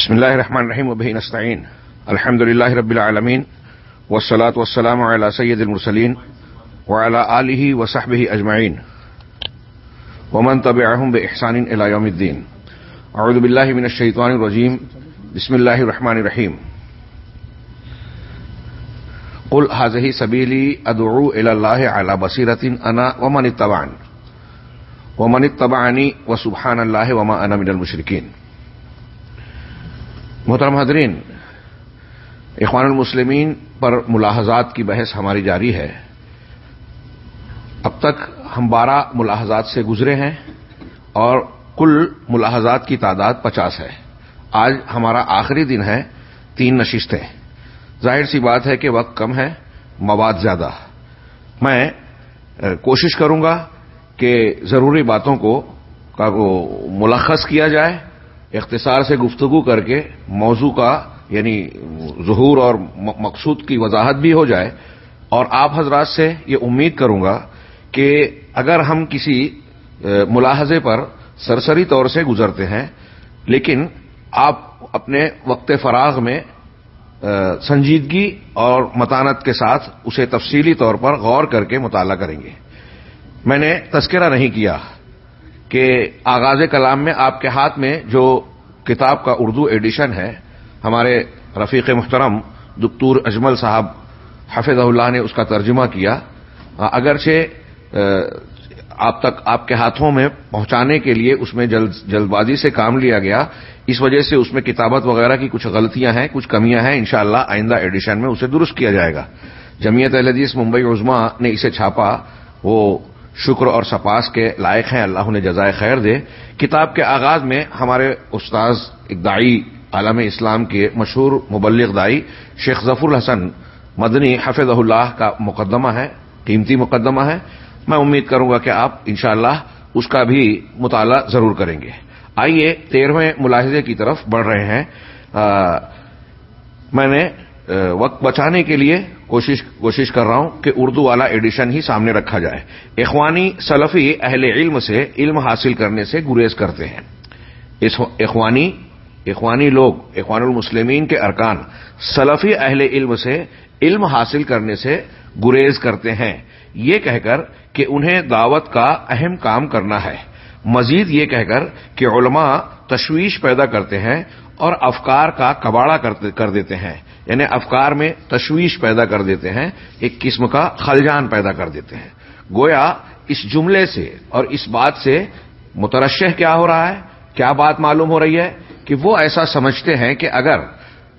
بسم الله الرحمن الرحيم وبه نستعين الحمد لله رب العالمين والصلاة والسلام على سيد المرسلين وعلى آله وصحبه أجمعين ومن تبعهم بإحسان إلى يوم الدين أعوذ بالله من الشيطان الرجيم بسم الله الرحمن الرحيم قل هذه سبيلي أدعو إلى الله على بصيرة أنا ومن اتبعني ومن اتبعني وسبحان الله وما أنا من المشركين محترم حضرین اخوان المسلمین پر ملاحظات کی بحث ہماری جاری ہے۔ اب تک ہم بارہ ملاحظات سے گزرے ہیں اور کل ملاحظات کی تعداد پچاس ہے۔ آج ہمارا آخری دن ہے، تین نشستیں۔ ظاہر سی بات ہے کہ وقت کم ہے، مواد زیادہ۔ میں کوشش کروں گا کہ ضروری باتوں کو ملخص کیا جائے۔ اختصار سے گفتگو کر کے موضوع کا یعنی ظہور اور مقصود کی وضاحت بھی ہو جائے۔ اور آپ حضرات سے یہ امید کروں گا کہ اگر ہم کسی ملاحظے پر سرسری طور سے گزرتے ہیں، لیکن آپ اپنے وقت فراغ میں سنجیدگی اور متانت کے ساتھ اسے تفصیلی طور پر غور کر کے مطالعہ کریں گے۔ میں نے تذکرہ نہیں کیا۔ کہ آغاز کلام میں آپ کے ہاتھ میں جو کتاب کا اردو ایڈیشن ہے، ہمارے رفیق محترم دکتور اجمل صاحب حفظ اللہ نے اس کا ترجمہ کیا۔ اگرچہ آپ تک آپ کے ہاتھوں میں پہنچانے کے لیے اس میں جلد جلد بازی سے کام لیا گیا، اس وجہ سے اس میں کتابت وغیرہ کی کچھ غلطیاں ہیں، کچھ کمیاں ہیں، انشاءاللہ آئندہ ایڈیشن میں اسے درست کیا جائے گا۔ جمعیت الحدیث ممبئی عظما نے اسے چھاپا، وہ شکر اور سپاس کے لائق ہیں۔ اللہ انہیں جزائے خیر دے۔ کتاب کے آغاز میں ہمارے استاذ اقدائی عالم اسلام کے مشہور مبلغ دائی شیخ ظفر الحسن مدنی حفظ اللہ کا مقدمہ ہے، قیمتی مقدمہ ہے۔ میں امید کروں گا کہ آپ انشاءاللہ اللہ اس کا بھی مطالعہ ضرور کریں گے۔ آئیے تیرہویں ملاحظے کی طرف بڑھ رہے ہیں۔ میں نے وقت بچانے کے لیے کوشش کوشش کر رہا ہوں کہ اردو والا ایڈیشن ہی سامنے رکھا جائے۔ اخوانی سلفی اہل علم سے علم حاصل کرنے سے گریز کرتے ہیں۔ اخوانی اخوانی لوگ، اخوان المسلمین کے ارکان سلفی اہل علم سے علم حاصل کرنے سے گریز کرتے ہیں۔ یہ کہہ کر کہ انہیں دعوت کا اہم کام کرنا ہے۔ مزید یہ کہہ کر کہ علماء تشویش پیدا کرتے ہیں اور افکار کا کباڑا کر دیتے ہیں۔ یعنی افکار میں تشویش پیدا کر دیتے ہیں، ایک قسم کا خلجان پیدا کر دیتے ہیں۔ گویا اس جملے سے اور اس بات سے مترشح کیا ہو رہا ہے؟ کیا بات معلوم ہو رہی ہے کہ وہ ایسا سمجھتے ہیں کہ اگر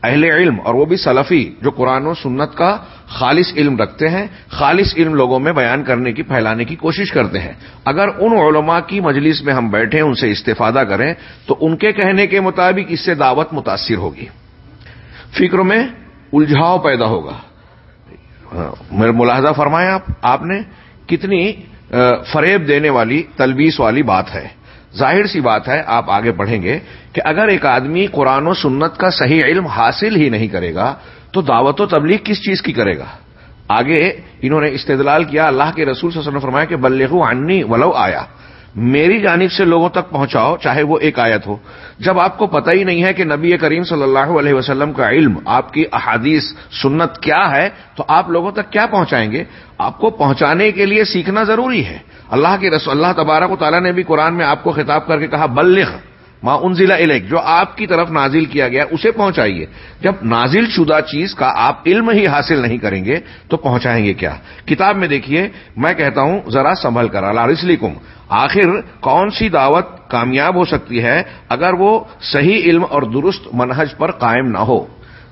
اہل علم اور وہ بھی سلفی جو قرآن و سنت کا خالص علم رکھتے ہیں، خالص علم لوگوں میں بیان کرنے کی، پھیلانے کی کوشش کرتے ہیں۔ اگر ان علماء کی مجلس میں ہم بیٹھیں، ان سے استفادہ کریں، تو ان کے کہنے کے مطابق اس سے دعوت متاثر ہوگی۔ فکر میں الجھاؤ پیدا ہوگا۔ ہاں، میرا ملاحظہ فرمایا آپ آپ نے کتنی فریب دینے والی، تلبیس والی بات ہے۔ ظاہر سی بات ہے، آپ آگے بڑھیں گے کہ اگر ایک آدمی قرآن و سنت کا صحیح علم حاصل ہی نہیں کرے گا، تو دعوت و تبلیغ کس چیز کی کرے گا؟ آگے انہوں نے استدلال کیا، اللہ کے رسول صلی اللہ علیہ وسلم فرمایا کہ بلغو عنی ولو آیا۔ میری جانب سے لوگوں تک پہنچاؤ، چاہے وہ ایک آیت ہو۔ جب آپ کو پتہ ہی نہیں ہے کہ نبی کریم صلی اللہ علیہ وسلم کا علم، آپ کی احادیث، سنت کیا ہے، تو آپ لوگوں تک کیا پہنچائیں گے؟ آپ کو پہنچانے کے لیے سیکھنا ضروری ہے۔ اللہ کے رسول، اللہ تبارک و تعالیٰ نے بھی قرآن میں آپ کو خطاب کر کے کہا، بلغ۔ ماں ان ضلع الیک جو آپ کی طرف نازل کیا گیا، اسے پہنچائیے۔ جب نازل شدہ چیز کا آپ علم ہی حاصل نہیں کریں گے، تو پہنچائیں گے کیا؟ کتاب میں دیکھیے، میں کہتا ہوں، ذرا سنبھل کر اللہ رسلی آخر، کون سی دعوت کامیاب ہو سکتی ہے اگر وہ صحیح علم اور درست منہج پر قائم نہ ہو؟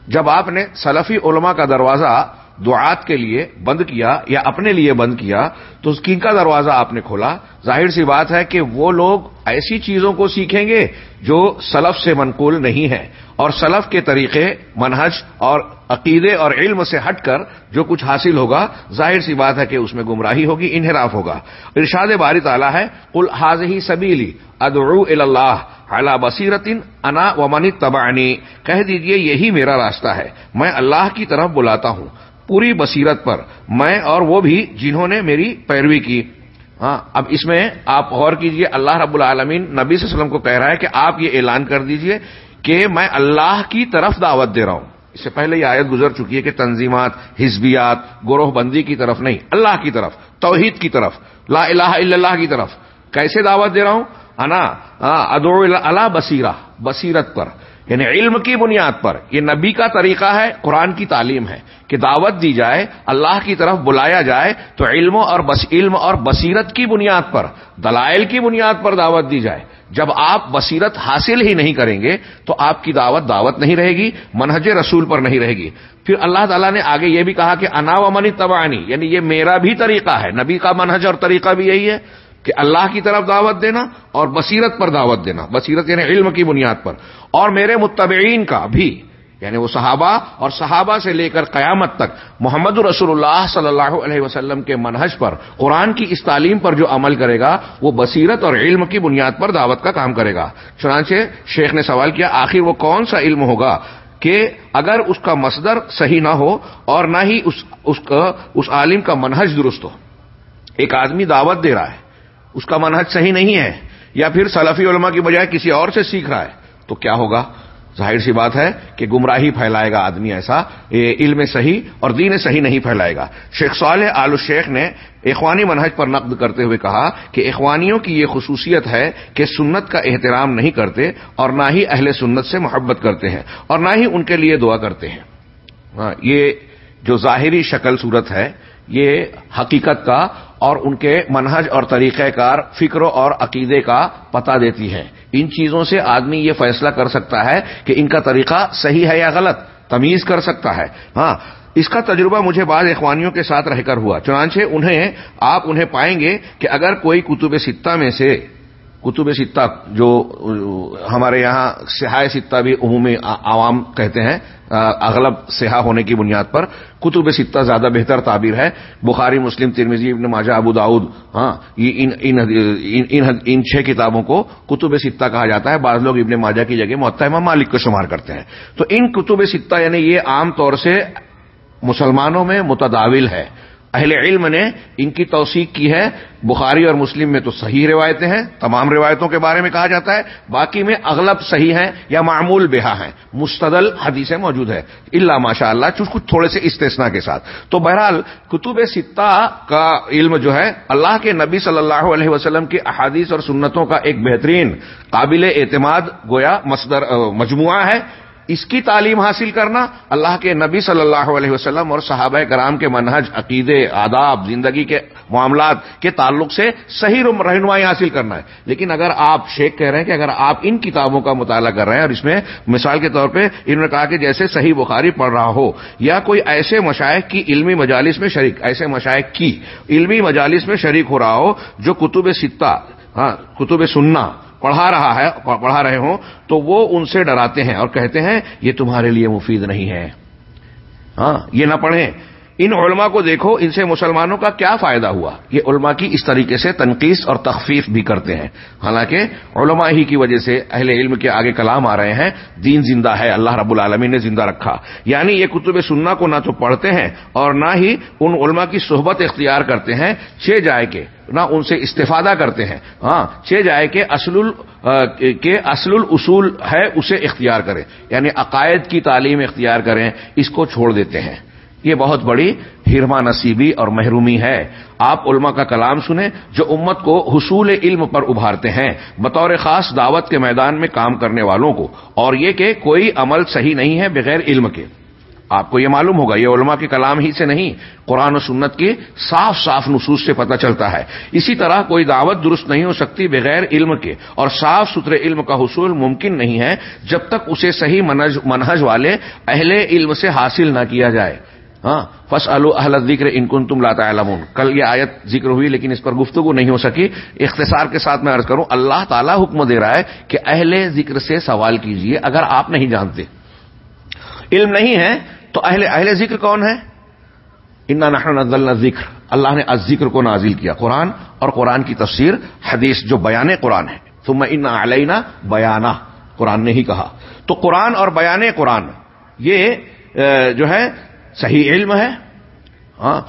جب آپ نے سلفی علماء کا دروازہ دعات کے لیے بند کیا یا اپنے لیے بند کیا، تو اس کا دروازہ آپ نے کھولا۔ ظاہر سی بات ہے کہ وہ لوگ ایسی چیزوں کو سیکھیں گے جو سلف سے منقول نہیں ہے اور سلف کے طریقے، منہج اور عقیدے اور علم سے ہٹ کر جو کچھ حاصل ہوگا، ظاہر سی بات ہے کہ اس میں گمراہی ہوگی، انحراف ہوگا۔ ارشاد باری تعالیٰ ہے کل حاض ہی سبیلی ادعو اللہ اعلی بصیرتن انا ومن تبانی کہہ دیجیے، یہی میرا راستہ ہے۔ میں اللہ کی طرف بلاتا ہوں۔ پوری بصیرت پر، میں اور وہ بھی جنہوں نے میری پیروی کی۔ ہاں اب اس میں آپ غور کیجیے، اللہ رب العالمین نبی صلی اللہ علیہ وسلم کو کہہ رہا ہے کہ آپ یہ اعلان کر دیجیے کہ میں اللہ کی طرف دعوت دے رہا ہوں۔ اس سے پہلے یہ آیت گزر چکی ہے کہ تنظیمات، حزبیات گروہ بندی کی طرف نہیں، اللہ کی طرف، توحید کی طرف، لا الہ الا اللہ کی طرف۔ کیسے دعوت دے رہا ہوں؟ انا ہاں، ادو اللہ بصیرہ، بصیرت پر۔ یعنی علم کی بنیاد پر، یہ نبی کا طریقہ ہے، قرآن کی تعلیم ہے کہ دعوت دی جائے، اللہ کی طرف بلایا جائے، تو علم اور بس، علم اور بصیرت کی بنیاد پر، دلائل کی بنیاد پر دعوت دی جائے۔ جب آپ بصیرت حاصل ہی نہیں کریں گے، تو آپ کی دعوت دعوت نہیں رہے گی، منہج رسول پر نہیں رہے گی۔ پھر اللہ تعالیٰ نے آگے یہ بھی کہا کہ انا و منی تبانی یعنی یہ میرا بھی طریقہ ہے، نبی کا منہج اور طریقہ بھی یہی ہے۔ کہ اللہ کی طرف دعوت دینا اور بصیرت پر دعوت دینا۔ بصیرت یعنی علم کی بنیاد پر۔ اور میرے متبعین کا بھی یعنی وہ صحابہ اور صحابہ سے لے کر قیامت تک، محمد رسول اللہ صلی اللہ علیہ وسلم کے منہج پر، قرآن کی اس تعلیم پر جو عمل کرے گا، وہ بصیرت اور علم کی بنیاد پر دعوت کا کام کرے گا۔ چنانچہ شیخ نے سوال کیا، آخر وہ کون سا علم ہوگا کہ اگر اس کا مصدر صحیح نہ ہو اور نہ ہی اس اس کا، اس عالم کا منہج درست ہو۔ ایک آدمی دعوت دے رہا ہے۔ اس کا منہج صحیح نہیں ہے یا پھر سلفی علماء کی بجائے کسی اور سے سیکھ رہا ہے، تو کیا ہوگا؟ ظاہر سی بات ہے کہ گمراہی پھیلائے گا آدمی ایسا علم صحیح اور دین صحیح نہیں پھیلائے گا۔ شیخ صالح آل شیخ نے اخوانی منہج پر نقد کرتے ہوئے کہا کہ اخوانیوں کی یہ خصوصیت ہے کہ سنت کا احترام نہیں کرتے اور نہ ہی اہل سنت سے محبت کرتے ہیں اور نہ ہی ان کے لیے دعا کرتے ہیں۔ ہاں، یہ جو ظاہری شکل صورت ہے یہ حقیقت کا اور ان کے منہج اور طریقہ کار فکر اور عقیدے کا پتہ دیتی ہے۔ ان چیزوں سے آدمی یہ فیصلہ کر سکتا ہے کہ ان کا طریقہ صحیح ہے یا غلط، تمیز کر سکتا ہے۔ ہاں اس کا تجربہ مجھے بعض اخوانیوں کے ساتھ رہ کر ہوا، چنانچہ انہیں آپ انہیں پائیں گے کہ اگر کوئی کتب ستہ میں سے کتب ستہ جو ہمارے یہاں سیاح ستہ بھی عمومی عوام کہتے ہیں اغلب سیاح ہونے کی بنیاد پر کتب ستہ زیادہ بہتر تعبیر ہے۔ بخاری مسلم ترمیزی ابن ماجہ ابو داود ہاں ان, ان, ان, ان چھ کتابوں کو کتب ستہ کہا جاتا ہے۔ بعض لوگ ابن ماجہ کی جگہ محتمہ مالک کو شمار کرتے ہیں۔ تو ان کتب ستہ یعنی یہ عام طور سے مسلمانوں میں متداول ہے۔ اہل علم نے ان کی توثیق کی ہے۔ بخاری اور مسلم میں تو صحیح روایتیں ہیں، تمام روایتوں کے بارے میں کہا جاتا ہے۔ باقی میں اغلب صحیح ہیں یا معمول بہا ہیں۔ مستدل حدیثیں موجود ہے اللہ ماشاء اللہ چونکہ کچھ تھوڑے سے استثنا کے ساتھ۔ تو بہرحال، کتب ستہ کا علم جو ہے، اللہ کے نبی صلی اللہ علیہ وسلم کی احادیث اور سنتوں کا ایک بہترین قابل اعتماد گویا مجموعہ ہے۔ اس کی تعلیم حاصل کرنا اللہ کے نبی صلی اللہ علیہ وسلم اور صحابہ کرام کے منہج، عقیدے، آداب، زندگی کے معاملات کے تعلق سے صحیح رہنمائی حاصل کرنا ہے۔ لیکن اگر آپ شیخ کہہ رہے ہیں کہ اگر آپ ان کتابوں کا مطالعہ کر رہے ہیں اور اس میں مثال کے طور پہ انہوں نے کہا کہ جیسے صحیح بخاری پڑھ رہا ہو، یا کوئی ایسے مشائق کی علمی مجالس میں شریک، ایسے مشائق کی علمی مجالس میں شریک ہو رہا ہو جو کتب ستہ ہاں کتب سننا پڑھا رہا ہے، پڑھا رہے ہوں، تو وہ ان سے ڈراتے ہیں اور کہتے ہیں، یہ تمہارے لیے مفید نہیں ہے۔ ہاں یہ نہ پڑھیں۔ ان علماء کو دیکھو، ان سے مسلمانوں کا کیا فائدہ ہوا؟ یہ علماء کی اس طریقے سے تنقید اور تخفیف بھی کرتے ہیں۔ حالانکہ علماء ہی کی وجہ سے اہل علم کے آگے کلام آ رہے ہیں، دین زندہ ہے، اللہ رب العالمین نے زندہ رکھا۔ یعنی یہ کتب سننا کو نہ تو پڑھتے ہیں اور نہ ہی ان علماء کی صحبت اختیار کرتے ہیں۔ چھ جائے کے نہ ان سے استفادہ کرتے ہیں۔ ہاں چھ جائے کہ اصل کے اصل الاصول ہے، اسے اختیار کریں۔ یعنی عقائد کی تعلیم اختیار کریں، اس کو چھوڑ دیتے ہیں۔ یہ بہت بڑی ہرما نصیبی اور محرومی ہے۔ آپ علماء کا کلام سنیں جو امت کو حصول علم پر ابھارتے ہیں، بطور خاص دعوت کے میدان میں کام کرنے والوں کو۔ اور یہ کہ کوئی عمل صحیح نہیں ہے بغیر علم کے۔ آپ کو یہ معلوم ہوگا، یہ علماء کے کلام ہی سے نہیں، قرآن و سنت کی صاف صاف نصوص سے پتہ چلتا ہے۔ اسی طرح کوئی دعوت درست نہیں ہو سکتی بغیر علم کے۔ اور صاف ستھرے علم کا حصول ممکن نہیں ہے جب تک اسے صحیح منہج والے اہل علم سے حاصل نہ کیا جائے۔ ہاں فس اہل ذکر انکن تم لاتا علمون کل یہ آیت ذکر ہوئی لیکن اس پر گفتگو نہیں ہو سکی۔ اختصار کے ساتھ میں عرض کروں، اللہ تعالیٰ حکم دے رہا ہے کہ اہل ذکر سے سوال کیجیے اگر آپ نہیں جانتے۔ علم نہیں ہے تو اہل اہل ذکر کون ہے انا نحن ذکر اللہ نے از ذکر کو نازل کیا، قرآن اور قرآن کی تفسیر، حدیث جو بیان قرآن ہے۔ ثم ان علینا بیانہ قرآن نے ہی کہا۔ تو قرآن اور بیان قرآن، یہ جو ہے صحیح علم ہے۔ ہاں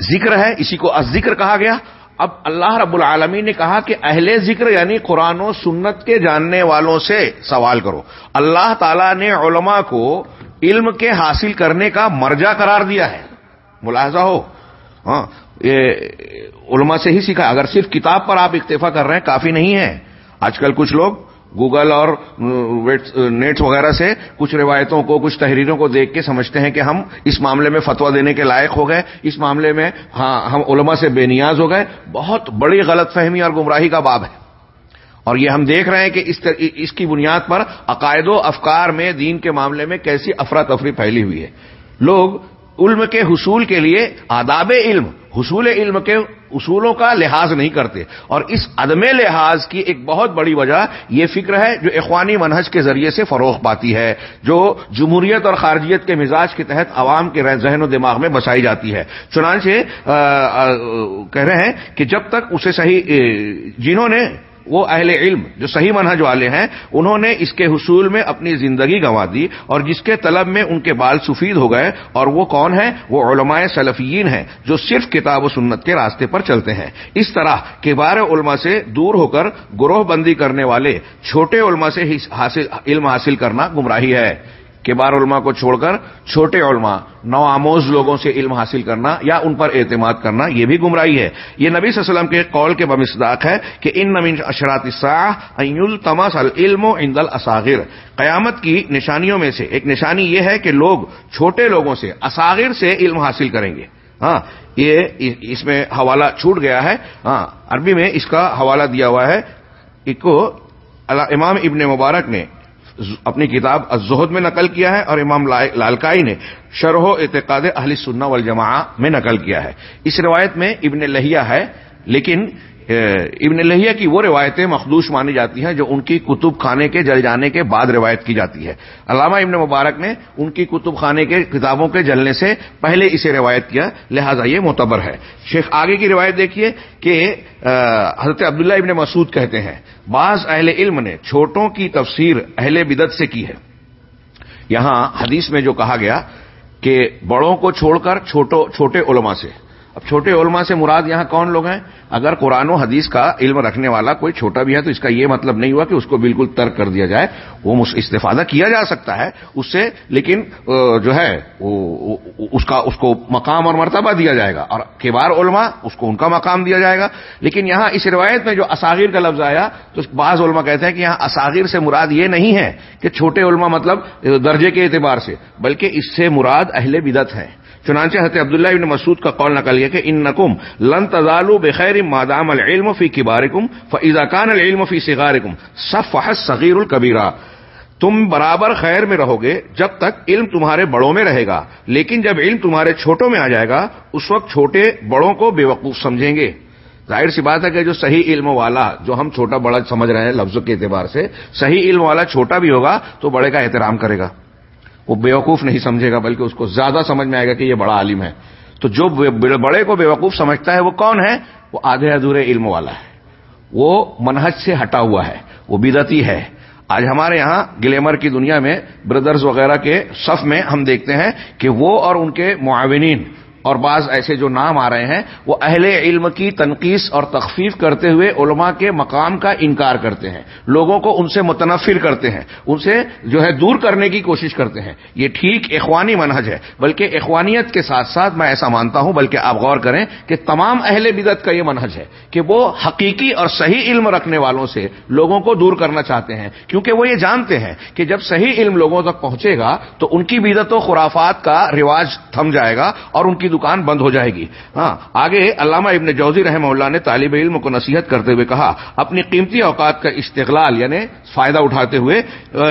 ذکر ہے، اسی کو ذکر کہا گیا۔ اب اللہ رب العالمین نے کہا کہ اہل ذکر یعنی قرآن و سنت کے جاننے والوں سے سوال کرو۔ اللہ تعالی نے علماء کو علم کے حاصل کرنے کا مرجع قرار دیا ہے۔ ملاحظہ ہو۔ ہاں یہ علماء سے ہی سیکھا۔ اگر صرف کتاب پر آپ اکتفا کر رہے ہیں، کافی نہیں ہے۔ آج کل کچھ لوگ گوگل اور نیٹس وغیرہ سے کچھ روایتوں کو، کچھ تحریروں کو دیکھ کے سمجھتے ہیں کہ ہم اس معاملے میں فتوا دینے کے لائق ہو گئے۔ اس معاملے میں ہاں ہم علماء سے بے نیاز ہو گئے۔ بہت بڑی غلط فہمی اور گمراہی کا باب ہے۔ اور یہ ہم دیکھ رہے ہیں کہ اس اس کی بنیاد پر عقائد و افکار میں دین کے معاملے میں کیسی افراتفری پھیلی ہوئی ہے۔ لوگ علم کے حصول کے لیے آداب علم، حصول علم کے اصولوں کا لحاظ نہیں کرتے۔ اور اس عدم لحاظ کی ایک بہت بڑی وجہ یہ فکر ہے جو اخوانی منہج کے ذریعے سے فروغ پاتی ہے، جو جمہوریت اور خارجیت کے مزاج کے تحت عوام کے ذہن و دماغ میں بسائی جاتی ہے۔ چنانچہ کہہ رہے ہیں کہ جب تک اسے صحیح جنہوں نے وہ اہل علم جو صحیح منہج والے ہیں، انہوں نے اس کے حصول میں اپنی زندگی گنوا دی اور جس کے طلب میں ان کے بال سفید ہو گئے اور وہ کون ہیں؟ وہ علماء سلفیین ہیں جو صرف کتاب و سنت کے راستے پر چلتے ہیں۔ اس طرح کبار علماء سے دور ہو کر گروہ بندی کرنے والے چھوٹے علماء سے علم حاصل کرنا گمراہی ہے۔ کبار علماء کو چھوڑ کر چھوٹے علماء نو آموز لوگوں سے علم حاصل کرنا یا ان پر اعتماد کرنا، یہ بھی گمراہی ہے۔ یہ نبی صلی اللہ علیہ وسلم کے قول کے بمصداق ہے کہ ان نمین اشرات تماس العلم و اند الصاغر قیامت کی نشانیوں میں سے ایک نشانی یہ ہے کہ لوگ، چھوٹے لوگوں سے اصاغر سے علم حاصل کریں گے۔ ہاں یہ اس میں حوالہ چھوٹ گیا ہے۔ ہاں عربی میں اس کا حوالہ دیا ہوا ہے۔ امام ابن مبارک نے اپنی کتاب الزہد میں نقل کیا ہے اور امام لالکائی نے شرح و اعتقاد اہل سنہ والجماع میں نقل کیا ہے۔ اس روایت میں ابن لہیا ہے، لیکن ابن لہیا کی وہ روایتیں مخدوش مانی جاتی ہیں جو ان کی کتب خانے کے جل جانے کے بعد روایت کی جاتی ہے۔ علامہ ابن مبارک نے ان کی کتب خانے کے کتابوں کے جلنے سے پہلے اسے روایت کیا، لہذا یہ معتبر ہے۔ شیخ، آگے کی روایت دیکھیے کہ حضرت عبداللہ ابن مسعود کہتے ہیں، بعض اہل علم نے چھوٹوں کی تفسیر اہل بدت سے کی ہے۔ یہاں حدیث میں جو کہا گیا کہ بڑوں کو چھوڑ کر چھوٹے علماء سے۔ اب چھوٹے علماء سے مراد یہاں کون لوگ ہیں؟ اگر قرآن و حدیث کا علم رکھنے والا کوئی چھوٹا بھی ہے تو اس کا یہ مطلب نہیں ہوا کہ اس کو بالکل ترک کر دیا جائے۔ وہ استفادہ کیا جا سکتا ہے اس سے، لیکن جو ہے اس کا، اس کو مقام اور مرتبہ دیا جائے گا۔ اور کبار علماء، اس کو ان کا مقام دیا جائے گا۔ لیکن یہاں اس روایت میں جو اساغیر کا لفظ آیا، تو بعض علماء کہتے ہیں کہ یہاں اساغیر سے مراد یہ نہیں ہے کہ چھوٹے علماء مطلب درجے کے اعتبار سے، بلکہ اس سے مراد اہل بدت ہے چنانچہ حضرت عبداللہ ابن مسعود کا قول نقل یہ کہ ان نقم لن تزالو بخیر مادام العلم فی کبارکم فاذا کان العلم فی صغارکم صفح الصغیر الکبیرہ۔ تم برابر خیر میں رہو گے جب تک علم تمہارے بڑوں میں رہے گا، لیکن جب علم تمہارے چھوٹوں میں آ جائے گا، اس وقت چھوٹے بڑوں کو بے وقوف سمجھیں گے۔ ظاہر سی بات ہے کہ جو صحیح علم والا جو ہم چھوٹا بڑا سمجھ رہے ہیں لفظوں کے اعتبار سے، صحیح علم والا چھوٹا بھی ہوگا تو بڑے کا احترام کرے گا۔ وہ بیوقوف نہیں سمجھے گا، بلکہ اس کو زیادہ سمجھ میں آئے گا کہ یہ بڑا عالم ہے۔ تو جو بڑے کو بیوقوف سمجھتا ہے، وہ کون ہے؟ وہ آدھے ادھورے علم والا ہے۔ وہ منہج سے ہٹا ہوا ہے، وہ بدتی ہے۔ آج ہمارے یہاں گلیمر کی دنیا میں بردرز وغیرہ کے صف میں ہم دیکھتے ہیں کہ وہ اور ان کے معاونین اور بعض ایسے جو نام آ رہے ہیں، وہ اہل علم کی تنقید اور تخفیف کرتے ہوئے علماء کے مقام کا انکار کرتے ہیں۔ لوگوں کو ان سے متنفر کرتے ہیں، ان سے جو ہے دور کرنے کی کوشش کرتے ہیں۔ یہ ٹھیک اخوانی منہج ہے، بلکہ اخوانیت کے ساتھ ساتھ میں ایسا مانتا ہوں، بلکہ آپ غور کریں کہ تمام اہل بدت کا یہ منہج ہے کہ وہ حقیقی اور صحیح علم رکھنے والوں سے لوگوں کو دور کرنا چاہتے ہیں۔ کیونکہ وہ یہ جانتے ہیں کہ جب صحیح علم لوگوں تک پہنچے گا، تو ان کی بدت و خرافات کا رواج تھم جائے گا اور ان کی دکان بند ہو جائے گی۔ ہاں آگے علامہ ابن جوزی رحمہ اللہ نے طالب علم کو نصیحت کرتے ہوئے کہا، اپنی قیمتی اوقات کا استقلال یعنی فائدہ اٹھاتے ہوئے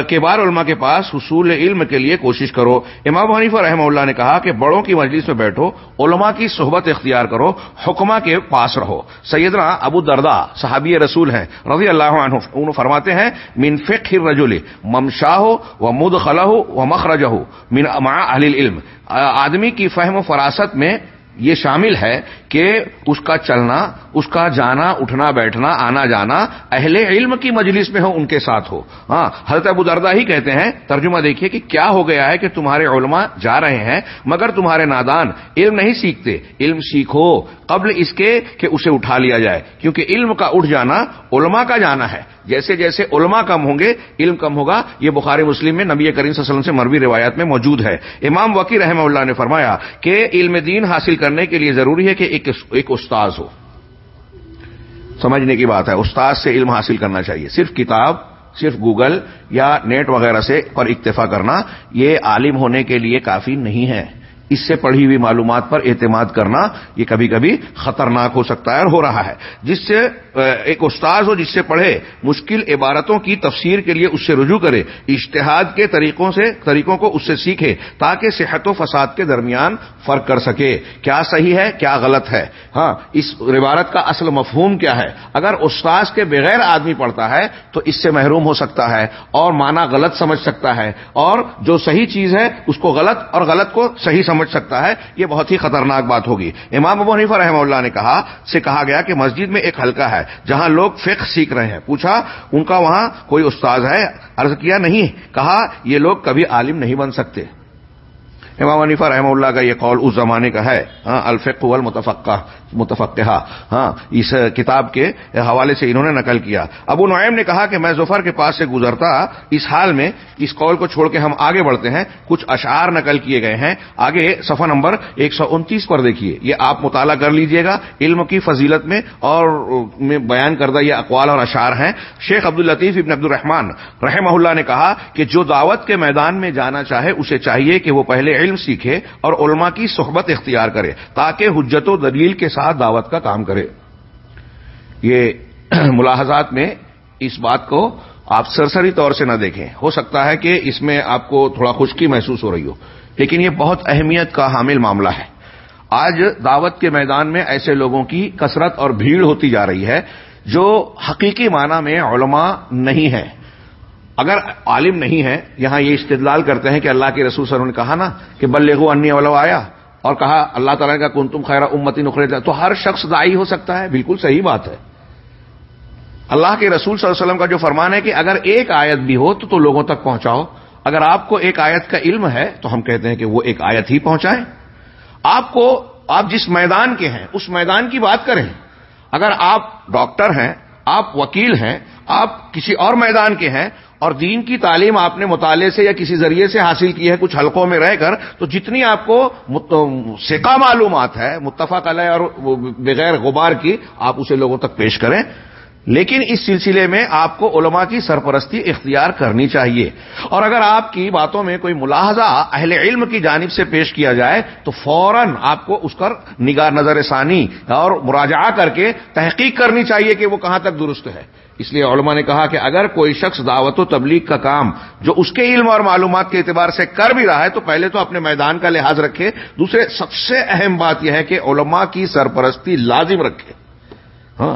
کبار علماء کے پاس حصول علم کے لیے کوشش کرو۔ امام حنیفہ رحمہ اللہ نے کہا کہ بڑوں کی مجلس میں بیٹھو، علماء کی صحبت اختیار کرو، حکمہ کے پاس رہو۔ سیدنا ابو دردا صحابی رسول ہیں، رضی اللہ عنہ فرماتے ہیں، من فقہ الرجل ممشاہ و مدخلہ و مخرجہ، من مع اہل علم آدمی کی فہم و فراست میں یہ شامل ہے کہ اس کا چلنا، اس کا جانا، اٹھنا، بیٹھنا، آنا جانا، اہل علم کی مجلس میں ہو، ان کے ساتھ ہو۔ ہاں حضرت ابو دردہ ہی کہتے ہیں، ترجمہ دیکھیے کہ کیا ہو گیا ہے کہ تمہارے علماء جا رہے ہیں، مگر تمہارے نادان علم نہیں سیکھتے۔ علم سیکھو قبل اس کے کہ اسے اٹھا لیا جائے، کیونکہ علم کا اٹھ جانا علماء کا جانا ہے۔ جیسے جیسے علماء کم ہوں گے، علم کم ہوگا۔ یہ بخاری مسلم میں نبی کریم صلی اللہ علیہ وسلم سے مروی روایات میں موجود ہے۔ امام وکی رحمہ اللہ نے فرمایا کہ علم دین حاصل کرنے کے لیے ضروری ہے کہ ایک استاذ ہو۔ سمجھنے کی بات ہے استاد سے علم حاصل کرنا چاہیے۔ صرف کتاب، صرف گوگل یا نیٹ وغیرہ سے پر اکتفا کرنا یہ عالم ہونے کے لیے کافی نہیں ہے۔ اس سے پڑھی ہوئی معلومات پر اعتماد کرنا یہ کبھی کبھی خطرناک ہو سکتا ہے اور ہو رہا ہے۔ جس سے ایک استاذ ہو جس سے پڑھے، مشکل عبارتوں کی تفسیر کے لیے اس سے رجوع کرے اشتہاد کے طریقوں سے، طریقوں کو اس سے سیکھے تاکہ صحت و فساد کے درمیان فرق کر سکے۔ کیا صحیح ہے، کیا غلط ہے؟ ہاں اس عبارت کا اصل مفہوم کیا ہے؟ اگر استاذ کے بغیر آدمی پڑھتا ہے تو اس سے محروم ہو سکتا ہے اور مانا غلط سمجھ سکتا ہے اور جو صحیح چیز ہے اس کو غلط اور غلط کو صحیح سمجھ سمجھ سکتا ہے، یہ بہت ہی خطرناک بات ہوگی۔ امام ابو حنیفہ رحمہ اللہ نے کہا، سے کہا گیا کہ مسجد میں ایک حلقہ ہے جہاں لوگ فقہ سیکھ رہے ہیں۔ پوچھا، ان کا وہاں کوئی استاد ہے؟ عرض کیا، نہیں۔ کہا، یہ لوگ کبھی عالم نہیں بن سکتے۔ امام عنیفہ رحمہ اللہ کا یہ قول اس زمانے کا ہے ہاں الفق المتفقہ متفقہ ہاں اس کتاب کے حوالے سے انہوں نے نقل کیا۔ ابو نعیم نے کہا کہ میں ظفر کے پاس سے گزرتا، اس حال میں اس قول کو چھوڑ کے ہم آگے بڑھتے ہیں، کچھ اشعار نقل کیے گئے ہیں۔ آگے صفحہ نمبر ایک سو انتیس پر دیکھیے، یہ آپ مطالعہ کر لیجیے گا علم کی فضیلت میں اور میں بیان کردہ یہ اقوال اور اشعار ہیں۔ شیخ عبد الطیف ابن عبد الرحمان رحمہ اللہ نے کہا کہ جو دعوت کے میدان میں جانا چاہے، اسے چاہیے کہ وہ پہلے علم سیکھے اور علماء کی صحبت اختیار کرے، تاکہ حجت و دلیل کے ساتھ دعوت کا کام کرے۔ یہ ملاحظات میں اس بات کو آپ سرسری طور سے نہ دیکھیں۔ ہو سکتا ہے کہ اس میں آپ کو تھوڑا خشکی محسوس ہو رہی ہو، لیکن یہ بہت اہمیت کا حامل معاملہ ہے۔ آج دعوت کے میدان میں ایسے لوگوں کی کثرت اور بھیڑ ہوتی جا رہی ہے جو حقیقی معنی میں علماء نہیں ہے اگر عالم نہیں ہے، یہاں یہ استدلال کرتے ہیں کہ اللہ کے رسول سر نے کہا نا کہ بلغو انی ولو آیا اور کہا اللہ تعالیٰ کا کن تم خیر امتی نخرے تو ہر شخص دائی ہو سکتا ہے، بالکل صحیح بات ہے۔ اللہ کے رسول صلی اللہ علیہ وسلم کا جو فرمان ہے کہ اگر ایک آیت بھی ہو تو تو لوگوں تک پہنچاؤ۔ اگر آپ کو ایک آیت کا علم ہے تو ہم کہتے ہیں کہ وہ ایک آیت ہی پہنچائے آپ کو، آپ جس میدان کے ہیں، اس میدان کی بات کریں۔ اگر آپ ڈاکٹر ہیں، آپ وکیل ہیں، آپ کسی اور میدان کے ہیں اور دین کی تعلیم آپ نے مطالعے سے یا کسی ذریعے سے حاصل کی ہے، کچھ حلقوں میں رہ کر، تو جتنی آپ کو سکا معلومات ہے، متفق علیہ اور بغیر غبار کی، آپ اسے لوگوں تک پیش کریں۔ لیکن اس سلسلے میں آپ کو علماء کی سرپرستی اختیار کرنی چاہیے۔ اور اگر آپ کی باتوں میں کوئی ملاحظہ اہل علم کی جانب سے پیش کیا جائے، تو فوراً آپ کو اس پر نگاہ نظر ثانی اور مراجعہ کر کے تحقیق کرنی چاہیے کہ وہ کہاں تک درست ہے۔ اس لیے علماء نے کہا کہ اگر کوئی شخص دعوت و تبلیغ کا کام جو اس کے علم اور معلومات کے اعتبار سے کر بھی رہا ہے، تو پہلے تو اپنے میدان کا لحاظ رکھے۔ دوسرے، سب سے اہم بات یہ ہے کہ علماء کی سرپرستی لازم رکھے۔ ہاں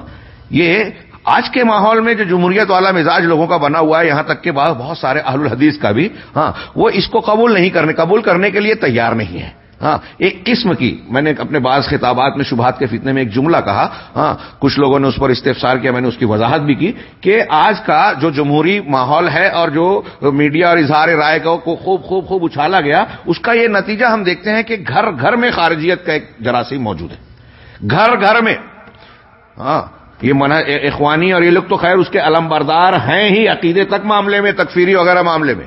یہ آج کے ماحول میں جو جمہوریت والا مزاج لوگوں کا بنا ہوا ہے، یہاں تک کہ بہت سارے اہل الحدیث کا بھی ہاں وہ اس کو قبول نہیں کرنے قبول کرنے کے لیے تیار نہیں ہے ہاں ایک قسم کی، میں نے اپنے بعض خطابات میں شبہات کے فتنے میں ایک جملہ کہا ہاں کچھ لوگوں نے اس پر استفسار کیا، میں نے اس کی وضاحت بھی کی کہ آج کا جو جمہوری ماحول ہے اور جو میڈیا اور اظہار رائے کو خوب خوب خوب اچھالا گیا، اس کا یہ نتیجہ ہم دیکھتے ہیں کہ گھر گھر میں خارجیت کا ایک جراثیم موجود ہے۔ گھر گھر میں ہاں یہ منع اخوانی اور یہ لوگ تو خیر اس کے علم بردار ہیں ہی عقیدے تک معاملے میں، تکفیری وغیرہ معاملے میں۔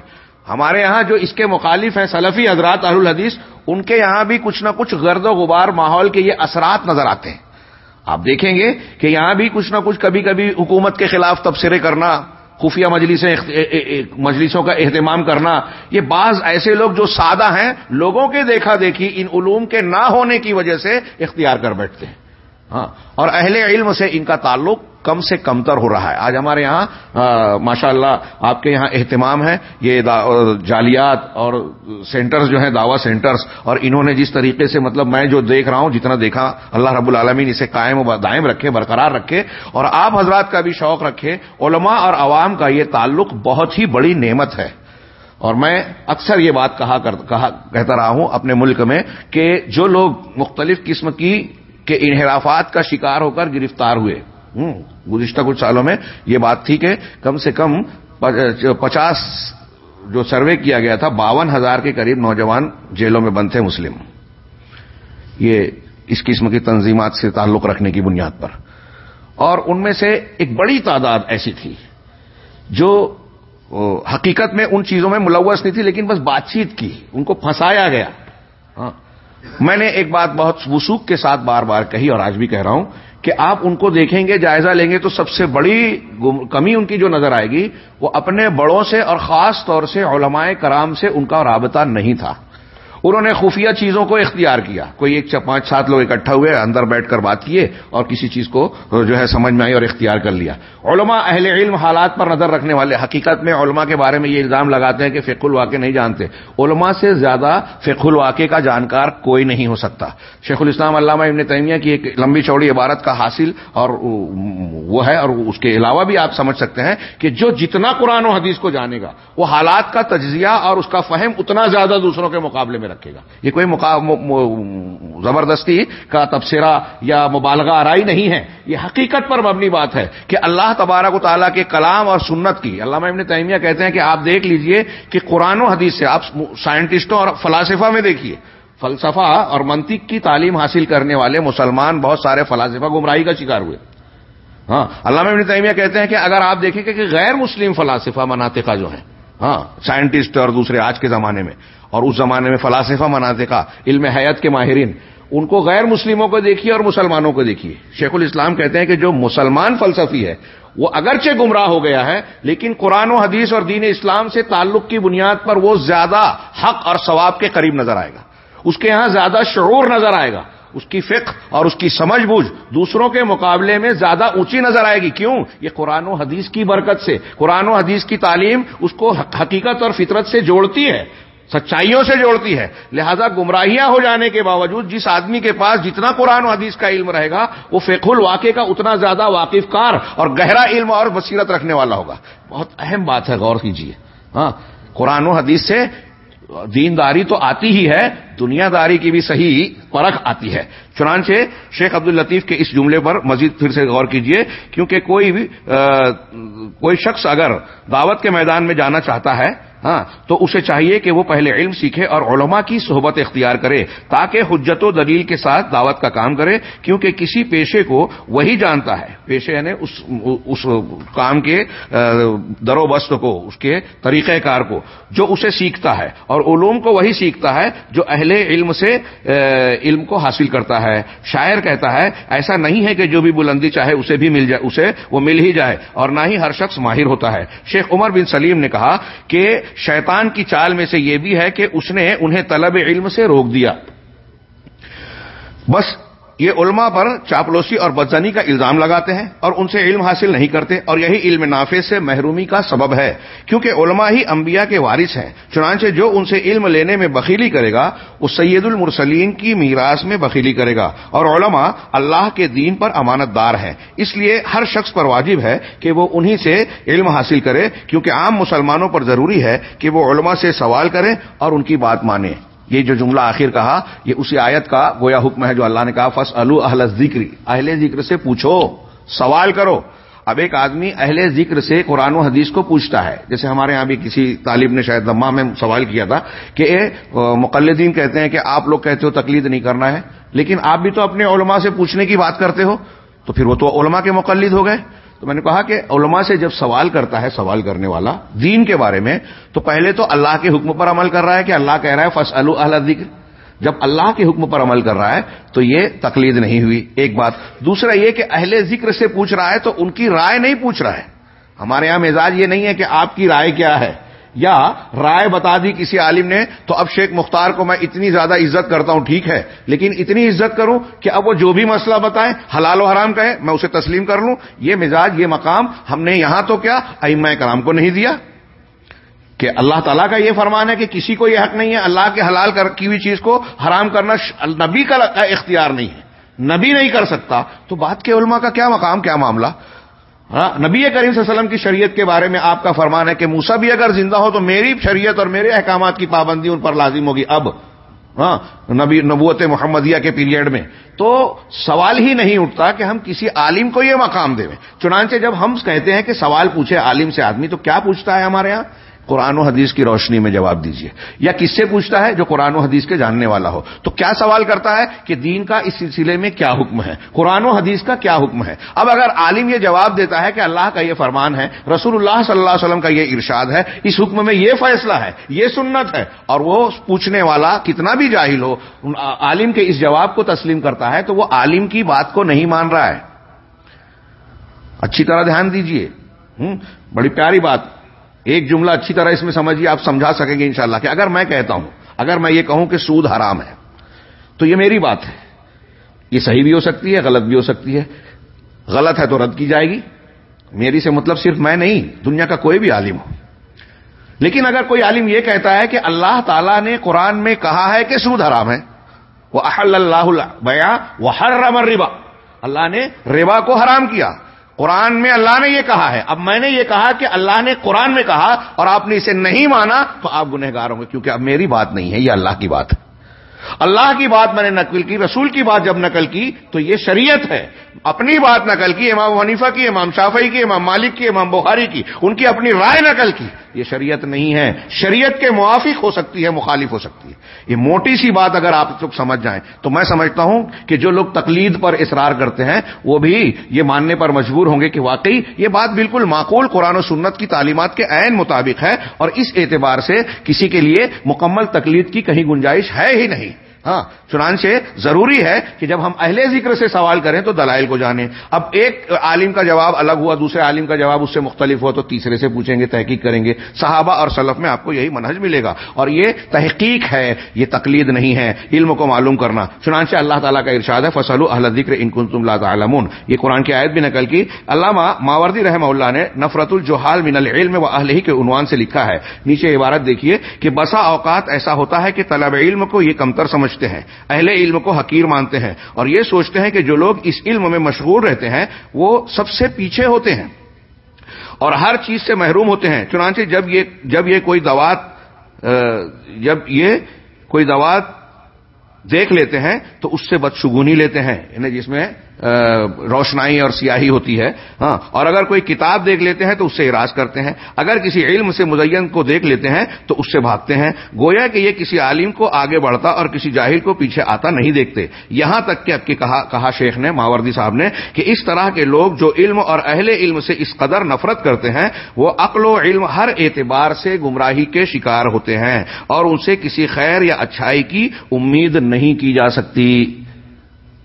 ہمارے یہاں جو اس کے مخالف ہیں سلفی حضرات اہل الحدیث، ان کے یہاں بھی کچھ نہ کچھ گرد و غبار ماحول کے یہ اثرات نظر آتے ہیں۔ آپ دیکھیں گے کہ یہاں بھی کچھ نہ کچھ کبھی کبھی حکومت کے خلاف تبصرے کرنا، خفیہ مجلسیں مجلسوں کا اہتمام کرنا، یہ بعض ایسے لوگ جو سادہ ہیں، لوگوں کے دیکھا دیکھی ان علوم کے نہ ہونے کی وجہ سے اختیار کر بیٹھتے ہیں۔ ہاں اور اہل علم سے ان کا تعلق کم سے کمتر ہو رہا ہے۔ آج ہمارے یہاں ماشاء اللہ آپ کے یہاں اہتمام ہے۔ یہ جالیات اور سینٹرز جو ہیں، دعوی سینٹرز، اور انہوں نے جس طریقے سے مطلب میں جو دیکھ رہا ہوں، جتنا دیکھا، اللہ رب العالمین اسے قائم و دائم رکھے، برقرار رکھے۔ اور آپ حضرات کا بھی شوق رکھے علماء اور عوام کا یہ تعلق بہت ہی بڑی نعمت ہے۔ اور میں اکثر یہ بات کہا، کہتا رہا ہوں اپنے ملک میں کہ جو لوگ مختلف قسم کی کہ انحرافات کا شکار ہو کر گرفتار ہوئے۔ گزشتہ کچھ سالوں میں یہ بات تھی کہ کم سے کم پچاس جو سروے کیا گیا تھا، باون ہزار کے قریب نوجوان جیلوں میں بند تھے مسلم۔ یہ اس قسم کی تنظیمات سے تعلق رکھنے کی بنیاد پر۔ اور ان میں سے ایک بڑی تعداد ایسی تھی جو حقیقت میں ان چیزوں میں ملوث نہیں تھی، لیکن بس بات چیت کی، ان کو پھنسایا گیا۔ ہاں میں نے ایک بات بہت وسوخ کے ساتھ بار بار کہی اور آج بھی کہہ رہا ہوں کہ آپ ان کو دیکھیں گے، جائزہ لیں گے تو سب سے بڑی کمی ان کی جو نظر آئے گی، وہ اپنے بڑوں سے اور خاص طور سے علماء کرام سے ان کا رابطہ نہیں تھا۔ انہوں نے خفیہ چیزوں کو اختیار کیا۔ کوئی ایک پانچ سات لوگ اکٹھا ہوئے، اندر بیٹھ کر بات کیے اور کسی چیز کو جو ہے سمجھ میں آئی اور اختیار کر لیا۔ علماء اہل علم حالات پر نظر رکھنے والے، حقیقت میں علماء کے بارے میں یہ الزام لگاتے ہیں کہ فق الواقع نہیں جانتے۔ علماء سے زیادہ فق الواقع کا جانکار کوئی نہیں ہو سکتا۔ شیخ الاسلام علامہ ابن تیمیہ کی ایک لمبی چوڑی عبارت کا حاصل اور وہ ہے اور اس کے علاوہ بھی آپ سمجھ سکتے ہیں کہ جو جتنا قرآن و حدیث کو جانے گا، وہ حالات کا تجزیہ اور اس کا فہم اتنا زیادہ دوسروں کے مقابلے میں رکھے گا۔ یہ کوئی زبردستی کا تبصرہ یا مبالغہ آرائی نہیں ہے۔ یہ حقیقت پر مبنی بات ہے کہ اللہ تبارک و تعالیٰ کے کلام اور سنت کی، علامہ ابن تیمیہ کہتے ہیں کہ آپ دیکھ لیجیے کہ قرآن و حدیث سے، آپ سائنٹسٹوں اور فلاسفہ میں دیکھیے۔ فلسفہ اور منطق کی تعلیم حاصل کرنے والے مسلمان بہت سارے فلاسفہ گمراہی کا شکار ہوئے۔ ہاں علامہ ابن تیمیہ کہتے ہیں کہ اگر آپ دیکھیں کہ غیر مسلم فلاسفہ مناطقہ جو ہیں ہاں سائنٹسٹ اور دوسرے آج کے زمانے میں اور اس زمانے میں فلاسفہ مناطقہ، علم حیات کے ماہرین، ان کو غیر مسلموں کو دیکھیے اور مسلمانوں کو دیکھیے۔ شیخ الاسلام کہتے ہیں کہ جو مسلمان فلسفی ہے، وہ اگرچہ گمراہ ہو گیا ہے، لیکن قرآن و حدیث اور دین اسلام سے تعلق کی بنیاد پر وہ زیادہ حق اور ثواب کے قریب نظر آئے گا۔ اس کے یہاں زیادہ شعور نظر آئے گا۔ اس کی فقہ اور اس کی سمجھ بوجھ دوسروں کے مقابلے میں زیادہ اونچی نظر آئے گی۔ کیوں؟ یہ قرآن و حدیث کی برکت سے۔ قرآن و حدیث کی تعلیم اس کو حقیقت اور فطرت سے جوڑتی ہے۔ سچائیوں سے جوڑتی ہے۔ لہذا گمراہیاں ہو جانے کے باوجود جس آدمی کے پاس جتنا قرآن و حدیث کا علم رہے گا، وہ فیق الواقع کا اتنا زیادہ واقف کار اور گہرا علم اور بصیرت رکھنے والا ہوگا۔ بہت اہم بات ہے، غور کیجیے ہاں قرآن و حدیث سے دینداری تو آتی ہی ہے دنیا داری کی بھی صحیح پرکھ آتی ہے۔ چنانچہ شیخ عبد الطیف کے اس جملے پر مزید پھر سے غور کیجیے، کیونکہ کوئی بھی کوئی شخص اگر دعوت کے میدان میں جانا چاہتا ہے ہاں تو اسے چاہیے کہ وہ پہلے علم سیکھے اور علماء کی صحبت اختیار کرے، تاکہ حجت و دلیل کے ساتھ دعوت کا کام کرے، کیونکہ کسی پیشے کو وہی جانتا ہے۔ پیشے یعنی اس اس کام کے در و بست کو، اس کے طریقہ کار کو، جو اسے سیکھتا ہے۔ اور علوم کو وہی سیکھتا ہے جو اہل علم سے علم کو حاصل کرتا ہے۔ شاعر کہتا ہے، ایسا نہیں ہے کہ جو بھی بلندی چاہے اسے بھی مل جائے، اسے وہ مل ہی جائے، اور نہ ہی ہر شخص ماہر ہوتا ہے۔ شیخ عمر بن سلیم نے کہا کہ شیطان کی چال میں سے یہ بھی ہے کہ اس نے انہیں طلب علم سے روک دیا۔ بس یہ علماء پر چاپلوسی اور بدزنی کا الزام لگاتے ہیں اور ان سے علم حاصل نہیں کرتے اور یہی علم نافع سے محرومی کا سبب ہے، کیونکہ علماء ہی انبیاء کے وارث ہیں۔ چنانچہ جو ان سے علم لینے میں بخیلی کرے گا، وہ سید المرسلین کی میراث میں بخیلی کرے گا۔ اور علماء اللہ کے دین پر امانت دار ہیں۔ اس لیے ہر شخص پر واجب ہے کہ وہ انہی سے علم حاصل کرے، کیونکہ عام مسلمانوں پر ضروری ہے کہ وہ علماء سے سوال کریں اور ان کی بات مانیں۔ یہ جو جملہ آخر کہا، یہ اسی آیت کا گویا حکم ہے جو اللہ نے کہا فس اہل ذکر اہل ذکر سے پوچھو، سوال کرو۔ اب ایک آدمی اہل ذکر سے قرآن و حدیث کو پوچھتا ہے۔ جیسے ہمارے یہاں بھی کسی طالب نے شاید دما میں سوال کیا تھا کہ مقلدین کہتے ہیں کہ آپ لوگ کہتے ہو تقلید نہیں کرنا ہے، لیکن آپ بھی تو اپنے علماء سے پوچھنے کی بات کرتے ہو۔ تو پھر وہ تو علماء کے مقلد ہو گئے۔ تو میں نے کہا کہ علماء سے جب سوال کرتا ہے سوال کرنے والا دین کے بارے میں، تو پہلے تو اللہ کے حکم پر عمل کر رہا ہے کہ اللہ کہہ رہا ہے فص ذکر جب اللہ کے حکم پر عمل کر رہا ہے، تو یہ تقلید نہیں ہوئی، ایک بات۔ دوسرا یہ کہ اہل ذکر سے پوچھ رہا ہے، تو ان کی رائے نہیں پوچھ رہا ہے۔ ہمارے یہاں مزاج یہ نہیں ہے کہ آپ کی رائے کیا ہے۔ یا رائے بتا دی کسی عالم نے، تو اب شیخ مختار کو میں اتنی زیادہ عزت کرتا ہوں، ٹھیک ہے، لیکن اتنی عزت کروں کہ اب وہ جو بھی مسئلہ بتائیں، حلال و حرام کہے میں اسے تسلیم کر لوں۔ یہ مزاج، یہ مقام ہم نے یہاں تو کیا ائمہ کرام کو نہیں دیا؟ کہ اللہ تعالیٰ کا یہ فرمان ہے کہ کسی کو یہ حق نہیں ہے، اللہ کے حلال کی ہوئی چیز کو حرام کرنا نبی کا اختیار نہیں ہے۔ نبی نہیں کر سکتا۔ تو بات کے علماء کا کیا مقام، کیا معاملہ؟ ہاں نبی کریم صلی اللہ علیہ وسلم کی شریعت کے بارے میں آپ کا فرمان ہے کہ موسا بھی اگر زندہ ہو تو میری شریعت اور میرے احکامات کی پابندی ان پر لازم ہوگی۔ اب ہاں نبی نبوت محمدیہ کے پیریڈ میں۔ تو سوال ہی نہیں اٹھتا کہ ہم کسی عالم کو یہ مقام دیں چنانچہ جب ہم کہتے ہیں کہ سوال پوچھے عالم سے آدمی، تو کیا پوچھتا ہے ہمارے یہاں قرآن و حدیث کی روشنی میں جواب دیجیے یا کس سے پوچھتا ہے جو قرآن و حدیث کے جاننے والا ہو۔ تو کیا سوال کرتا ہے کہ دین کا اس سلسلے میں کیا حکم ہے؟ قرآن و حدیث کا کیا حکم ہے؟ اب اگر عالم یہ جواب دیتا ہے کہ اللہ کا یہ فرمان ہے، رسول اللہ صلی اللہ علیہ وسلم کا یہ ارشاد ہے، اس حکم میں یہ فیصلہ ہے، یہ سنت ہے، اور وہ پوچھنے والا کتنا بھی جاہل ہو، عالم کے اس جواب کو تسلیم کرتا ہے تو وہ عالم کی بات کو نہیں مان رہا ہے۔ اچھی طرح دھیان دیجیے بڑی پیاری بات۔ ایک جملہ اچھی طرح اس میں سمجھیے، آپ سمجھا سکیں گے انشاءاللہ کہ اگر میں کہتا ہوں، اگر میں یہ کہوں کہ سود حرام ہے، تو یہ میری بات ہے۔ یہ صحیح بھی ہو سکتی ہے، غلط بھی ہو سکتی ہے۔ غلط ہے تو رد کی جائے گی۔ میری سے مطلب صرف میں نہیں، دنیا کا کوئی بھی عالم ہو۔ لیکن اگر کوئی عالم یہ کہتا ہے کہ اللہ تعالیٰ نے قرآن میں کہا ہے کہ سود حرام ہے وہ احل اللہ بیا وہ ہر ربا اللہ نے ریبا کو حرام کیا۔ قرآن میں اللہ نے یہ کہا ہے۔ اب میں نے یہ کہا کہ اللہ نے قرآن میں کہا اور آپ نے اسے نہیں مانا تو آپ گنہگار ہوں گے کیونکہ اب میری بات نہیں ہے، یہ اللہ کی بات۔ ہے اللہ کی بات میں نے نقل کی، رسول کی بات جب نقل کی تو یہ شریعت ہے۔ اپنی بات نقل کی، امام حنیفہ کی، امام شافعی کی، امام مالک کی، امام بخاری کی، ان کی اپنی رائے نقل کی۔ یہ شریعت نہیں ہے۔ شریعت کے موافق ہو سکتی ہے، مخالف ہو سکتی ہے۔ یہ موٹی سی بات اگر آپ لوگ سمجھ جائیں، تو میں سمجھتا ہوں کہ جو لوگ تقلید پر اصرار کرتے ہیں، وہ بھی یہ ماننے پر مجبور ہوں گے کہ واقعی یہ بات بالکل معقول قرآن و سنت کی تعلیمات کے عین مطابق ہے اور اس اعتبار سے کسی کے لیے مکمل تقلید کی کہیں گنجائش ہے ہی نہیں۔ ہاں چنانچہ ضروری ہے کہ جب ہم اہل ذکر سے سوال کریں تو دلائل کو جانیں۔ اب ایک عالم کا جواب الگ ہوا، دوسرے عالم کا جواب اس سے مختلف ہوا تو تیسرے سے پوچھیں گے، تحقیق کریں گے۔ صحابہ اور سلف میں آپ کو یہی منہج ملے گا۔ اور یہ تحقیق ہے، یہ تقلید نہیں ہے، علم کو معلوم کرنا۔ چنانچہ اللہ تعالیٰ کا ارشاد ہے فصل اہل ذکر انکن تم اللہ یہ قرآن کی آیت بھی نقل کی۔ علامہ ماوردی رحمہ اللہ نے نفرت الجوحال من العلم و اہل ہی کے عنوان سے لکھا ہے۔ نیچے عبارت دیکھیے کہ بسا اوقات ایسا ہوتا ہے کہ طلب علم کو یہ کمتر سمجھ سمجھتے ہیں، اہل علم کو حقیر مانتے ہیں۔ اور یہ سوچتے ہیں کہ جو لوگ اس علم میں مشغول رہتے ہیں، وہ سب سے پیچھے ہوتے ہیں۔ اور ہر چیز سے محروم ہوتے ہیں۔ چنانچہ جب یہ جب یہ کوئی دوات جب یہ کوئی دوات دیکھ لیتے ہیں، تو اس سے بدشگونی لیتے ہیں۔ یعنی جس میں روشنائی اور سیاہی ہوتی ہے ہاں اور اگر کوئی کتاب دیکھ لیتے ہیں تو اس سے اراض کرتے ہیں، اگر کسی علم سے مزین کو دیکھ لیتے ہیں تو اس سے بھاگتے ہیں، گویا کہ یہ کسی عالم کو آگے بڑھتا اور کسی جاہل کو پیچھے آتا نہیں دیکھتے۔ یہاں تک کہ اب کی کہا کہا شیخ نے، ماوردی صاحب نے، کہ اس طرح کے لوگ جو علم اور اہل علم سے اس قدر نفرت کرتے ہیں، وہ عقل و علم ہر اعتبار سے گمراہی کے شکار ہوتے ہیں، اور ان سے کسی خیر یا اچھائی کی امید نہیں کی جا سکتی۔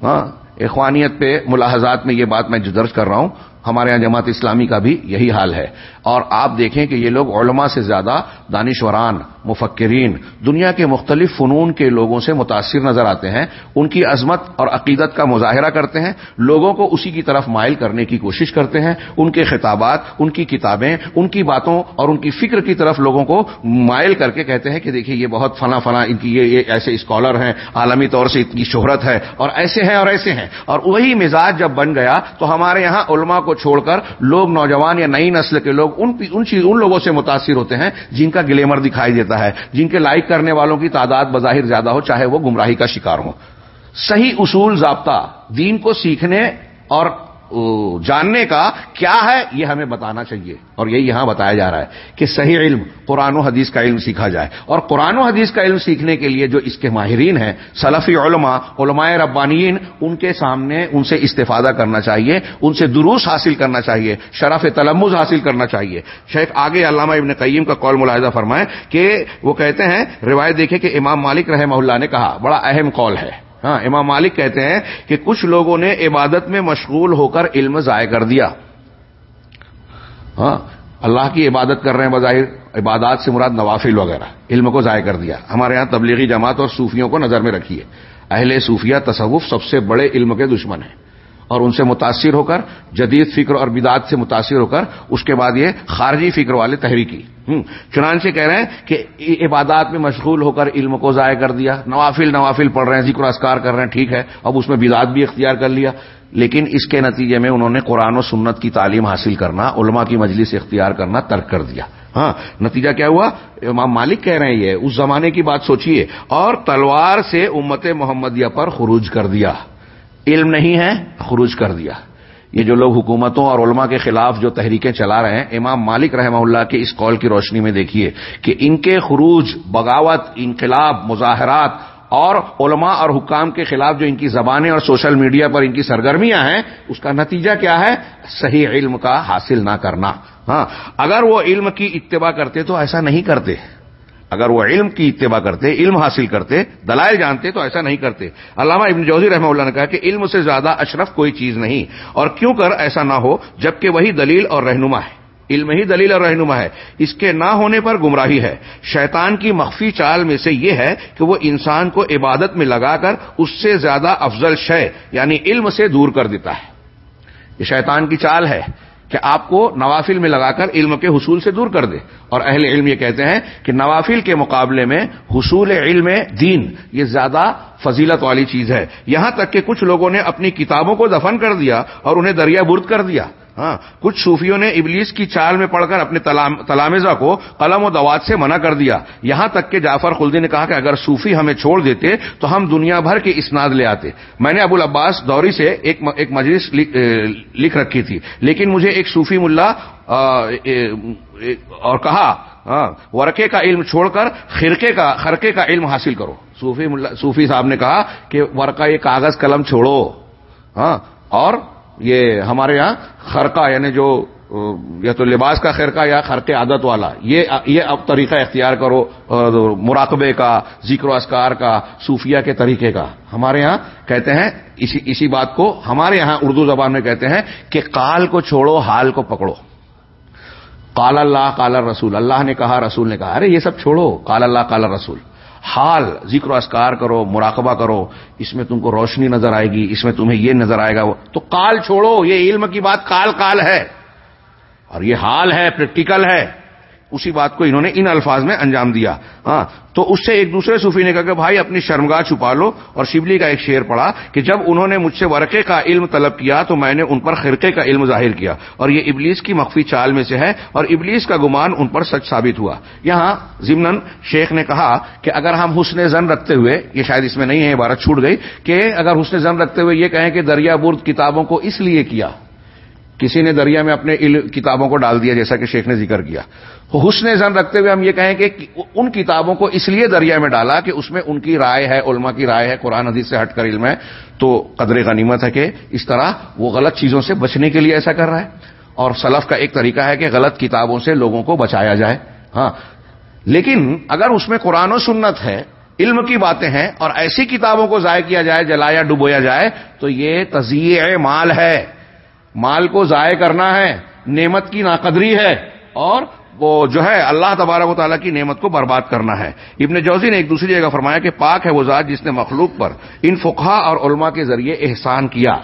ہاں اخوانیت پہ ملاحظات میں یہ بات میں درج کر رہا ہوں۔ ہمارے یہاں جماعت اسلامی کا بھی یہی حال ہے۔ اور آپ دیکھیں کہ یہ لوگ علماء سے زیادہ دانشوران، مفکرین، دنیا کے مختلف فنون کے لوگوں سے متاثر نظر آتے ہیں۔ ان کی عظمت اور عقیدت کا مظاہرہ کرتے ہیں۔ لوگوں کو اسی کی طرف مائل کرنے کی کوشش کرتے ہیں۔ ان کے خطابات، ان کی کتابیں، ان کی باتوں اور ان کی فکر کی طرف لوگوں کو مائل کر کے کہتے ہیں کہ دیکھیے یہ بہت فنا فنا ان کی یہ ایسے اسکالر ہیں، عالمی طور سے اتنی شہرت ہے اور ایسے ہیں اور ایسے ہیں۔ اور وہی مزاج جب بن گیا تو ہمارے یہاں علماء کو چھوڑ کر لوگ نوجوان یا نئی نسل کے لوگ ان ان, ان لوگوں سے متاثر ہوتے ہیں جن کا گلیمر دکھائی دیتا ہے جن کے لائک کرنے والوں کی تعداد بظاہر زیادہ ہو چاہے وہ گمراہی کا شکار ہو صحیح اصول ضابطہ دین کو سیکھنے اور جاننے کا کیا ہے، یہ ہمیں بتانا چاہیے۔ اور یہی یہاں بتایا جا رہا ہے کہ صحیح علم قرآن و حدیث کا علم سیکھا جائے۔ اور قرآن و حدیث کا علم سیکھنے کے لیے جو اس کے ماہرین ہیں، سلفی علماء علماء ربانین ان کے سامنے ان سے استفادہ کرنا چاہیے، ان سے دروس حاصل کرنا چاہیے، شرف تلمز حاصل کرنا چاہیے۔ شیخ آگے علامہ ابن قیم کا قول ملاحظہ فرمائے کہ وہ کہتے ہیں، روایت دیکھے کہ امام مالک رحمہ اللہ نے کہا، بڑا اہم قول ہے۔ ہاں امام مالک کہتے ہیں کہ کچھ لوگوں نے عبادت میں مشغول ہو کر علم ضائع کر دیا۔ ہاں اللہ کی عبادت کر رہے ہیں بظاہر، عبادات سے مراد نوافل وغیرہ، علم کو ضائع کر دیا۔ ہمارے یہاں تبلیغی جماعت اور صوفیوں کو نظر میں رکھیے۔ اہل صوفیہ تصوف سب سے بڑے علم کے دشمن ہیں۔ اور ان سے متاثر ہو کر، جدید فکر اور بدعت سے متاثر ہو کر، اس کے بعد یہ خارجی فکر والے تحریکی چنانچہ کہہ رہے ہیں کہ عبادات میں مشغول ہو کر علم کو ضائع کر دیا، نوافل نوافل پڑھ رہے ہیں، ذکر اسکار کر رہے ہیں، ٹھیک ہے، اب اس میں بدعت بھی اختیار کر لیا۔ لیکن اس کے نتیجے میں انہوں نے قرآن و سنت کی تعلیم حاصل کرنا، علماء کی مجلس اختیار کرنا ترک کر دیا۔ ہاں نتیجہ کیا ہوا؟ امام مالک کہہ رہے ہیں یہ، اس زمانے کی بات سوچیے۔ اور تلوار سے امت محمدیہ پر خروج کر دیا۔ علم نہیں ہے، خروج کر دیا۔ یہ جو لوگ حکومتوں اور علماء کے خلاف جو تحریکیں چلا رہے ہیں، امام مالک رحمہ اللہ کے اس قول کی روشنی میں دیکھیے کہ ان کے خروج، بغاوت، انقلاب، مظاہرات اور علماء اور حکام کے خلاف جو ان کی زبانیں اور سوشل میڈیا پر ان کی سرگرمیاں ہیں، اس کا نتیجہ کیا ہے؟ صحیح علم کا حاصل نہ کرنا۔ ہاں اگر وہ علم کی اتباع کرتے تو ایسا نہیں کرتے۔ اگر وہ علم کی اتباع کرتے، علم حاصل کرتے، دلائل جانتے، تو ایسا نہیں کرتے۔ علامہ ابن جوزی رحمہ اللہ نے کہا کہ علم سے زیادہ اشرف کوئی چیز نہیں۔ اور کیوں کر ایسا نہ ہو؟ جبکہ وہی دلیل اور رہنما ہے۔ علم ہی دلیل اور رہنما ہے۔ اس کے نہ ہونے پر گمراہی ہے۔ شیطان کی مخفی چال میں سے یہ ہے کہ وہ انسان کو عبادت میں لگا کر اس سے زیادہ افضل شے یعنی علم سے دور کر دیتا ہے۔ یہ شیطان کی چال ہے۔ کہ آپ کو نوافل میں لگا کر علم کے حصول سے دور کر دے۔ اور اہل علم یہ کہتے ہیں کہ نوافل کے مقابلے میں حصول علم دین یہ زیادہ فضیلت والی چیز ہے۔ یہاں تک کہ کچھ لوگوں نے اپنی کتابوں کو دفن کر دیا اور انہیں دریا برد کر دیا۔ ہاں کچھ صوفیوں نے ابلیس کی چال میں پڑھ کر اپنے تلامزہ کو قلم و دوات سے منع کر دیا۔ یہاں تک کہ جعفر خلدی نے کہا کہ اگر صوفی ہمیں چھوڑ دیتے تو ہم دنیا بھر کے اسناد لے آتے۔ میں نے ابو العباس دوری سے ایک مجلس لکھ رکھی تھی۔ لیکن مجھے ایک صوفی ملا اور کہا ورقے کا علم چھوڑ کر خرقے کا خرقے کا علم حاصل کرو۔ صوفی صوفی صاحب نے کہا کہ ورقہ، یہ کاغذ قلم چھوڑو۔ ہاں اور یہ ہمارے یہاں خرقہ یعنی جو یا تو لباس کا خرقہ یا خرق عادت والا، یہ اب طریقہ اختیار کرو مراقبے کا، ذکر و اسکار کا، صوفیہ کے طریقے کا۔ ہمارے ہاں کہتے ہیں، اسی اسی بات کو ہمارے یہاں اردو زبان میں کہتے ہیں کہ کال کو چھوڑو، حال کو پکڑو۔ کال اللہ کال رسول اللہ نے کہا، رسول نے کہا۔ ارے، یہ سب چھوڑو۔ کال اللہ کال رسول حال، ذکر و اسکار کرو، مراقبہ کرو، اس میں تم کو روشنی نظر آئے گی، اس میں تمہیں یہ نظر آئے گا، تو کال چھوڑو، یہ علم کی بات کال کال ہے، اور یہ حال ہے پریکٹیکل ہے۔ اسی بات کو انہوں نے ان الفاظ میں انجام دیا۔ ہاں تو اس سے ایک دوسرے صوفی نے کہا کہ بھائی، اپنی شرمگاہ چھپا لو۔ اور شبلی کا ایک شعر پڑا کہ جب انہوں نے مجھ سے ورقے کا علم طلب کیا تو میں نے ان پر خرقے کا علم ظاہر کیا۔ اور یہ ابلیس کی مخفی چال میں سے ہے اور ابلیس کا گمان ان پر سچ ثابت ہوا۔ یہاں ضمن شیخ نے کہا کہ اگر ہم حسن زن رکھتے ہوئے، یہ شاید اس میں نہیں ہے، عبارت چھوٹ گئی، کہ اگر حسن زن رکھتے ہوئے یہ کہیں کہ دریا برد کتابوں کو اس لیے کیا۔ کسی نے دریا میں اپنے کتابوں کو ڈال دیا، جیسا کہ شیخ نے ذکر کیا۔ حسن زن رکھتے ہوئے ہم یہ کہیں کہ ان کتابوں کو اس لیے دریا میں ڈالا کہ اس میں ان کی رائے ہے، علماء کی رائے ہے، قرآن حدیث سے ہٹ کر علم ہے۔ تو قدر غنیمت ہے کہ اس طرح وہ غلط چیزوں سے بچنے کے لیے ایسا کر رہا ہے۔ اور سلف کا ایک طریقہ ہے کہ غلط کتابوں سے لوگوں کو بچایا جائے۔ ہاں۔ لیکن اگر اس میں قرآن و سنت ہے، علم کی باتیں ہیں اور ایسی کتابوں کو ضائع کیا جائے، جلایا، ڈبویا جائے، تو یہ تزیع مال ہے۔ مال کو ضائع کرنا ہے، نعمت کی ناقدری ہے، اور وہ جو ہے اللہ تبارک و تعالیٰ کی نعمت کو برباد کرنا ہے۔ ابن جوزی نے ایک دوسری جگہ فرمایا کہ پاک ہے وہ ذات جس نے مخلوق پر، ان فقہ اور علماء کے ذریعے احسان کیا۔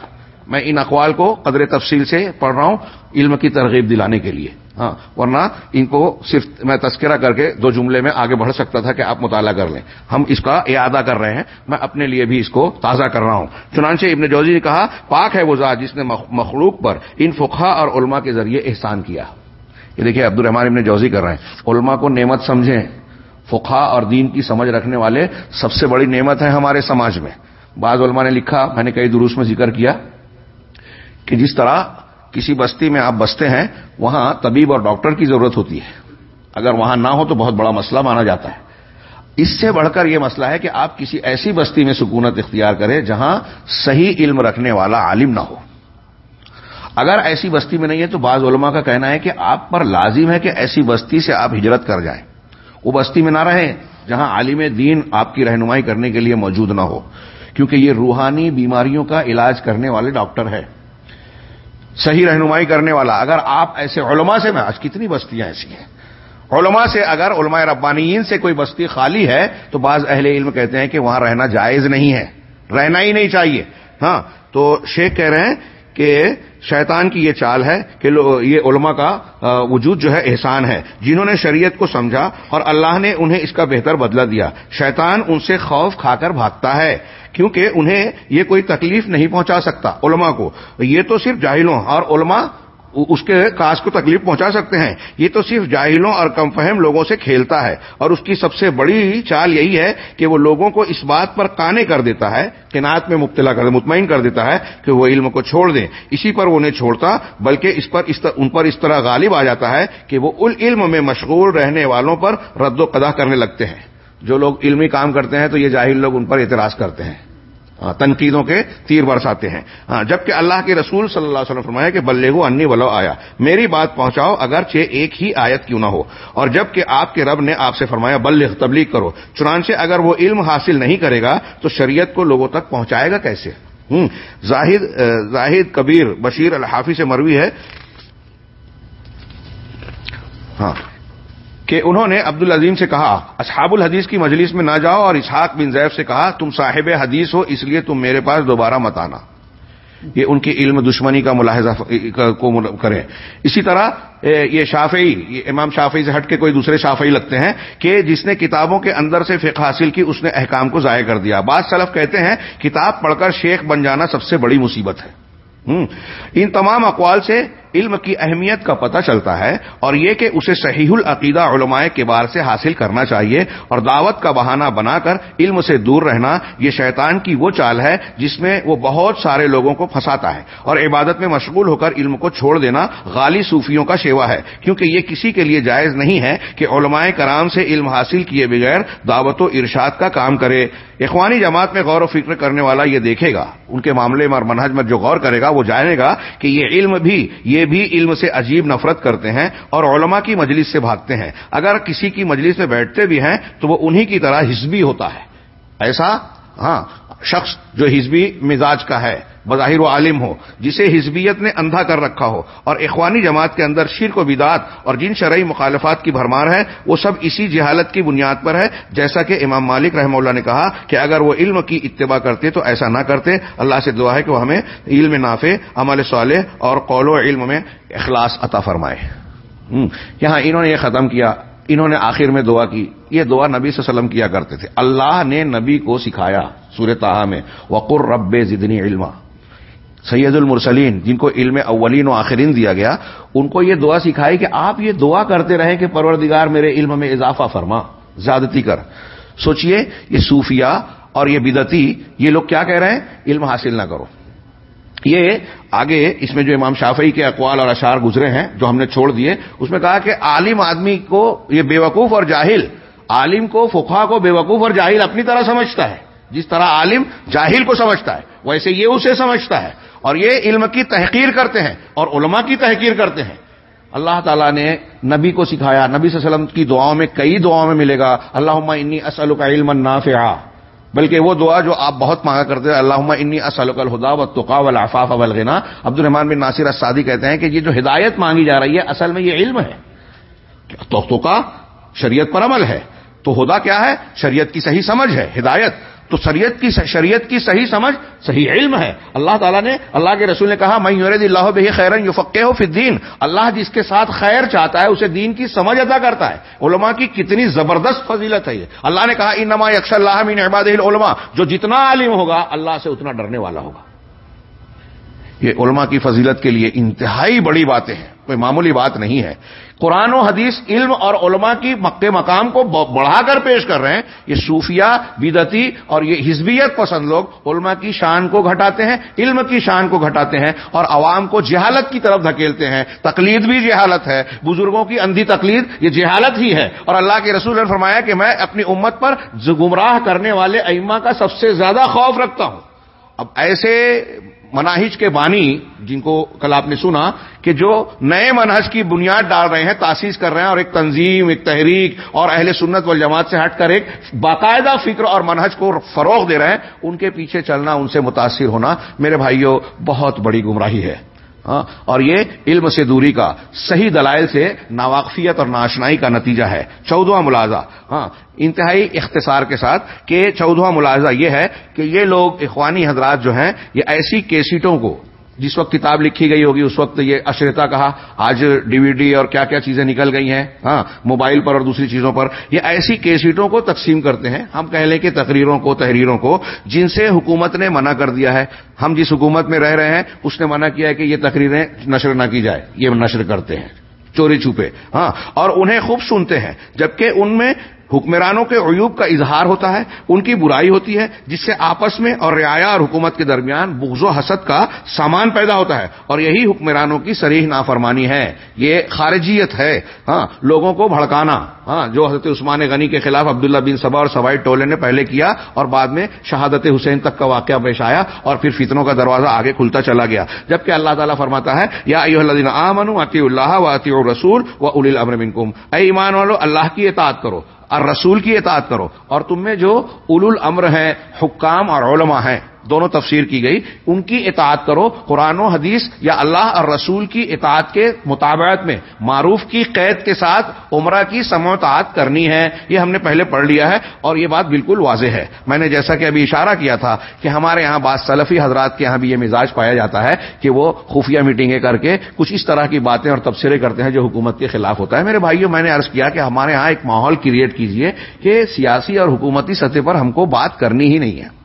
میں ان اقوال کو قدر تفصیل سے پڑھ رہا ہوں، علم کی ترغیب دلانے کے لیے ہاں ورنہ ان کو صرف میں تذکرہ کر کے دو جملے میں آگے بڑھ سکتا تھا کہ آپ مطالعہ کر لیں۔ ہم اس کا اعادہ کر رہے ہیں، میں اپنے لیے بھی اس کو تازہ کر رہا ہوں۔ چنانچہ ابن جوزی نے کہا، پاک ہے وہ ذات جس نے مخلوق پر ان فقہ اور علماء کے ذریعے احسان کیا۔ یہ دیکھیے عبد الرحمان ابن جوزی کر رہے ہیں۔ علماء کو نعمت سمجھیں۔ فقہ اور دین کی سمجھ رکھنے والے سب سے بڑی نعمت ہے ہمارے سماج میں۔ بعض علماء نے لکھا، میں نے کئی دروس میں ذکر کیا۔ کہ جس طرح کسی بستی میں آپ بستے ہیں، وہاں طبیب اور ڈاکٹر کی ضرورت ہوتی ہے۔ اگر وہاں نہ ہو تو بہت بڑا مسئلہ مانا جاتا ہے۔ اس سے بڑھ کر یہ مسئلہ ہے کہ آپ کسی ایسی بستی میں سکونت اختیار کریں جہاں صحیح علم رکھنے والا عالم نہ ہو۔ اگر ایسی بستی میں نہیں ہے تو بعض علماء کا کہنا ہے کہ آپ پر لازم ہے کہ ایسی بستی سے آپ ہجرت کر جائیں۔ وہ بستی میں نہ رہیں جہاں عالم دین آپ کی رہنمائی کرنے کے لیے موجود نہ ہو، کیونکہ یہ روحانی بیماریوں کا علاج کرنے والے ڈاکٹر ہے صحیح رہنمائی کرنے والا، اگر آپ ایسے علماء سے، میں آج کتنی بستیاں ایسی ہیں؟ علماء سے اگر علماء ربانیین سے کوئی بستی خالی ہے، تو بعض اہل علم کہتے ہیں کہ وہاں رہنا جائز نہیں ہے، رہنا ہی نہیں چاہیے۔ ہاں تو شیخ کہہ رہے ہیں کہ شیطان کی یہ چال ہے کہ یہ علماء کا وجود جو ہے احسان ہے۔ جنہوں نے شریعت کو سمجھا اور اللہ نے انہیں اس کا بہتر بدلہ دیا۔ شیطان ان سے خوف کھا کر بھاگتا ہے، کیونکہ انہیں یہ کوئی تکلیف نہیں پہنچا سکتا علماء کو۔ یہ تو صرف جاہلوں اور علماء اس کے کاس کو تکلیف پہنچا سکتے ہیں۔ یہ تو صرف جاہلوں اور کم فہم لوگوں سے کھیلتا ہے۔ اور اس کی سب سے بڑی چال یہی ہے کہ وہ لوگوں کو اس بات پر کانے کر دیتا ہے کنات میں مبتلا کر، مطمئن کر دیتا ہے کہ وہ علم کو چھوڑ دیں۔ اسی پر وہ انہیں چھوڑتا، بلکہ اس پر اس ان پر اس طرح غالب آ جاتا ہے کہ وہ ال علم میں مشغول رہنے والوں پر رد و قدا کرنے لگتے ہیں۔ جو لوگ علمی کام کرتے ہیں تو یہ جاہل لوگ ان پر اعتراض کرتے ہیں۔ ہاں، تنقیدوں کے تیر برساتے ہیں۔ ہاں، جبکہ اللہ کے رسول صلی اللہ علیہ وسلم فرمایا کہ بلے ہو انی ولو آیا، میری بات پہنچاؤ اگرچہ ایک ہی آیت کیوں نہ ہو۔ اور جبکہ آپ کے رب نے آپ سے فرمایا، بلغ، تبلیغ کرو، چنانچہ اگر وہ علم حاصل نہیں کرے گا تو شریعت کو لوگوں تک پہنچائے گا کیسے؟ زاہد زاہد کبیر بشیر الحافی سے مروی ہے۔ ہاں۔ کہ انہوں نے عبد العظیم سے کہا، اصحاب الحدیث کی مجلس میں نہ جاؤ اور اسحاق بن زیب سے کہا، تم صاحب حدیث ہو، اس لیے تم میرے پاس دوبارہ مت آنا. یہ ان کی علم دشمنی کا ملاحظہ کو کریں۔ اسی طرح یہ شافعی، یہ امام شافعی سے ہٹ کے کوئی دوسرے شافعی لگتے ہیں کہ جس نے کتابوں کے اندر سے فقہ حاصل کی، اس نے احکام کو ضائع کر دیا۔ بعض سلف کہتے ہیں، کتاب پڑھ کر شیخ بن جانا سب سے بڑی مصیبت ہے۔ ان تمام اقوال سے علم کی اہمیت کا پتہ چلتا ہے اور یہ کہ اسے صحیح العقیدہ علماء کے بار سے حاصل کرنا چاہیے اور دعوت کا بہانہ بنا کر علم سے دور رہنا یہ شیطان کی وہ چال ہے جس میں وہ بہت سارے لوگوں کو پھنساتا ہے اور عبادت میں مشغول ہو کر علم کو چھوڑ دینا غالی صوفیوں کا شیوا ہے کیونکہ یہ کسی کے لیے جائز نہیں ہے کہ علماء کرام سے علم حاصل کیے بغیر دعوت و ارشاد کا کام کرے۔ اخوانی جماعت میں غور و فکر کرنے والا یہ دیکھے گا۔ ان کے معاملے میں اور منہج میں جو غور کرے گا وہ جانے گا کہ یہ علم بھی یہ بھی علم سے عجیب نفرت کرتے ہیں اور علماء کی مجلس سے بھاگتے ہیں۔ اگر کسی کی مجلس میں بیٹھتے بھی ہیں تو وہ انہی کی طرح حزبی ہوتا ہے۔ ایسا؟ ہاں شخص جو حزبی مزاج کا ہے۔ بظاہر و عالم ہو، جسے حزبیت نے اندھا کر رکھا ہو۔ اور اخوانی جماعت کے اندر شرک و بدات اور جن شرعی مخالفات کی بھرمار ہے، وہ سب اسی جہالت کی بنیاد پر ہے۔ جیسا کہ امام مالک رحمہ اللہ نے کہا کہ اگر وہ علم کی اتباع کرتے تو ایسا نہ کرتے۔ اللہ سے دعا ہے کہ وہ ہمیں علم نافع، عمل صالح اور قول و علم میں اخلاص عطا فرمائے۔ یہاں انہوں نے یہ ختم کیا۔ انہوں نے آخر میں دعا کی۔ یہ دعا نبی صلی اللہ علیہ وسلم کیا کرتے تھے۔ اللہ نے نبی کو سکھایا سورتہ میں وقر رب زدنی علما۔ سید المرسلین، جن کو علم اولین و آخرین دیا گیا، ان کو یہ دعا سکھائی کہ آپ یہ دعا کرتے رہیں کہ پروردگار میرے علم میں اضافہ فرما، زیادتی کر۔ سوچئے، یہ صوفیہ اور یہ بدتی یہ لوگ کیا کہہ رہے ہیں؟ علم حاصل نہ کرو۔ یہ آگے اس میں جو امام شافعی کے اقوال اور اشعار گزرے ہیں، جو ہم نے چھوڑ دیے، اس میں کہا کہ عالم آدمی کو یہ بے وقوف اور جاہل، عالم کو فخا کو بے وقوف اور جاہل اپنی طرح سمجھتا ہے۔ جس طرح عالم جاہل کو سمجھتا ہے، ویسے یہ اسے سمجھتا ہے۔ اور یہ علم کی تحقیر کرتے ہیں اور علماء کی تحقیر کرتے ہیں۔ اللہ تعالیٰ نے نبی کو سکھایا، نبی صلی اللہ علیہ وسلم کی دعاؤں میں کئی دعاؤں میں ملے گا اللہ انی اسل کا علم نافع بلکہ وہ دعا جو آپ بہت مانگا کرتے ہیں اللہ انی اسل الخدا و توقا والعفاف والغنا۔ عبد الرحمان بن ناصر اسادی کہتے ہیں کہ یہ جو ہدایت مانگی جا رہی ہے، اصل میں یہ علم ہے۔ تو شریعت پر عمل ہے۔ تو خدا کیا ہے؟ شریعت کی صحیح سمجھ ہے، ہدایت۔ تو شریعت کی شریعت کی صحیح سمجھ، صحیح علم ہے۔ اللہ تعالیٰ نے اللہ کے رسول نے کہا میں یورد اللہ بہ خیرن یو فقے ہو دین اللہ جس کے ساتھ خیر چاہتا ہے، اسے دین کی سمجھ ادا کرتا ہے۔ علماء کی کتنی زبردست فضیلت ہے یہ۔ اللہ نے کہا ان نما یکش اللہ مین عباد علماء جو جتنا عالم ہوگا، اللہ سے اتنا ڈرنے والا ہوگا۔ یہ علماء کی فضیلت کے لیے انتہائی بڑی باتیں ہیں۔ کوئی معمولی بات نہیں ہے۔ قرآن و حدیث علم اور علماء کی مکے مقام کو بڑھا کر پیش کر رہے ہیں۔ یہ صوفیہ بدتی اور یہ حزبیت پسند لوگ علماء کی شان کو گھٹاتے ہیں، علم کی شان کو گھٹاتے ہیں اور عوام کو جہالت کی طرف دھکیلتے ہیں۔ تقلید بھی جہالت ہے۔ بزرگوں کی اندھی تقلید یہ جہالت ہی ہے۔ اور اللہ کے رسول نے فرمایا کہ میں اپنی امت پر گمراہ کرنے والے ائمہ کا سب سے زیادہ خوف رکھتا ہوں۔ اب ایسے مناہج کے بانی جن کو کل آپ نے سنا کہ جو نئے منہج کی بنیاد ڈال رہے ہیں، تاسیس کر رہے ہیں اور ایک تنظیم، ایک تحریک اور اہل سنت والجماعت سے ہٹ کر ایک باقاعدہ فکر اور منہج کو فروغ دے رہے ہیں، ان کے پیچھے چلنا، ان سے متاثر ہونا میرے بھائیوں بہت بڑی گمراہی ہے۔ ہاں، اور یہ علم سے دوری کا، صحیح دلائل سے ناواقفیت اور ناشنائی کا نتیجہ ہے۔ چودواں ملازہ ہاں انتہائی اختصار کے ساتھ کہ چودواں ملازہ یہ ہے کہ یہ لوگ اخوانی حضرات جو ہیں، یہ ایسی کیسٹوں کو جس وقت کتاب لکھی گئی ہوگی، اس وقت یہ اشرتا کہا، آج ڈی وی ڈی اور کیا کیا چیزیں نکل گئی ہیں ہاں موبائل پر اور دوسری چیزوں پر، یہ ایسی کیسٹوں کو تقسیم کرتے ہیں۔ ہم کہہ لیں کہ تقریروں کو، تحریروں کو، جن سے حکومت نے منع کر دیا ہے۔ ہم جس حکومت میں رہ رہے ہیں، اس نے منع کیا ہے کہ یہ تقریریں نشر نہ کی جائے، یہ نشر کرتے ہیں۔ چوری چھپے ہاں اور انہیں خوب سنتے ہیں، جبکہ ان میں حکمرانوں کے عیوب کا اظہار ہوتا ہے، ان کی برائی ہوتی ہے، جس سے آپس میں اور رعایا اور حکومت کے درمیان بغض و حسد کا سامان پیدا ہوتا ہے۔ اور یہی حکمرانوں کی سریح نافرمانی ہے۔ یہ خارجیت ہے۔ ہاں لوگوں کو بھڑکانا۔ ہاں جو حضرت عثمان غنی کے خلاف عبداللہ بن صبا اور سوائی ٹولے نے پہلے کیا اور بعد میں شہادت حسین تک کا واقعہ پیش آیا اور پھر فتنوں کا دروازہ آگے کھلتا چلا گیا۔ جبکہ اللہ تعالیٰ فرماتا ہے، یا آمن عطی اللہ و عطی الرسول و اول الامر منکم۔ اے ایمان والو، اللہ کی اطاعت کرو۔ اور رسول کی اطاعت کرو اور تم میں جو اول الامر ہیں حکام اور علماء ہیں۔ دونوں تفسیر کی گئی، ان کی اطاعت کرو، قرآن و حدیث یا اللہ اور رسول کی اطاعت کے مطابعت میں، معروف کی قید کے ساتھ عمرہ کی سموتعت کرنی ہے، یہ ہم نے پہلے پڑھ لیا ہے اور یہ بات بالکل واضح ہے۔ میں نے جیسا کہ ابھی اشارہ کیا تھا کہ ہمارے یہاں بعض سلفی حضرات کے یہاں بھی یہ مزاج پایا جاتا ہے کہ وہ خفیہ میٹنگیں کر کے کچھ اس طرح کی باتیں اور تبصرے کرتے ہیں جو حکومت کے خلاف ہوتا ہے۔ میرے بھائیوں میں نے عرض کیا کہ ہمارے یہاں ایک ماحول کریٹ کیجیے کہ سیاسی اور حکومتی سطح پر ہم کو بات کرنی ہی نہیں ہے۔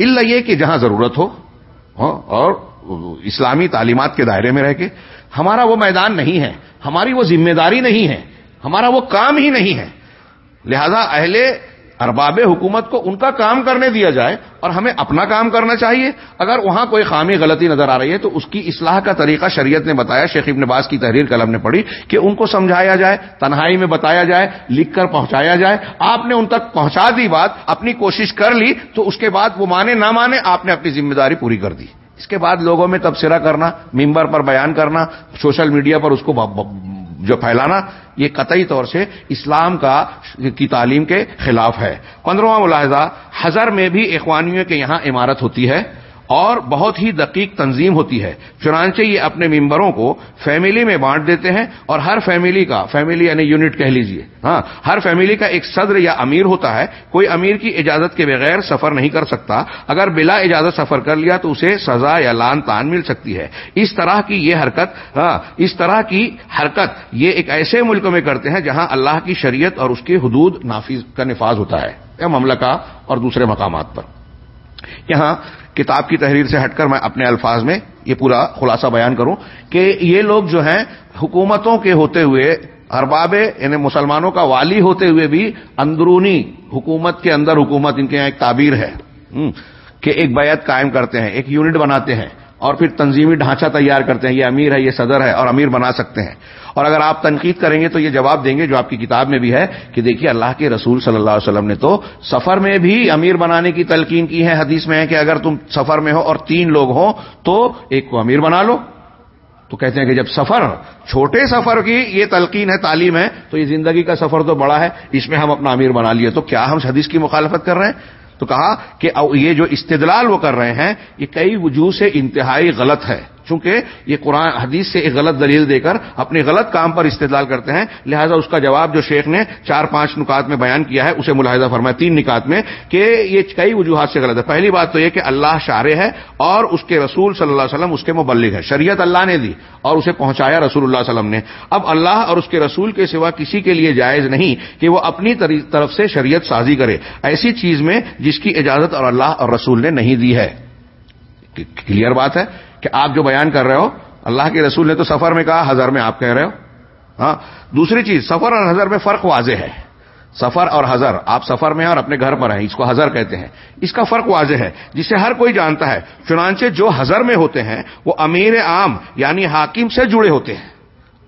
اللہ یہ کہ جہاں ضرورت ہو ہاں، اور اسلامی تعلیمات کے دائرے میں رہ کے، ہمارا وہ میدان نہیں ہے، ہماری وہ ذمہ داری نہیں ہے، ہمارا وہ کام ہی نہیں ہے۔ لہذا اہل ارباب حکومت کو ان کا کام کرنے دیا جائے اور ہمیں اپنا کام کرنا چاہیے۔ اگر وہاں کوئی خامی غلطی نظر آ رہی ہے تو اس کی اصلاح کا طریقہ شریعت نے بتایا، شیخ ابن باز کی تحریر قلم نے پڑھی کہ ان کو سمجھایا جائے، تنہائی میں بتایا جائے، لکھ کر پہنچایا جائے۔ آپ نے ان تک پہنچا دی بات، اپنی کوشش کر لی تو اس کے بعد وہ مانے نہ مانے آپ نے اپنی ذمہ داری پوری کر دی۔ اس کے بعد لوگوں میں تبصرہ کرنا، ممبر پر بیان کرنا، سوشل میڈیا پر اس کو جو پھیلانا، یہ قطعی طور سے اسلام کا، کی تعلیم کے خلاف ہے۔ پندرہواں ملاحظہ ہزر میں بھی اخوانیوں کے یہاں عمارت ہوتی ہے۔ اور بہت ہی دقیق تنظیم ہوتی ہے۔ چنانچہ یہ اپنے ممبروں کو فیملی میں بانٹ دیتے ہیں اور ہر فیملی کا فیملی یعنی یونٹ کہہ لیجیے۔ ہاں ہر فیملی کا ایک صدر یا امیر ہوتا ہے، کوئی امیر کی اجازت کے بغیر سفر نہیں کر سکتا۔ اگر بلا اجازت سفر کر لیا تو اسے سزا یا لان تان مل سکتی ہے۔ اس طرح کی یہ حرکت ہاں اس طرح کی حرکت یہ ایک ایسے ملک میں کرتے ہیں جہاں اللہ کی شریعت اور اس کی حدود نافذ کا نفاذ ہوتا ہے۔ یا مملکہ اور دوسرے مقامات پر۔ یہاں کتاب کی تحریر سے ہٹ کر میں اپنے الفاظ میں یہ پورا خلاصہ بیان کروں کہ یہ لوگ جو ہیں، حکومتوں کے ہوتے ہوئے، ارباب یعنی مسلمانوں کا والی ہوتے ہوئے بھی اندرونی حکومت کے اندر، حکومت ان کے یہاں ایک تعبیر ہے کہ ایک بیعت قائم کرتے ہیں، ایک یونٹ بناتے ہیں اور پھر تنظیمی ڈھانچہ تیار کرتے ہیں، یہ امیر ہے، یہ صدر ہے اور امیر بنا سکتے ہیں۔ اور اگر آپ تنقید کریں گے تو یہ جواب دیں گے جو آپ کی کتاب میں بھی ہے کہ دیکھیے اللہ کے رسول صلی اللہ علیہ وسلم نے تو سفر میں بھی امیر بنانے کی تلقین کی ہے، حدیث میں ہے کہ اگر تم سفر میں ہو اور تین لوگ ہوں تو ایک کو امیر بنا لو۔ تو کہتے ہیں کہ جب سفر، چھوٹے سفر کی یہ تلقین ہے، تعلیم ہے، تو یہ زندگی کا سفر تو بڑا ہے، اس میں ہم اپنا امیر بنا لیے۔ تو کیا ہم حدیث کی مخالفت کر رہے ہیں؟ تو کہا کہ یہ جو استدلال وہ کر رہے ہیں، یہ کئی وجوہ سے انتہائی غلط ہے۔ چونکہ یہ قرآن حدیث سے ایک غلط دلیل دے کر اپنے غلط کام پر استدلال کرتے ہیں، لہذا اس کا جواب جو شیخ نے چار پانچ نکات میں بیان کیا ہے، اسے ملاحظہ فرمایا، تین نکات میں کہ یہ کئی وجوہات سے غلط ہے۔ پہلی بات تو یہ کہ اللہ شارے ہے اور اس کے رسول صلی اللہ علیہ وسلم اس کے مبلغ ہے شریعت اللہ نے دی اور اسے پہنچایا رسول اللہ علیہ وسلم نے۔ اب اللہ اور اس کے رسول کے سوا کسی کے لیے جائز نہیں کہ وہ اپنی طرف سے شریعت سازی کرے۔ ایسی چیز میں جس کی اجازت اور اللہ اور رسول نے نہیں دی ہے۔ کلیئر بات ہے؟ کہ آپ جو بیان کر رہے ہو، اللہ کے رسول نے تو سفر میں کہا، ہزار میں آپ کہہ رہے ہو۔ ہاں دوسری چیز، سفر اور ہزار میں فرق واضح ہے۔ سفر اور ہزر آپ سفر میں ہیں اور اپنے گھر پر ہیں، اس کو ہزر کہتے ہیں۔ اس کا فرق واضح ہے، جسے ہر کوئی جانتا ہے۔ چنانچہ جو ہزر میں ہوتے ہیں، وہ امیر عام یعنی حاکم سے جڑے ہوتے ہیں۔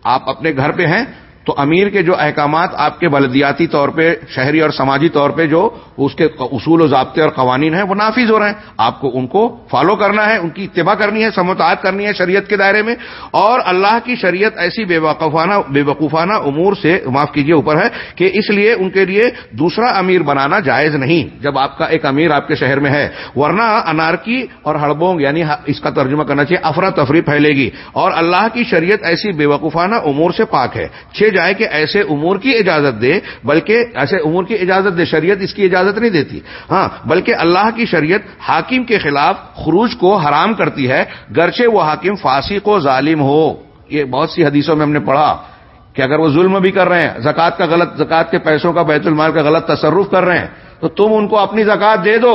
آپ اپنے گھر پہ ہیں تو امیر کے جو احکامات آپ کے بلدیاتی طور پہ، شہری اور سماجی طور پہ جو اس کے اصول و ضابطے اور قوانین ہیں، وہ نافذ ہو رہے ہیں۔ آپ کو ان کو فالو کرنا ہے، ان کی اتباع کرنی ہے، سموتعت کرنی ہے شریعت کے دائرے میں۔ اور اللہ کی شریعت ایسی بے وقفانہ بے وقوفانہ امور سے، معاف کیجیے اوپر ہے، کہ اس لیے ان کے لیے دوسرا امیر بنانا جائز نہیں۔ جب آپ کا ایک امیر آپ کے شہر میں ہے، ورنہ انارکی اور ہڑبونگ یعنی اس کا ترجمہ کرنا چاہیے، افراتفری پھیلے گی۔ اور اللہ کی شریعت ایسی بے وقوفانہ امور سے پاک ہے۔ چھ جائے کہ ایسے امور کی اجازت دے، بلکہ ایسے امور کی اجازت دے، شریعت اس کی اجازت نہیں دیتی۔ ہاں بلکہ اللہ کی شریعت حاکم کے خلاف خروج کو حرام کرتی ہے، گرچہ وہ حاکم فاسق و ظالم ہو۔ یہ بہت سی حدیثوں میں ہم نے پڑھا کہ اگر وہ ظلم بھی کر رہے ہیں زکات کا غلط زکات کے پیسوں کا، بیت المال کا غلط تصرف کر رہے ہیں، تو تم ان کو اپنی زکات دے دو۔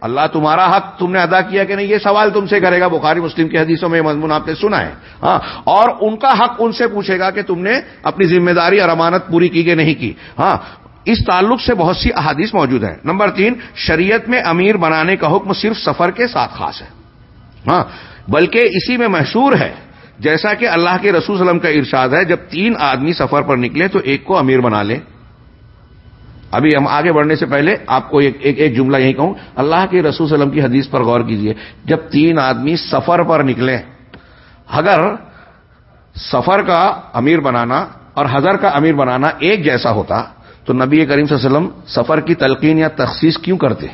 اللہ تمہارا حق تم نے ادا کیا کہ نہیں، یہ سوال تم سے کرے گا۔ بخاری مسلم کی حدیثوں میں مضمون آپ نے سنا ہے۔ ہاں اور ان کا حق ان سے پوچھے گا کہ تم نے اپنی ذمہ داری اور امانت پوری کی کہ نہیں کی۔ ہاں اس تعلق سے بہت سی احادیث موجود ہیں۔ نمبر تین، شریعت میں امیر بنانے کا حکم صرف سفر کے ساتھ خاص ہے۔ ہاں بلکہ اسی میں مشہور ہے۔ جیسا کہ اللہ کے رسول وسلم کا ارشاد ہے، جب تین آدمی سفر پر نکلے تو ایک کو امیر بنا لے ابھی ہم آگے بڑھنے سے پہلے آپ کو ایک ایک, ایک جملہ یہی کہوں اللہ کے رسول وسلم کی حدیث پر غور کیجیے جب تین آدمی سفر پر نکلے اگر سفر کا امیر بنانا اور ہزر کا امیر بنانا ایک جیسا ہوتا تو نبی کریم صلی اللہ علیہ وسلم سفر کی تلقین یا تخصیص کیوں کرتے؟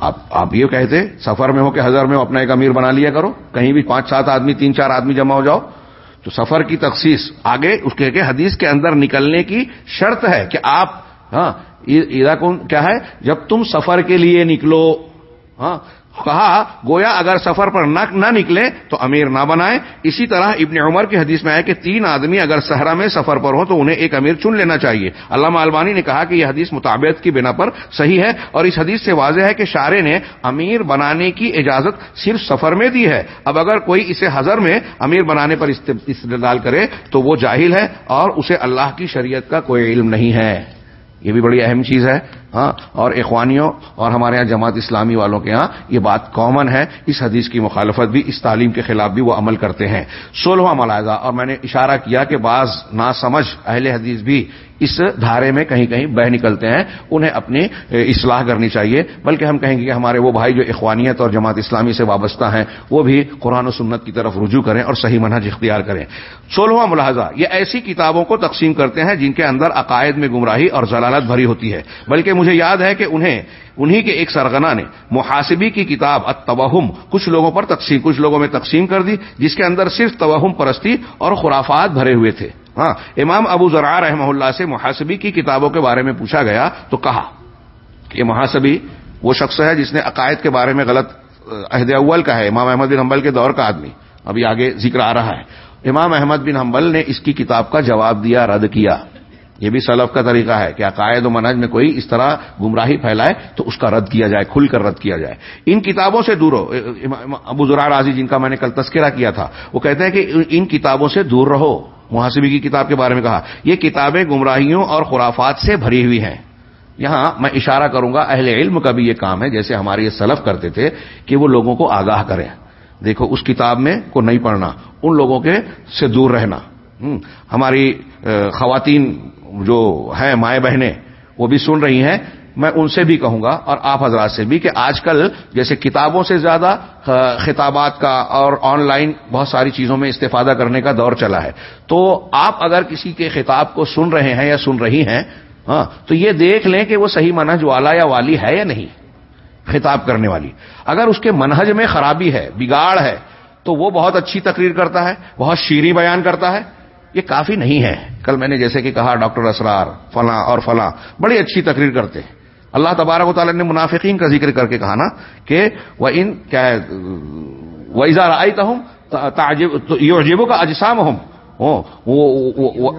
آپ آپ یہ کہتے سفر میں ہو کہ ہزار میں ہو اپنا ایک امیر بنا لیا کرو کہیں بھی پانچ سات آدمی تین چار آدمی جمع ہو جاؤ تو سفر کی تخصیص، آگے اس کے کہ حدیث کے اندر نکلنے کی شرط ہے کہ آپ ہاں کون کیا ہے؟ جب تم سفر کے لیے نکلو ہاں کہا، گویا اگر سفر پر نہ نکلے تو امیر نہ بنائے اسی طرح ابن عمر کی حدیث میں ہے کہ تین آدمی اگر صحرا میں سفر پر ہو تو انہیں ایک امیر چن لینا چاہیے۔ علامہ البانی نے کہا کہ یہ حدیث مطابعت کی بنا پر صحیح ہے اور اس حدیث سے واضح ہے کہ شارے نے امیر بنانے کی اجازت صرف سفر میں دی ہے۔ اب اگر کوئی اسے ہزر میں امیر بنانے پر استدلال کرے تو وہ جاہل ہے اور اسے اللہ کی شریعت کا کوئی علم نہیں ہے۔ یہ بھی بڑی اہم چیز ہے۔ ہاں اور اخوانیوں اور ہمارے یہاں جماعت اسلامی والوں کے ہاں یہ بات کامن ہے، اس حدیث کی مخالفت بھی، اس تعلیم کے خلاف بھی وہ عمل کرتے ہیں۔ سولہواں ملاحظہ، اور میں نے اشارہ کیا کہ بعض نا سمجھ اہل حدیث بھی اس دھارے میں کہیں کہیں بہ نکلتے ہیں، انہیں اپنی اصلاح کرنی چاہیے، بلکہ ہم کہیں گے کہ ہمارے وہ بھائی جو اخوانیت اور جماعت اسلامی سے وابستہ ہیں، وہ بھی قرآن و سنت کی طرف رجوع کریں اور صحیح منہج اختیار کریں۔ سولہواں ملاحظہ، یہ ایسی کتابوں کو تقسیم کرتے ہیں جن کے اندر عقائد میں گمراہی اور ضلالت بھری ہوتی ہے، بلکہ مجھے یاد ہے کہ انہیں، انہی کے ایک سرگنا نے محاسبی کی کتاب اتوہم کچھ لوگوں پر تقسیم، کچھ لوگوں میں تقسیم کر دی، جس کے اندر صرف توہم پرستی اور خرافات بھرے ہوئے تھے۔ ہاں امام ابو ذرا رحمہ اللہ سے محاسبی کی کتابوں کے بارے میں پوچھا گیا تو کہا کہ محاسبی وہ شخص ہے جس نے عقائد کے بارے میں غلط عہد اول کا ہے، امام احمد بن حنبل کے دور کا آدمی۔ ابھی آگے ذکر آ رہا ہے۔ امام احمد بن حنبل نے اس کی کتاب کا جواب دیا، رد کیا۔ یہ بھی سلف کا طریقہ ہے کہ عقائد و منج میں کوئی اس طرح گمراہی پھیلائے تو اس کا رد کیا جائے، کھل کر رد کیا جائے۔ ان کتابوں سے دور ہو ابو ذرا راضی جن کا میں نے کل تذکرہ کیا تھا، وہ کہتے ہیں کہ ان کتابوں سے دور رہو۔ محاسبی کی کتاب کے بارے میں کہا، یہ کتابیں گمراہیوں اور خرافات سے بھری ہوئی ہیں۔ یہاں میں اشارہ کروں گا، اہل علم کا بھی یہ کام ہے، جیسے ہمارے یہ سلف کرتے تھے، کہ وہ لوگوں کو آگاہ کریں۔ دیکھو، اس کتاب میں کو نہیں پڑھنا، ان لوگوں کے سے دور رہنا۔ ہماری خواتین جو ہیں مائیں بہنیں، وہ بھی سن رہی ہیں، میں ان سے بھی کہوں گا اور آپ حضرات سے بھی کہ آج کل جیسے کتابوں سے زیادہ خطابات کا اور آن لائن بہت ساری چیزوں میں استفادہ کرنے کا دور چلا ہے۔ تو آپ اگر کسی کے خطاب کو سن رہے ہیں یا سن رہی ہیں ہاں تو یہ دیکھ لیں کہ وہ صحیح منہج والا یا والی ہے یا نہیں، خطاب کرنے والی۔ اگر اس کے منہج میں خرابی ہے، بگاڑ ہے، تو وہ بہت اچھی تقریر کرتا ہے، بہت شیریں بیان کرتا ہے یہ کافی نہیں ہے۔ کل میں نے جیسے کہ کہا ڈاکٹر اسرار، فلاں اور فلاں، بڑی اچھی تقریر کرتے ہیں۔ اللہ تبارک و تعالیٰ نے منافقین کا ذکر کر کے کہا نا کہ ہاں، وہ ان کیا وہ اظہار آئی تو ہوں یوجیبوں کا اجسام ہوں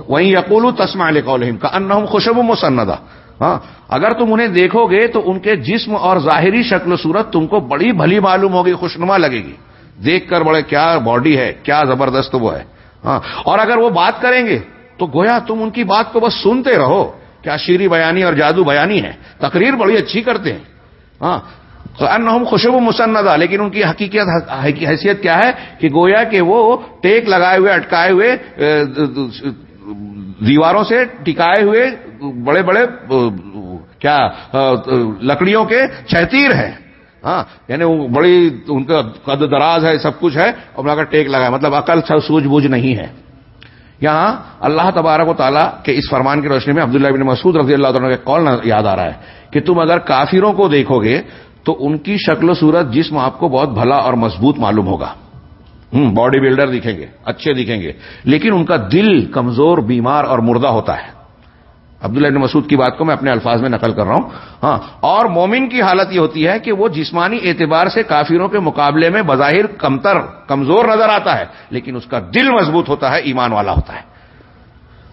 وہیں یقول تسما علیہ کا ان خوشب مسندا ہاں اگر تم انہیں دیکھو گے تو ان کے جسم اور ظاہری شکل صورت تم کو بڑی بھلی معلوم ہوگی، خوشنما لگے گی۔ دیکھ کر بڑے، کیا باڈی ہے، کیا زبردست وہ ہے۔ ہاں۔ اور اگر وہ بات کریں گے تو گویا تم ان کی بات کو بس سنتے رہو۔ کیا شیری بیانی اور جادو بیانی ہے؟ تقریر بڑی اچھی کرتے ہیں۔ ہاں۔ ان خوشب و مسندا لیکن ان کی حقیقت حیثیت کیا ہے؟ کہ گویا کہ وہ ٹیک لگائے ہوئے، اٹکائے ہوئے، دیواروں سے ٹکائے ہوئے، بڑے بڑے، کیا، لکڑیوں کے چہتیر ہیں۔ ہاں یعنی وہ بڑی ان کا قد دراز ہے، سب کچھ ہے، اور اگر ٹیک لگائے مطلب عقل سوجھ بوجھ نہیں ہے۔ یہاں اللہ تبارک و تعالیٰ کے اس فرمان کی روشنی میں عبداللہ بن مسعود رضی اللہ تعالیٰ کا کال یاد آ رہا ہے کہ تم اگر کافروں کو دیکھو گے تو ان کی شکل و صورت جسم آپ کو بہت بھلا اور مضبوط معلوم ہوگا۔ باڈی بلڈر دکھیں گے، اچھے دکھیں گے، لیکن ان کا دل کمزور، بیمار اور مردہ ہوتا ہے۔ عبداللہ ابن مسعود کی بات کو میں اپنے الفاظ میں نقل کر رہا ہوں۔ ہاں اور مومن کی حالت یہ ہوتی ہے کہ وہ جسمانی اعتبار سے کافروں کے مقابلے میں بظاہر کمتر، کمزور نظر آتا ہے، لیکن اس کا دل مضبوط ہوتا ہے، ایمان والا ہوتا ہے۔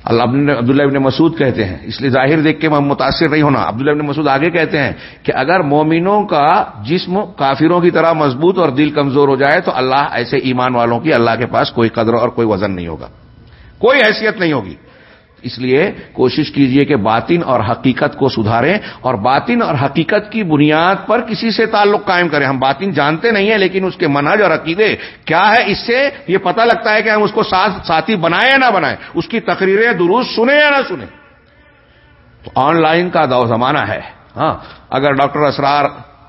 اللہ عبداللہ ابن مسعود کہتے ہیں، اس لیے ظاہر دیکھ کے میں متاثر نہیں ہونا۔ عبداللہ ابن مسعود آگے کہتے ہیں کہ اگر مومنوں کا جسم کافروں کی طرح مضبوط اور دل کمزور ہو جائے، تو اللہ ایسے ایمان والوں کی اللہ کے پاس کوئی قدر اور کوئی وزن نہیں ہوگا۔ کوئی حیثیت نہیں ہوگی۔ اس لیے کوشش کیجیے کہ باطن اور حقیقت کو سدھاریں اور باطن اور حقیقت کی بنیاد پر کسی سے تعلق قائم کریں۔ ہم باطن جانتے نہیں ہیں لیکن اس کے منہج اور عقیدے کیا ہے اس سے یہ پتہ لگتا ہے کہ ہم اس کو ساتھ، ساتھی بنائیں یا نہ بنائیں۔ اس کی تقریریں درست سنیں یا نہ سنیں۔ تو آن لائن کا دو زمانہ ہے۔ ہاں اگر ڈاکٹر اسرار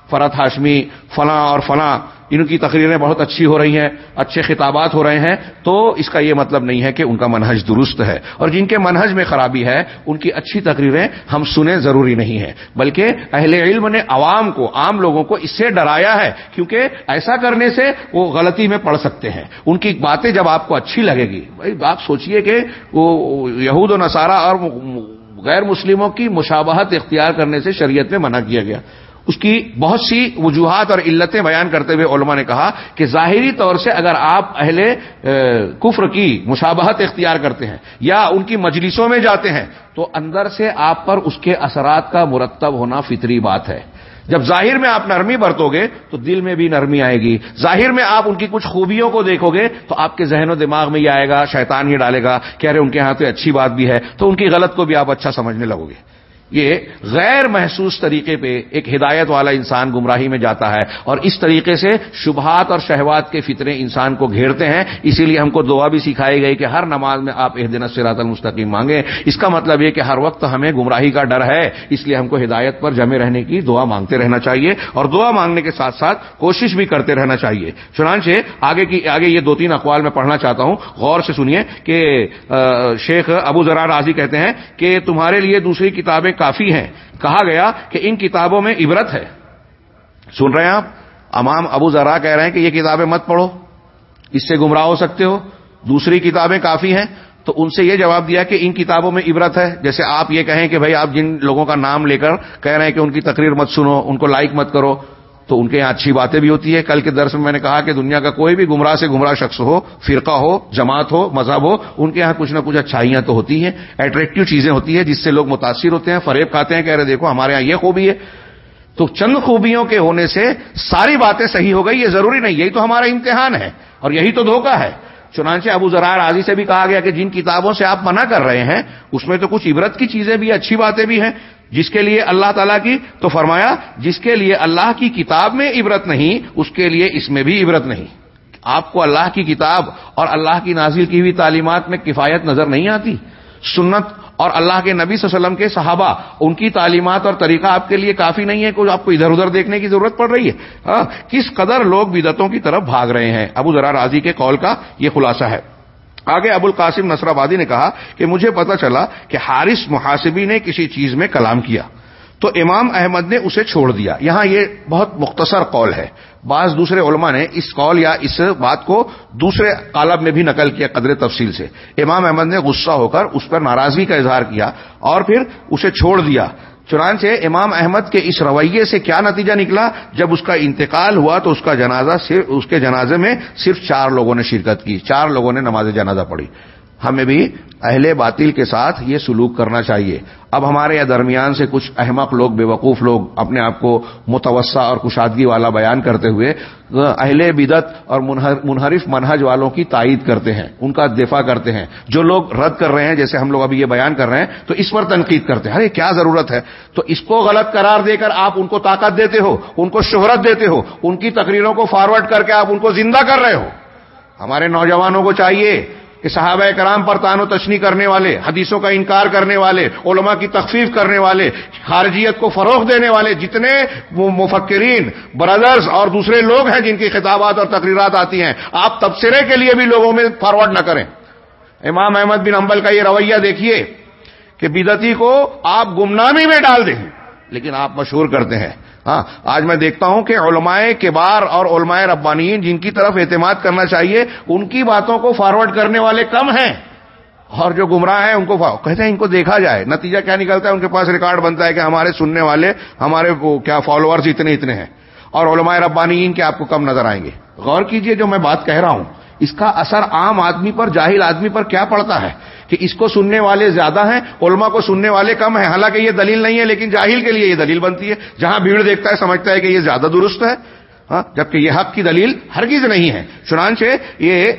فرت ہاشمی فلاں اور فلاں ان کی تقریریں بہت اچھی ہو رہی ہیں، اچھے خطابات ہو رہے ہیں، تو اس کا یہ مطلب نہیں ہے کہ ان کا منہج درست ہے۔ اور جن کے منہج میں خرابی ہے، ان کی اچھی تقریریں ہم سنیں ضروری نہیں ہے بلکہ اہل علم نے عوام کو، عام لوگوں کو اس سے ڈرایا ہے، کیونکہ ایسا کرنے سے وہ غلطی میں پڑ سکتے ہیں۔ ان کی باتیں جب آپ کو اچھی لگے گی، بھائی آپ سوچئے کہ وہ یہود و نصارہ اور غیر مسلموں کی مشابہت اختیار کرنے سے شریعت میں منع کیا گیا۔ اس کی بہت سی وجوہات اور علتیں بیان کرتے ہوئے علماء نے کہا کہ ظاہری طور سے اگر آپ اہل کفر کی مشابہت اختیار کرتے ہیں یا ان کی مجلسوں میں جاتے ہیں، تو اندر سے آپ پر اس کے اثرات کا مرتب ہونا فطری بات ہے۔ جب ظاہر میں آپ نرمی برتو گے، تو دل میں بھی نرمی آئے گی۔ ظاہر میں آپ ان کی کچھ خوبیوں کو دیکھو گے، تو آپ کے ذہن و دماغ میں یہ آئے گا، شیطان ہی ڈالے گا کہہ رہے ان کے ہاں تو اچھی بات بھی ہے، تو ان کی غلط کو بھی آپ اچھا سمجھنے لگو گے۔ یہ غیر محسوس طریقے پہ ایک ہدایت والا انسان گمراہی میں جاتا ہے اور اس طریقے سے شبہات اور شہوات کے فطرے انسان کو گھیرتے ہیں۔ اسی لیے ہم کو دعا بھی سکھائی گئی کہ ہر نماز میں آپ ایک دن سراط المستقیم مانگیں۔ اس کا مطلب یہ کہ ہر وقت ہمیں گمراہی کا ڈر ہے، اس لیے ہم کو ہدایت پر جمے رہنے کی دعا مانگتے رہنا چاہیے اور دعا مانگنے کے ساتھ ساتھ کوشش بھی کرتے رہنا چاہیے۔ چنانچہ آگے کی آگے یہ دو تین اقوال میں پڑھنا چاہتا ہوں۔ غور سے سنیے کہ شیخ ابو ذرا راضی کہتے ہیں کہ تمہارے لیے دوسری کتابیں کافی ہیں۔ کہا گیا کہ ان کتابوں میں عبرت ہے۔ سن رہے ہیں آپ؟ امام ابو ذرا کہہ رہے ہیں کہ یہ کتابیں مت پڑھو۔ اس سے گمراہ ہو سکتے ہو۔ دوسری کتابیں کافی ہیں۔ تو ان سے یہ جواب دیا کہ ان کتابوں میں عبرت ہے۔ جیسے آپ یہ کہیں کہ بھائی آپ جن لوگوں کا نام لے کر کہہ رہے ہیں کہ ان کی تقریر مت سنو، ان کو لائک مت کرو۔ تو ان کے یہاں اچھی باتیں بھی ہوتی ہے کل کے درس میں میں نے کہا کہ دنیا کا کوئی بھی گمراہ سے گمراہ شخص ہو، فرقہ ہو، جماعت ہو، مذہب ہو، ان کے یہاں کچھ نہ کچھ اچھائیاں تو ہوتی ہیں۔ اٹریکٹو چیزیں ہوتی ہیں جس سے لوگ متاثر ہوتے ہیں، فریب کھاتے ہیں، کہہ رہے دیکھو ہمارے یہاں یہ خوبی ہے۔ تو چند خوبیوں کے ہونے سے ساری باتیں صحیح ہو گئی، یہ ضروری نہیں، یہی تو ہمارا امتحان ہے اور یہی تو دھوکہ ہے۔ چنانچہ ابو ذرا راضی سے بھی کہا گیا کہ جن کتابوں سے آپ منع کر رہے ہیں، اس میں تو کچھ عبرت کی چیزیں بھی اچھی باتیں بھی ہیں، جس کے لیے اللہ تعالیٰ کی، تو فرمایا، جس کے لیے اللہ کی کتاب میں عبرت نہیں، اس کے لیے اس میں بھی عبرت نہیں۔ آپ کو اللہ کی کتاب اور اللہ کی نازل کی ہوئی تعلیمات میں کفایت نظر نہیں آتی؟ سنت اور اللہ کے نبی صلی اللہ علیہ وسلم کے صحابہ، ان کی تعلیمات اور طریقہ آپ کے لیے کافی نہیں ہے، کوئی آپ کو ادھر ادھر دیکھنے کی ضرورت پڑ رہی ہے۔ ہاں، کس قدر لوگ بدتوں کی طرف بھاگ رہے ہیں؟ ابو ذرا راضی کے قول کا یہ خلاصہ ہے۔ آگے ابو القاسم نصر آبادی نے کہا کہ مجھے پتا چلا کہ حارث محاسبی نے کسی چیز میں کلام کیا۔ تو امام احمد نے اسے چھوڑ دیا۔ یہاں یہ بہت مختصر قول ہے۔ بعض دوسرے علماء نے اس قول یا اس بات کو دوسرے قالب میں بھی نقل کیا قدر تفصیل سے۔ امام احمد نے غصہ ہو کر اس پر ناراضگی کا اظہار کیا اور پھر اسے چھوڑ دیا۔ چنانچہ امام احمد کے اس رویے سے کیا نتیجہ نکلا؟ جب اس کا انتقال ہوا تو اس کا جنازہ صرف، اس کے جنازے میں صرف چار لوگوں نے شرکت کی، چار لوگوں نے نماز جنازہ پڑھی۔ ہمیں بھی اہل باطل کے ساتھ یہ سلوک کرنا چاہیے۔ اب ہمارے یہاں درمیان سے کچھ احمق لوگ بے وقوف لوگ اپنے آپ کو متوسع اور کشادگی والا بیان کرتے ہوئے، اہل بدت اور منحرف منہج والوں کی تائید کرتے ہیں، ان کا دفاع کرتے ہیں۔ جو لوگ رد کر رہے ہیں، جیسے ہم لوگ ابھی یہ بیان کر رہے ہیں، تو اس پر تنقید کرتے ہیں۔ ارے، کیا ضرورت ہے؟ تو اس کو غلط قرار دے کر آپ ان کو طاقت دیتے ہو، ان کو شہرت دیتے ہو، ان کی تقریروں کو فارورڈ کر کے آپ ان کو زندہ کر رہے ہو۔ ہمارے نوجوانوں کو چاہیے کہ صحابہ کرام پر تان و تشنی کرنے والے، حدیثوں کا انکار کرنے والے، علماء کی تخفیف کرنے والے، خارجیت کو فروغ دینے والے جتنے مفکرین برادرز اور دوسرے لوگ ہیں جن کی خطابات اور تقریرات آتی ہیں، آپ تبصرے کے لیے بھی لوگوں میں فارورڈ نہ کریں۔ امام احمد بن امبل کا یہ رویہ دیکھیے کہ بدتی کو آپ گمنامی میں ڈال دیں، لیکن آپ مشہور کرتے ہیں۔ ہاں آج میں دیکھتا ہوں کہ علماء کبار اور علماء ربانین جن کی طرف اعتماد کرنا چاہیے، ان کی باتوں کو فارورڈ کرنے والے کم ہیں۔ اور جو گمراہ ہیں، ان کو کہتے ہیں ان کو دیکھا جائے۔ نتیجہ کیا نکلتا ہے؟ ان کے پاس ریکارڈ بنتا ہے کہ ہمارے سننے والے، ہمارے کیا فالوورز اتنے اتنے ہیں۔ اور علماء ربانیین کے آپ کو کم نظر آئیں گے۔ غور کیجیے جو میں بات کہہ رہا ہوں۔ اس کا اثر عام آدمی پر، جاہل آدمی پر کیا پڑتا ہے؟ کہ اس کو سننے والے زیادہ ہیں، علماء کو سننے والے کم ہیں۔ حالانکہ یہ دلیل نہیں ہے، لیکن جاہل کے لیے یہ دلیل بنتی ہے۔ جہاں بھیڑ دیکھتا ہے، سمجھتا ہے کہ یہ زیادہ درست ہے۔ ہاں، جبکہ یہ حق کی دلیل ہرگز نہیں ہے۔ چنانچہ یہ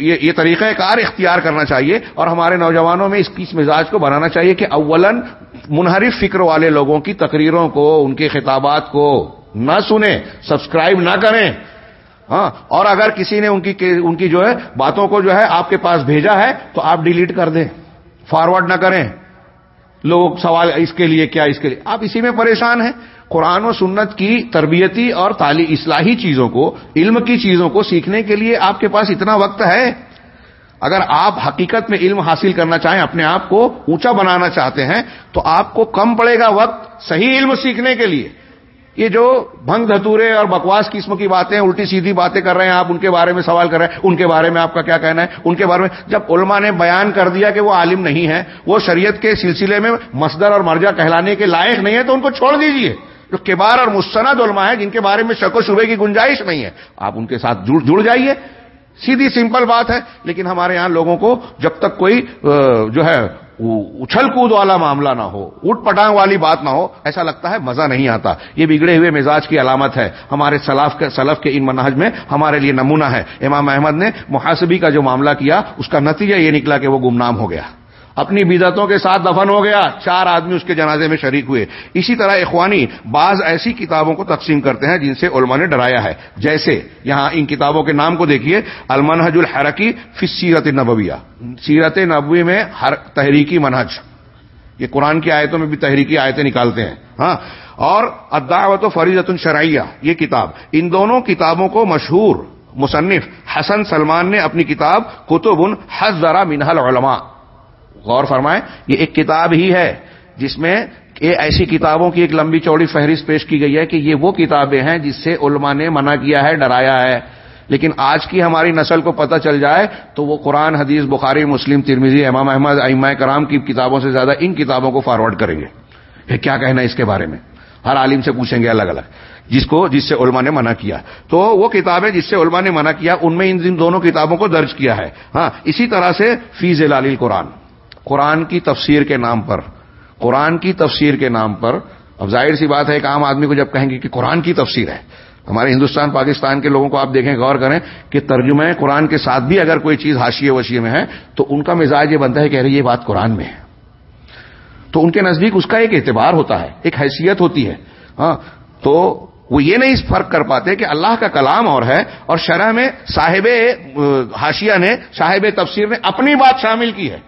یہ طریقہ کار اختیار کرنا چاہیے اور ہمارے نوجوانوں میں اس کی مزاج کو بنانا چاہیے کہ اولن منحرف فکر والے لوگوں کی تقریروں کو، ان کے خطابات کو نہ سنیں، سبسکرائب نہ کریں۔ ہاں اور اگر کسی نے ان کی ان کی جو ہے باتوں کو جو ہے آپ کے پاس بھیجا ہے، تو آپ ڈیلیٹ کر دیں۔ فارورڈ نہ کریں۔ لوگ سوال، اس کے لیے کیا، اس کے لیے؟ آپ اسی میں پریشان ہیں۔ قرآن و سنت کی تربیتی اور تعلی اصلاحی چیزوں کو، علم کی چیزوں کو سیکھنے کے لیے آپ کے پاس اتنا وقت ہے۔ اگر آپ حقیقت میں علم حاصل کرنا چاہیں، اپنے آپ کو اونچا بنانا چاہتے ہیں، تو آپ کو کم پڑے گا وقت صحیح علم سیکھنے کے لیے۔ یہ جو بھنگ دھتورے اور بکواس قسم کی باتیں الٹی سیدھی باتیں کر رہے ہیں، آپ ان کے بارے میں سوال کر رہے ہیں، ان کے بارے میں آپ کا کیا کہنا ہے؟ ان کے بارے میں جب علماء نے بیان کر دیا کہ وہ عالم نہیں ہے وہ شریعت کے سلسلے میں مصدر اور مرجع کہلانے کے لائق نہیں ہے تو ان کو چھوڑ دیجیے جو کبار اور مستند علماء ہیں، جن کے بارے میں شک و شبے کی گنجائش نہیں ہے، آپ ان کے ساتھ جڑ جڑ جائیے۔ سیدھی سمپل بات ہے، لیکن ہمارے یہاں لوگوں کو جب تک کوئی جو ہے اچھل کود والا معاملہ نہ ہو اٹھ پٹانگ والی بات نہ ہو، ایسا لگتا ہے مزہ نہیں آتا۔ یہ بگڑے ہوئے مزاج کی علامت ہے۔ ہمارے سلاف کے سلف کے ان منہج میں ہمارے لیے نمونہ ہے۔ امام احمد نے محاسبی کا جو معاملہ کیا، اس کا نتیجہ یہ نکلا کہ وہ گمنام ہو گیا۔ اپنی بدعتوں کے ساتھ دفن ہو گیا، چار آدمی اس کے جنازے میں شریک ہوئے۔ اسی طرح اخوانی بعض ایسی کتابوں کو تقسیم کرتے ہیں جن سے علماء نے ڈرایا ہے۔ جیسے یہاں ان کتابوں کے نام کو دیکھیے، المنہج الحرکی فی سیرت نبویہ سیرت نبوی میں ہر تحریکی منہج۔ یہ قرآن کی آیتوں میں بھی تحریکی آیتیں نکالتے ہیں۔ ہاں۔ اور اداوت و فریضت الشرعیہ یہ کتاب۔ ان دونوں کتابوں کو مشہور مصنف حسن سلمان نے اپنی کتاب کتب ان حز ذرا منہل علماء غور فرمائیں، یہ ایک کتاب ہی ہے جس میں ایسی کتابوں کی ایک لمبی چوڑی فہرست پیش کی گئی ہے کہ یہ وہ کتابیں ہیں جس سے علماء نے منع کیا ہے، ڈرایا ہے۔ لیکن آج کی ہماری نسل کو پتہ چل جائے تو وہ قرآن، حدیث، بخاری، مسلم ترمیزی امام احمد، ائمہ کرام کی کتابوں سے زیادہ ان کتابوں کو فارورڈ کریں گے۔ کیا کہنا ہے اس کے بارے میں؟ ہر عالم سے پوچھیں گے الگ الگ۔ جس کو، جس سے علماء نے منع کیا۔ تو وہ کتابیں جس سے علماء نے منع کیا، ان میں ان دونوں کتابوں کو درج کیا ہے۔ ہاں اسی طرح سے فیض لالی قرآن قرآن کی تفسیر کے نام پر، قرآن کی تفسیر کے نام پر، اب ظاہر سی بات ہے ایک عام آدمی کو جب کہیں گے کہ قرآن کی تفسیر ہے، ہمارے ہندوستان، پاکستان کے لوگوں کو آپ دیکھیں، غور کریں کہ ترجمہ قرآن کے ساتھ بھی اگر کوئی چیز حاشیے وشیے میں ہے، تو ان کا مزاج یہ بنتا ہے کہ ارے یہ بات قرآن میں ہے۔ تو ان کے نزدیک اس کا ایک اعتبار ہوتا ہے، ایک حیثیت ہوتی ہے۔ ہاں تو وہ یہ نہیں فرق کر پاتے کہ اللہ کا کلام اور ہے اور شرح میں صاحب حاشیہ نے صاحب تفسیر نے اپنی بات شامل کی ہے۔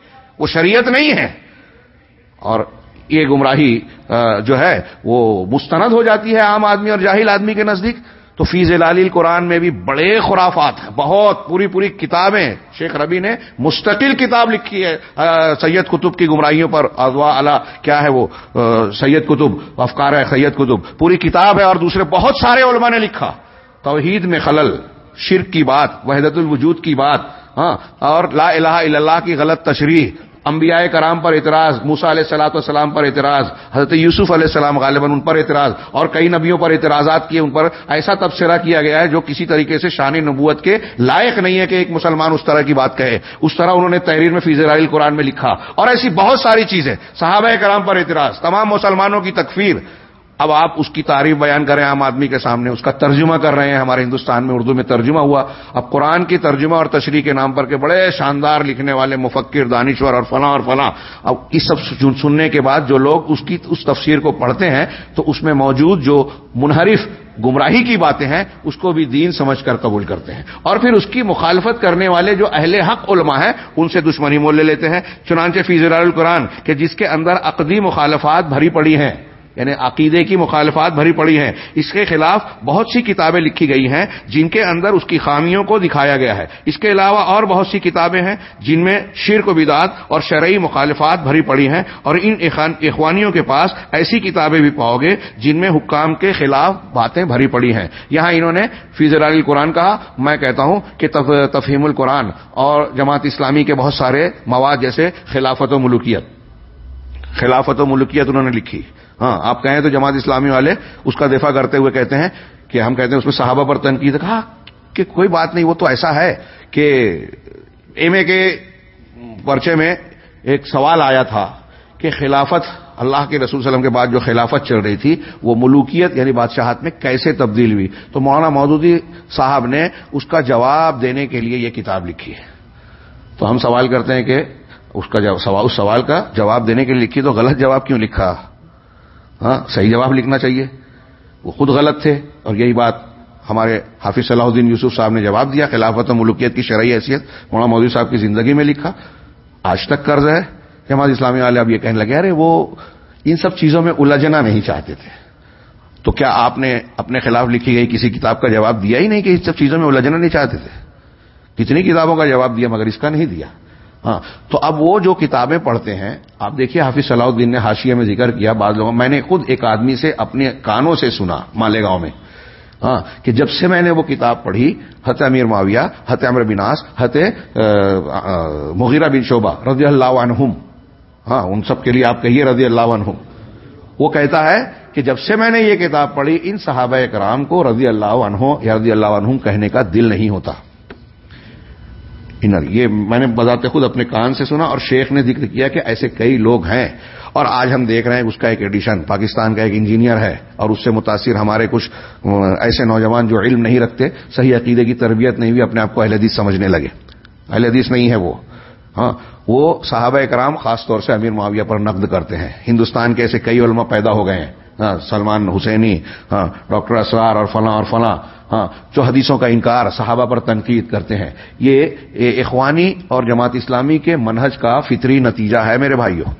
وہ شریعت نہیں ہے۔ اور یہ گمراہی جو ہے، وہ مستند ہو جاتی ہے عام آدمی اور جاہل آدمی کے نزدیک۔ تو فیض لالیل قرآن میں بھی بڑے خرافات ہیں۔ بہت پوری پوری کتابیں شیخ ربی نے مستقل کتاب لکھی ہے۔ سید کتب کی گمراہیوں پر ازوا اللہ کیا ہے وہ؟ سید کتب، افکار ہے سید کتب۔ پوری کتاب ہے اور دوسرے بہت سارے علماء نے لکھا۔ توحید میں خلل، شرک کی بات، وحدت الوجود کی بات ہاں اور لا الہ الا اللہ کی غلط تشریح۔ انبیاء کرام پر اعتراض موسا علیہ السلاۃ والسلام پر اعتراض، حضرت یوسف علیہ السلام غالباً ان پر اعتراض اور کئی نبیوں پر اعتراضات کیے، ان پر ایسا تبصرہ کیا گیا ہے جو کسی طریقے سے شان نبوت کے لائق نہیں ہے کہ ایک مسلمان اس طرح کی بات کہے۔ اس طرح انہوں نے تحریر میں فیض قرآن میں لکھا اور ایسی بہت ساری چیزیں، صحابہ کرام پر اعتراض، تمام مسلمانوں کی تکفیر اب آپ اس کی تعریف بیان کریں عام آدمی کے سامنے، اس کا ترجمہ کر رہے ہیں، ہمارے ہندوستان میں اردو میں ترجمہ ہوا۔ اب قرآن کی ترجمہ اور تشریح کے نام پر کے بڑے شاندار لکھنے والے مفکر دانشور اور فلاں اور فلاں۔ اب اس سب سننے کے بعد جو لوگ اس کی، اس تفسیر کو پڑھتے ہیں، تو اس میں موجود جو منحرف گمراہی کی باتیں ہیں، اس کو بھی دین سمجھ کر قبول کرتے ہیں۔ اور پھر اس کی مخالفت کرنے والے جو اہل حق علماء ہیں، ان سے دشمنی مول لے لیتے ہیں۔ چنانچہ فیض القرآن کہ جس کے اندر عقدی مخالفات بھری پڑی ہیں۔ یعنی عقیدے کی مخالفات بھری پڑی ہیں۔ اس کے خلاف بہت سی کتابیں لکھی گئی ہیں جن کے اندر اس کی خامیوں کو دکھایا گیا ہے۔ اس کے علاوہ اور بہت سی کتابیں ہیں جن میں شرک و بدعت اور شرعی مخالفات بھری پڑی ہیں اور ان اخوانیوں کے پاس ایسی کتابیں بھی پاؤ گے جن میں حکام کے خلاف باتیں بھری پڑی ہیں۔ یہاں انہوں نے فیضر علی قرآن کہا، میں کہتا ہوں کہ تفہیم القرآن اور جماعت اسلامی کے بہت سارے مواد جیسے خلافت و ملوکیت خلافت و ملکیت انہوں نے لکھی۔ ہاں آپ کہیں تو جماعت اسلامی والے اس کا دفاع کرتے ہوئے کہتے ہیں کہ ہم کہتے ہیں اس میں صحابہ پر تنقید کہا، کہ کوئی بات نہیں، وہ تو ایسا ہے کہ ایم اے کے پرچے میں ایک سوال آیا تھا کہ خلافت اللہ کے رسول وسلم کے بعد جو خلافت چل رہی تھی، وہ ملوکیت یعنی بادشاہت میں کیسے تبدیل ہوئی؟ تو مولانا مودودی صاحب نے اس کا جواب دینے کے لیے یہ کتاب لکھی ہے۔ تو ہم سوال کرتے ہیں کہ اس کا سوال، اس سوال کا جواب دینے کے لیے لکھی تو غلط جواب کیوں لکھا؟ ہاں صحیح جواب لکھنا چاہیے۔ وہ خود غلط تھے اور یہی بات ہمارے حافظ صلاح الدین یوسف صاحب نے جواب دیا، خلافت و ملوکیت کی شرعی حیثیت، مولانا مودی صاحب کی زندگی میں لکھا۔ آج تک قرض ہے کہ ہمارے اسلامی والے اب یہ کہنے لگے، ارے وہ ان سب چیزوں میں الجھنا نہیں چاہتے تھے۔ تو کیا آپ نے اپنے خلاف لکھی گئی کسی کتاب کا جواب دیا ہی نہیں کہ ان سب چیزوں میں الجھنا نہیں چاہتے تھے؟ کتنی کتابوں کا جواب دیا مگر اس کا نہیں دیا۔ ہاں تو اب وہ جو کتابیں پڑھتے ہیں، آپ دیکھیے حافظ صلاح الدین نے حاشیے میں ذکر کیا، بعض لوگوں میں نے خود ایک آدمی سے اپنے کانوں سے سنا مالیگاؤں میں۔ ہاں کہ جب سے میں نے وہ کتاب پڑھی حت امیر معاویہ حت امر بناس حت مغیرہ بن شعبہ رضی اللہ عنہم۔ ہاں ان سب کے لیے آپ کہیے رضی اللہ عنہم۔ وہ کہتا ہے کہ جب سے میں نے یہ کتاب پڑھی، ان صحابہ کرام کو رضی اللہ عنہ یا رضی اللہ عنہم کہنے کا دل نہیں ہوتا۔ انر یہ میں نے بذات خود اپنے کان سے سنا اور شیخ نے ذکر کیا کہ ایسے کئی لوگ ہیں اور آج ہم دیکھ رہے ہیں اس کا ایک ایڈیشن پاکستان کا ایک انجینئر ہے اور اس سے متاثر ہمارے کچھ ایسے نوجوان جو علم نہیں رکھتے، صحیح عقیدے کی تربیت نہیں ہوئی، اپنے آپ کو اہل حدیث سمجھنے لگے۔ اہل حدیث نہیں ہے وہ۔ ہاں وہ صحابہ کرام خاص طور سے امیر معاویہ پر نقد کرتے ہیں۔ ہندوستان کے ایسے کئی علماء پیدا ہو گئے ہیں۔ ہاں سلمان حسینی ہاں ڈاکٹر اسرار اور فلاں اور فلاں ہاں جو حدیثوں کا انکار صحابہ پر تنقید کرتے ہیں۔ یہ اخوانی اور جماعت اسلامی کے منہج کا فطری نتیجہ ہے میرے بھائیوں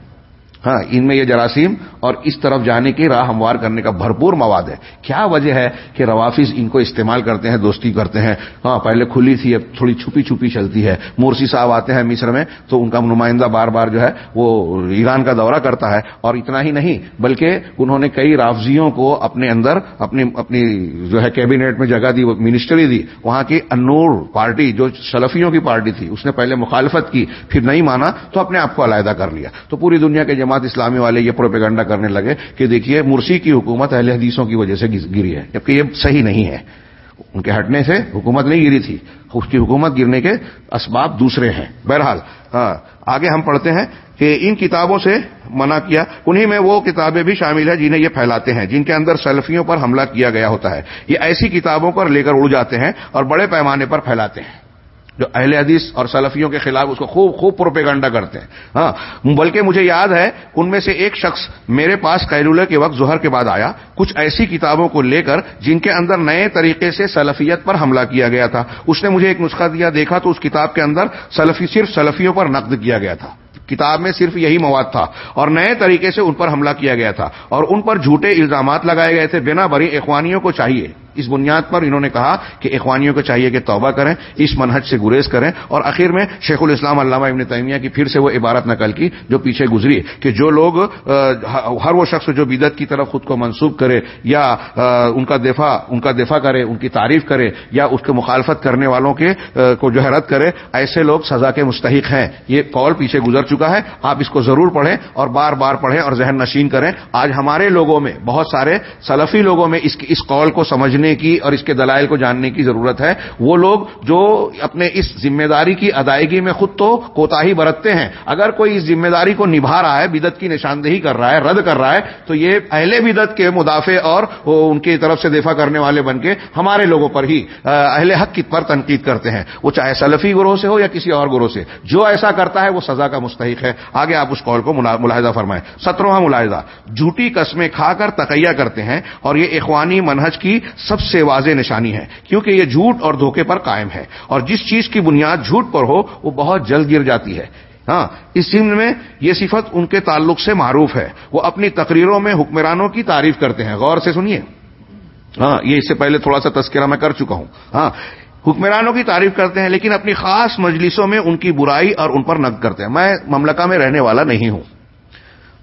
ہاں ان میں یہ جراثیم اور اس طرف جانے کی راہ ہموار کرنے کا بھرپور مواد ہے۔ کیا وجہ ہے کہ روافظ ان کو استعمال کرتے ہیں، دوستی کرتے ہیں؟ ہاں پہلے کھلی تھی، اب تھوڑی چھپی چھپی چلتی ہے۔ مورسی صاحب آتے ہیں مصر میں، تو ان کا نمائندہ بار بار جو ہے وہ ایران کا دورہ کرتا ہے۔ اور اتنا ہی نہیں، بلکہ انہوں نے کئی رافضیوں کو اپنے اندر اپنی اپنی جو ہے کیبنیٹ میں جگہ دی منسٹری دی۔ وہاں کی انور پارٹی، جو سلفیوں کی پارٹی تھی، اس نے پہلے مخالفت کی، پھر نہیں مانا، تو اپنے آپ کو علیحدہ کر لیا۔ تو پوری دنیا کے جمع جماعت اسلامی والے یہ پروپیگنڈا کرنے لگے کہ دیکھیے مرسی کی حکومت اہل حدیثوں کی وجہ سے گری ہے، جبکہ یہ صحیح نہیں ہے۔ ان کے ہٹنے سے حکومت نہیں گری تھی۔ اس کی حکومت گرنے کے اسباب دوسرے ہیں۔ بہرحال ہاں، آگے ہم پڑھتے ہیں کہ ان کتابوں سے منع کیا انہیں میں وہ کتابیں بھی شامل ہیں جنہیں یہ پھیلاتے ہیں، جن کے اندر سلفیوں پر حملہ کیا گیا ہوتا ہے۔ یہ ایسی کتابوں پر لے کر اڑ جاتے ہیں اور بڑے پیمانے پر پھیلاتے ہیں۔ جو اہل حدیث اور سلفیوں کے خلاف اس کو خوب خوب پروپیگنڈا کرتے ہیں۔ ہاں بلکہ مجھے یاد ہے، ان میں سے ایک شخص میرے پاس قیلولہ کے وقت ظہر کے بعد آیا۔ کچھ ایسی کتابوں کو لے کر جن کے اندر نئے طریقے سے سلفیت پر حملہ کیا گیا تھا، اس نے مجھے ایک نسخہ دیا، دیکھا تو اس کتاب کے اندر سلفی صرف سلفیوں پر نقد کیا گیا تھا۔ کتاب میں صرف یہی مواد تھا اور نئے طریقے سے ان پر حملہ کیا گیا تھا اور ان پر جھوٹے الزامات لگائے گئے تھے بنا بری اخوانیوں کو چاہیے۔ اس بنیاد پر انہوں نے کہا کہ اخوانیوں کو چاہیے کہ توبہ کریں، اس منہج سے گریز کریں اور آخر میں شیخ الاسلام علامہ ابن تیمیہ کی پھر سے وہ عبارت نقل کی جو پیچھے گزری کہ جو لوگ ہر وہ شخص جو بدت کی طرف خود کو منسوخ کرے یا ان کا دفاع، ان کا دفاع کرے، ان کی تعریف کرے یا اس کے مخالفت کرنے والوں کے کو جو ہے رد کرے، ایسے لوگ سزا کے مستحق ہیں۔ یہ قول پیچھے گزر چکا ہے، آپ اس کو ضرور پڑھیں اور بار بار پڑھیں اور ذہن نشین کریں۔ آج ہمارے لوگوں میں، بہت سارے سلفی لوگوں میں اس قول کو سمجھنے کی اور اس کے دلائل کو جاننے کی ضرورت ہے۔ وہ لوگ جو اپنے اس ذمہ داری کی ادائیگی میں خود تو کوتا ہی برتتے ہیں۔ اگر کوئی اس ذمہ داری کو نبھا رہا ہے بدت کی نشاندہی کر رہا ہے، رد کر رہا ہے، تو یہ اہل بدت کے مدافع اور ان کی طرف سے دفاع کرنے والے بن کے ہمارے لوگوں پر ہی اہل حق کی پر تنقید کرتے ہیں۔ وہ چاہے سلفی گروہ سے ہو یا کسی اور گروہ سے، جو ایسا کرتا ہے، وہ سزا کا مستحق ہے۔ آگے آپ اس قول کو ملاحظہ فرمائیں۔ سترواں ملاحظہ۔ جھوٹی قسمیں کھا کر تقیہ کرتے ہیں اور یہ اخوانی منہج کی سب سے واضح نشانی ہے، کیونکہ یہ جھوٹ اور دھوکے پر قائم ہے۔ اور جس چیز کی بنیاد جھوٹ پر ہو، وہ بہت جلد گر جاتی ہے۔ ہاں اس سمت میں یہ صفت ان کے تعلق سے معروف ہے۔ وہ اپنی تقریروں میں حکمرانوں کی تعریف کرتے ہیں۔ غور سے سنیے۔ ہاں یہ اس سے پہلے تھوڑا سا تذکرہ میں کر چکا ہوں۔ ہاں حکمرانوں کی تعریف کرتے ہیں، لیکن اپنی خاص مجلسوں میں ان کی برائی اور ان پر نقد کرتے ہیں۔ میں مملکہ میں رہنے والا نہیں ہوں۔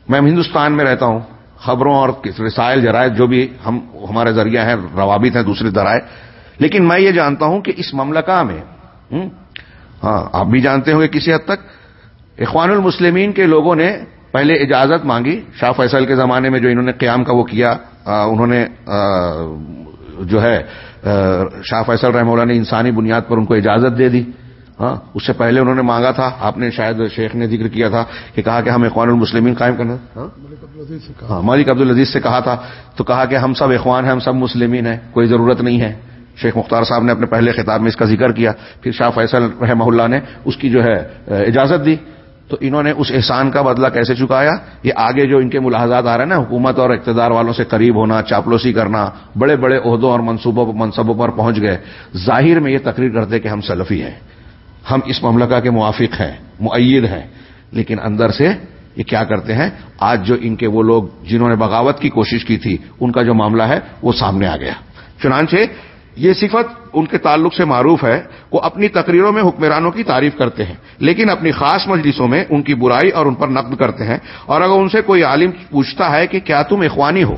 میں ہندوستان میں رہتا ہوں۔ خبروں اور رسائل، جرائد جو بھی ہم، ہمارے ذریعہ ہیں، روابط ہیں دوسرے ذرائع۔ لیکن میں یہ جانتا ہوں کہ اس مملکہ میں ہاں آپ بھی جانتے ہوں گے کسی حد تک، اخوان المسلمین کے لوگوں نے پہلے اجازت مانگی، شاہ فیصل کے زمانے میں جو انہوں نے قیام کا وہ کیا انہوں نے جو ہے شاہ فیصل رحمہ اللہ نے انسانی بنیاد پر ان کو اجازت دے دی۔ ہاں اس سے پہلے انہوں نے مانگا تھا۔ آپ نے شاید شیخ نے ذکر کیا تھا کہ کہا کہ ہم اخوان المسلمین قائم کرنا۔ ہاں؟ ملک عبد العزیز سے کہا۔ تھا۔ تو کہا کہ ہم سب اخوان ہیں ہم سب مسلمین ہیں کوئی ضرورت نہیں ہے۔ شیخ مختار صاحب نے اپنے پہلے خطاب میں اس کا ذکر کیا۔ پھر شاہ فیصل رحمہ اللہ نے اس کی جو ہے اجازت دی۔ تو انہوں نے اس احسان کا بدلہ کیسے چکایا؟ یہ آگے جو ان کے ملاحظات آ رہے ہیں نا، حکومت اور اقتدار والوں سے قریب ہونا، چاپلوسی کرنا، بڑے بڑے عہدوں اور منصوبوں منصبوں پر پہنچ گئے۔ ظاہر میں یہ تقریر کرتے کہ ہم سلفی ہیں۔ ہم اس مملکہ کے موافق ہیں معید ہیں۔ لیکن اندر سے یہ کیا کرتے ہیں؟ آج جو ان کے وہ لوگ جنہوں نے بغاوت کی کوشش کی تھی، ان کا جو معاملہ ہے، وہ سامنے آ گیا۔ چنانچہ یہ صفت ان کے تعلق سے معروف ہے، وہ اپنی تقریروں میں حکمرانوں کی تعریف کرتے ہیں، لیکن اپنی خاص مجلسوں میں ان کی برائی اور ان پر نقد کرتے ہیں۔ اور اگر ان سے کوئی عالم پوچھتا ہے کہ کیا تم اخوانی ہو؟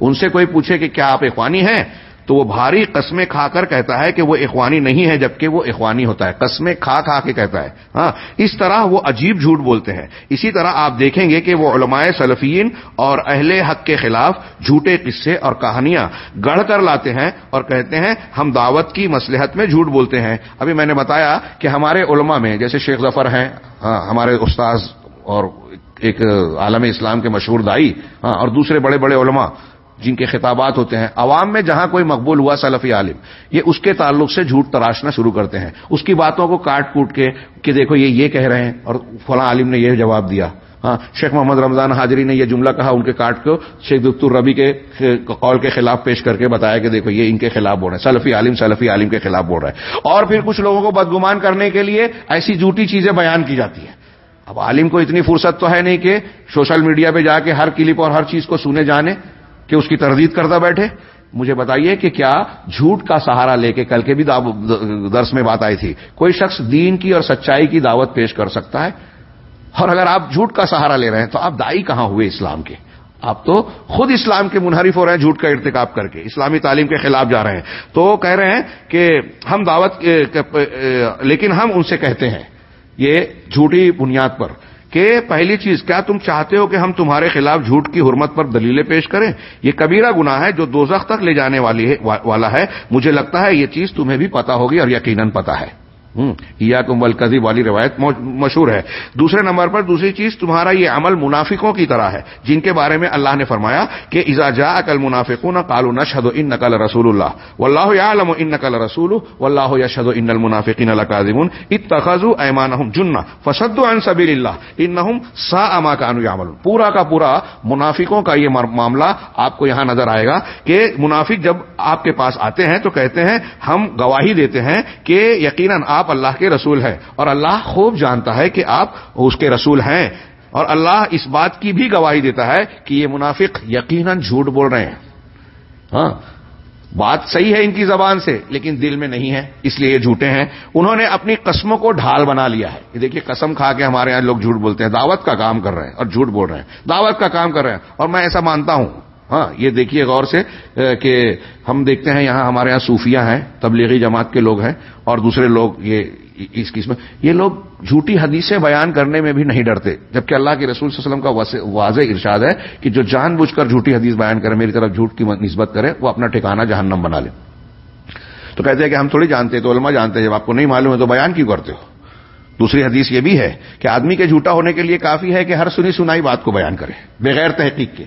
ان سے کوئی پوچھے کہ کیا آپ اخوانی ہیں؟ تو وہ بھاری قسمیں کھا کر کہتا ہے کہ وہ اخوانی نہیں ہے جبکہ وہ اخوانی ہوتا ہے۔ قسمیں کھا کھا کے کہتا ہے۔ ہاں اس طرح وہ عجیب جھوٹ بولتے ہیں۔ اسی طرح آپ دیکھیں گے کہ وہ علماء سلفین اور اہل حق کے خلاف جھوٹے قصے اور کہانیاں گڑھ کر لاتے ہیں اور کہتے ہیں، ہم دعوت کی مسلحت میں جھوٹ بولتے ہیں۔ ابھی میں نے بتایا کہ ہمارے علماء میں، جیسے شیخ ظفر ہیں ہاں ہمارے استاذ اور ایک عالم اسلام کے مشہور دائی ہاں اور دوسرے بڑے بڑے علماء جن کے خطابات ہوتے ہیں۔ عوام میں جہاں کوئی مقبول ہوا سلفی عالم، یہ اس کے تعلق سے جھوٹ تراشنا شروع کرتے ہیں۔ اس کی باتوں کو کاٹ کوٹ کے کہ دیکھو یہ یہ کہہ رہے ہیں اور فلاں عالم نے یہ جواب دیا۔ ہاں شیخ محمد رمضان حاضری نے یہ جملہ کہا، ان کے کاٹ کو شیخ دکتر ربی کے قول کے خلاف پیش کر کے بتایا کہ دیکھو یہ ان کے خلاف بول رہے ہیں۔ سلفی عالم سلفی عالم کے خلاف بول رہے ہیں۔ اور پھر کچھ لوگوں کو بدگمان کرنے کے لیے ایسی جھوٹی چیزیں بیان کی جاتی ہیں۔ اب عالم کو اتنی فرصت تو ہے نہیں کہ سوشل میڈیا پہ جا کے ہر کلپ اور ہر چیز کو سنے جانے۔ کہ اس کی تردید کرتا بیٹھے۔ مجھے بتائیے کہ کیا جھوٹ کا سہارا لے کے کل کے بھی درس میں بات آئی تھی۔ کوئی شخص دین کی اور سچائی کی دعوت پیش کر سکتا ہے؟ اور اگر آپ جھوٹ کا سہارا لے رہے ہیں تو آپ دائی کہاں ہوئے اسلام کے؟ آپ تو خود اسلام کے منحرف ہو رہے ہیں جھوٹ کا ارتکاب کر کے۔ اسلامی تعلیم کے خلاف جا رہے ہیں۔ تو کہہ رہے ہیں کہ ہم دعوت لیکن ہم ان سے کہتے ہیں۔ یہ جھوٹی بنیاد پر کہ پہلی چیز، کیا تم چاہتے ہو کہ ہم تمہارے خلاف جھوٹ کی حرمت پر دلیلیں پیش کریں؟ یہ کبیرہ گنا ہے جو دوزخ تک لے جانے والا ہے۔ مجھے لگتا ہے یہ چیز تمہیں بھی پتا ہوگی اور یقیناً پتا ہے۔ یا تم والی روایت مشہور ہے۔ دوسرے نمبر پر دوسری چیز، تمہارا یہ عمل منافقوں کی طرح ہے، جن کے بارے میں اللہ نے فرمایا کہ ازا جا اکل منافق نہ کالو نہ ان نقل رسول اللہ و اللہ عالم ان نقل رسول و اللہ یا ان المنافقین القاظم اتخذ ایمان جن فسد ان سبیل اللہ ان سا اما کا عمل پورا کا پورا منافقوں کا یہ معاملہ آپ کو یہاں نظر آئے گا کہ منافق جب آپ کے پاس آتے ہیں تو کہتے ہیں، ہم گواہی دیتے ہیں کہ یقیناً آپ آپ اللہ کے رسول ہیں اور اللہ خوب جانتا ہے کہ آپ اس کے رسول ہیں اور اللہ اس بات کی بھی گواہی دیتا ہے کہ یہ منافق یقیناً جھوٹ بول رہے ہیں۔ ہاں بات صحیح ہے ان کی زبان سے، لیکن دل میں نہیں ہے، اس لیے یہ جھوٹے ہیں۔ انہوں نے اپنی قسموں کو ڈھال بنا لیا ہے۔ یہ دیکھیے، قسم کھا کے ہمارے یہاں لوگ جھوٹ بولتے ہیں۔ دعوت کا کام کر رہے ہیں اور جھوٹ بول رہے ہیں۔ دعوت کا کام کر رہے ہیں۔ اور میں ایسا مانتا ہوں۔ ہاں یہ دیکھیے غور سے کہ ہم دیکھتے ہیں یہاں ہمارے یہاں صوفیہ ہیں، تبلیغی جماعت کے لوگ ہیں، اور دوسرے لوگ یہ اس قسم یہ لوگ جھوٹی حدیثیں بیان کرنے میں بھی نہیں ڈرتے، جبکہ اللہ کے رسول صلی اللہ علیہ وسلم کا واضح ارشاد ہے کہ جو جان بوجھ کر جھوٹی حدیث بیان کرے، میری طرف جھوٹ کی نسبت کرے، وہ اپنا ٹھکانا جہنم بنا لے۔ تو کہتے ہیں کہ ہم تھوڑی جانتے تو علماء جانتے ہیں، جب آپ کو نہیں معلوم ہے تو بیان کیوں کرتے ہو؟ دوسری حدیث یہ بھی ہے کہ آدمی کے جھوٹا ہونے کے لیے کافی ہے کہ ہر سنی سنائی بات کو بیان کرے، بغیر تحقیق کے۔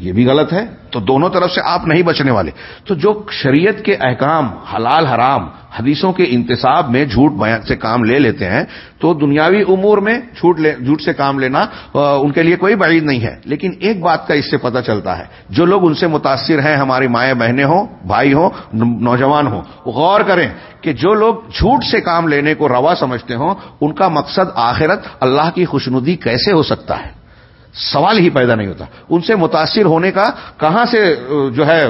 یہ بھی غلط ہے، تو دونوں طرف سے آپ نہیں بچنے والے۔ تو جو شریعت کے احکام حلال حرام حدیثوں کے انتصاب میں جھوٹ سے کام لے لیتے ہیں، تو دنیاوی امور میں جھوٹ سے کام لینا ان کے لیے کوئی بعید نہیں ہے۔ لیکن ایک بات کا اس سے پتہ چلتا ہے، جو لوگ ان سے متاثر ہیں، ہماری مائیں بہنیں ہوں، بھائی ہوں نوجوان ہوں غور کریں کہ جو لوگ جھوٹ سے کام لینے کو روا سمجھتے ہوں، ان کا مقصد آخرت اللہ کی خوشنودی کیسے ہو سکتا ہے؟ سوال ہی پیدا نہیں ہوتا۔ ان سے متاثر ہونے کا کہاں سے جو ہے،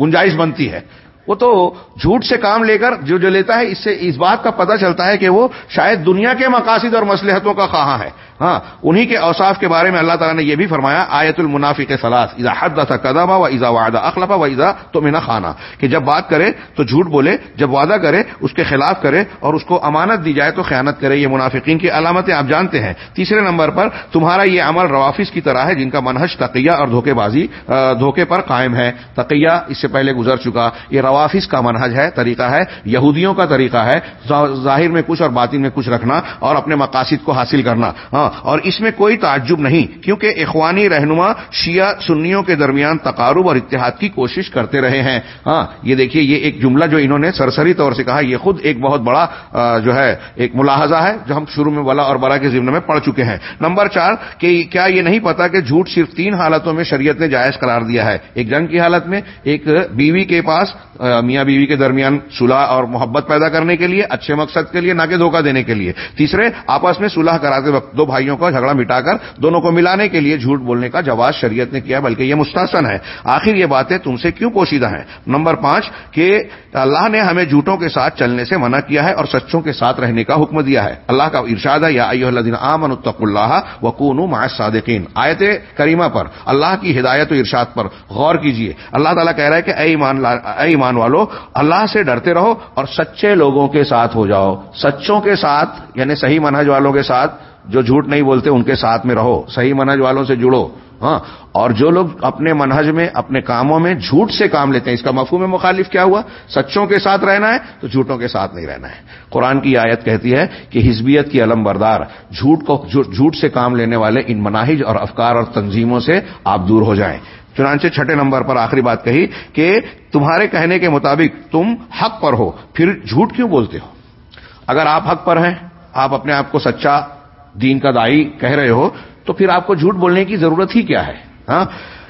گنجائش بنتی ہے۔ وہ تو جھوٹ سے کام لے کر جو جو لیتا ہے، اس سے، اس بات کا پتہ چلتا ہے کہ وہ شاید دنیا کے مقاصد اور مسلحتوں کا کہاں ہے۔ ہاں انہی کے اوصاف کے بارے میں اللہ تعالیٰ نے یہ بھی فرمایا، آیت المنافی کے سلاس ادا حد تھا و ایزا وعدہ اخلفا و ایزا تو مینا خانہ، کہ جب بات کرے تو جھوٹ بولے، جب وعدہ کرے اس کے خلاف کرے اور اس کو امانت دی جائے تو خیانت کرے، یہ منافقین کی علامتیں آپ جانتے ہیں۔ تیسرے نمبر پر، تمہارا یہ عمل روافظ کی طرح ہے، جن کا منہج تقیہ اور دھوکے بازی دھوکے پر قائم ہے۔ تقیہ اس سے پہلے گزر چکا، یہ روافظ کا منہج ہے، طریقہ ہے، یہودیوں کا طریقہ ہے ظاہر میں کچھ اور باطن میں کچھ رکھنا اور اپنے مقاصد کو حاصل کرنا۔ ہاں اور اس میں کوئی تعجب نہیں، کیونکہ اخوانی رہنما شیعہ سنیوں کے درمیان تقارب اور اتحاد کی کوشش کرتے رہے ہیں۔ ہاں یہ دیکھیے، یہ ایک جملہ جو انہوں نے سرسری طور سے کہا، یہ خود ایک بہت بڑا جو ہے، ایک ملاحظہ ہے جو ہم شروع میں ولا اور برا کے ضمن میں پڑھ چکے ہیں۔ نمبر چار، کہ کیا یہ نہیں پتا کہ جھوٹ صرف تین حالتوں میں شریعت نے جائز قرار دیا ہے؟ ایک جنگ کی حالت میں، ایک بیوی کے پاس میاں بیوی کے درمیان صلح اور محبت پیدا کرنے کے لیے، اچھے مقصد کے لیے، نہ کہ دھوکہ دینے کے لیے۔ تیسرے، آپس میں صلح کراتے وقت دو بھائیوں کا جھگڑا مٹا کر دونوں کو ملانے کے لیے جھوٹ بولنے کا جواز شریعت نے کیا، بلکہ یہ مستحسن ہے۔ آخر یہ باتیں تم سے کیوں پوشیدہ ہیں؟ نمبر پانچ، کہ اللہ نے ہمیں جھوٹوں کے ساتھ چلنے سے منع کیا ہے اور سچوں کے ساتھ رہنے کا حکم دیا ہے۔ اللہ کا ارشاد ہے، یا آمن اتق اللہ وکون صادقین آیت کریمہ پر، اللہ کی ہدایت و ارشاد پر غور کیجیے اللہ تعالیٰ کہہ رہا ہے کہ اے ایمان اے ایمان والو، اللہ سے ڈرتے رہو اور سچے لوگوں کے ساتھ ہو جاؤ۔ سچوں کے ساتھ یعنی صحیح منہج والوں کے ساتھ جو جھوٹ نہیں بولتے ان کے ساتھ میں رہو، صحیح منہج والوں سے جڑو ہاں؟ اور جو لوگ اپنے منہج میں، اپنے کاموں میں جھوٹ سے کام لیتے ہیں، اس کا مفہوم میں مخالف کیا ہوا؟ سچوں کے ساتھ رہنا ہے تو جھوٹوں کے ساتھ نہیں رہنا ہے۔ قرآن کی آیت کہتی ہے کہ حزبیت کی علم بردار، جھوٹ کو جھوٹ سے کام لینے والے ان مناہج اور افکار اور تنظیموں سے آپ دور ہو جائیں۔ چنانچہ چھٹے نمبر پر آخری بات کہی کہ تمہارے کہنے کے مطابق تم حق پر ہو، پھر جھوٹ کیوں بولتے ہو؟ اگر آپ حق پر ہیں، آپ اپنے آپ کو سچا دین کا دائی کہہ رہے ہو، تو پھر آپ کو جھوٹ بولنے کی ضرورت ہی کیا ہے؟ ہاں؟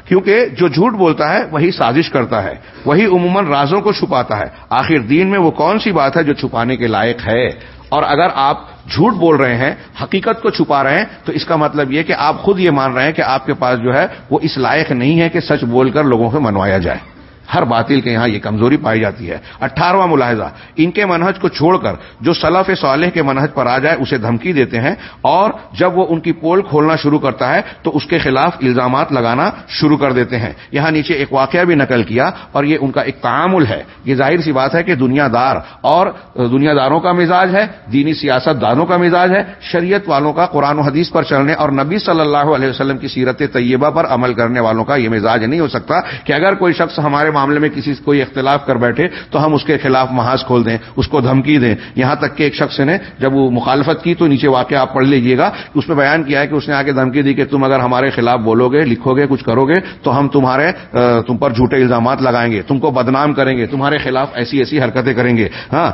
کیونکہ جو جھوٹ بولتا ہے، وہی سازش کرتا ہے، وہی عموماً رازوں کو چھپاتا ہے۔ آخر دین میں وہ کون سی بات ہے جو چھپانے کے لائق ہے؟ اور اگر آپ جھوٹ بول رہے ہیں، حقیقت کو چھپا رہے ہیں، تو اس کا مطلب یہ کہ آپ خود یہ مان رہے ہیں کہ آپ کے پاس جو ہے، وہ اس لائق نہیں ہے کہ سچ بول کر لوگوں سے منوایا جائے۔ ہر باطل کے یہاں یہ کمزوری پائی جاتی ہے۔ اٹھارہواں ملاحظہ، ان کے منہج کو چھوڑ کر جو سلف صالح کے منہج پر آ جائے، اسے دھمکی دیتے ہیں اور جب وہ ان کی پول کھولنا شروع کرتا ہے، تو اس کے خلاف الزامات لگانا شروع کر دیتے ہیں۔ یہاں نیچے ایک واقعہ بھی نقل کیا اور یہ ان کا ایک تعامل ہے۔ یہ ظاہر سی بات ہے کہ دنیا دار اور دنیا داروں کا مزاج ہے، دینی سیاست دانوں کا مزاج ہے، شریعت والوں کا قرآن و حدیث پر چلنے اور نبی صلی اللہ علیہ وسلم کی سیرت طیبہ پر عمل کرنے والوں کا یہ مزاج نہیں ہو سکتا کہ اگر کوئی شخص ہمارے معاملے میں کسی کوئی اختلاف کر بیٹھے تو ہم اس کے خلاف محاذ کھول دیں، اس کو دھمکی دیں۔ یہاں تک کہ ایک شخص نے جب وہ مخالفت کی تو نیچے واقعہ آپ پڑھ لیجیے گا اس میں بیان کیا ہے کہ اس نے آگے دھمکی دی کہ تم اگر ہمارے خلاف بولو گے لکھو گے کچھ کرو گے تو ہم تمہارے تم پر جھوٹے الزامات لگائیں گے، تم کو بدنام کریں گے، تمہارے خلاف ایسی ایسی حرکتیں کریں گے۔ ہاں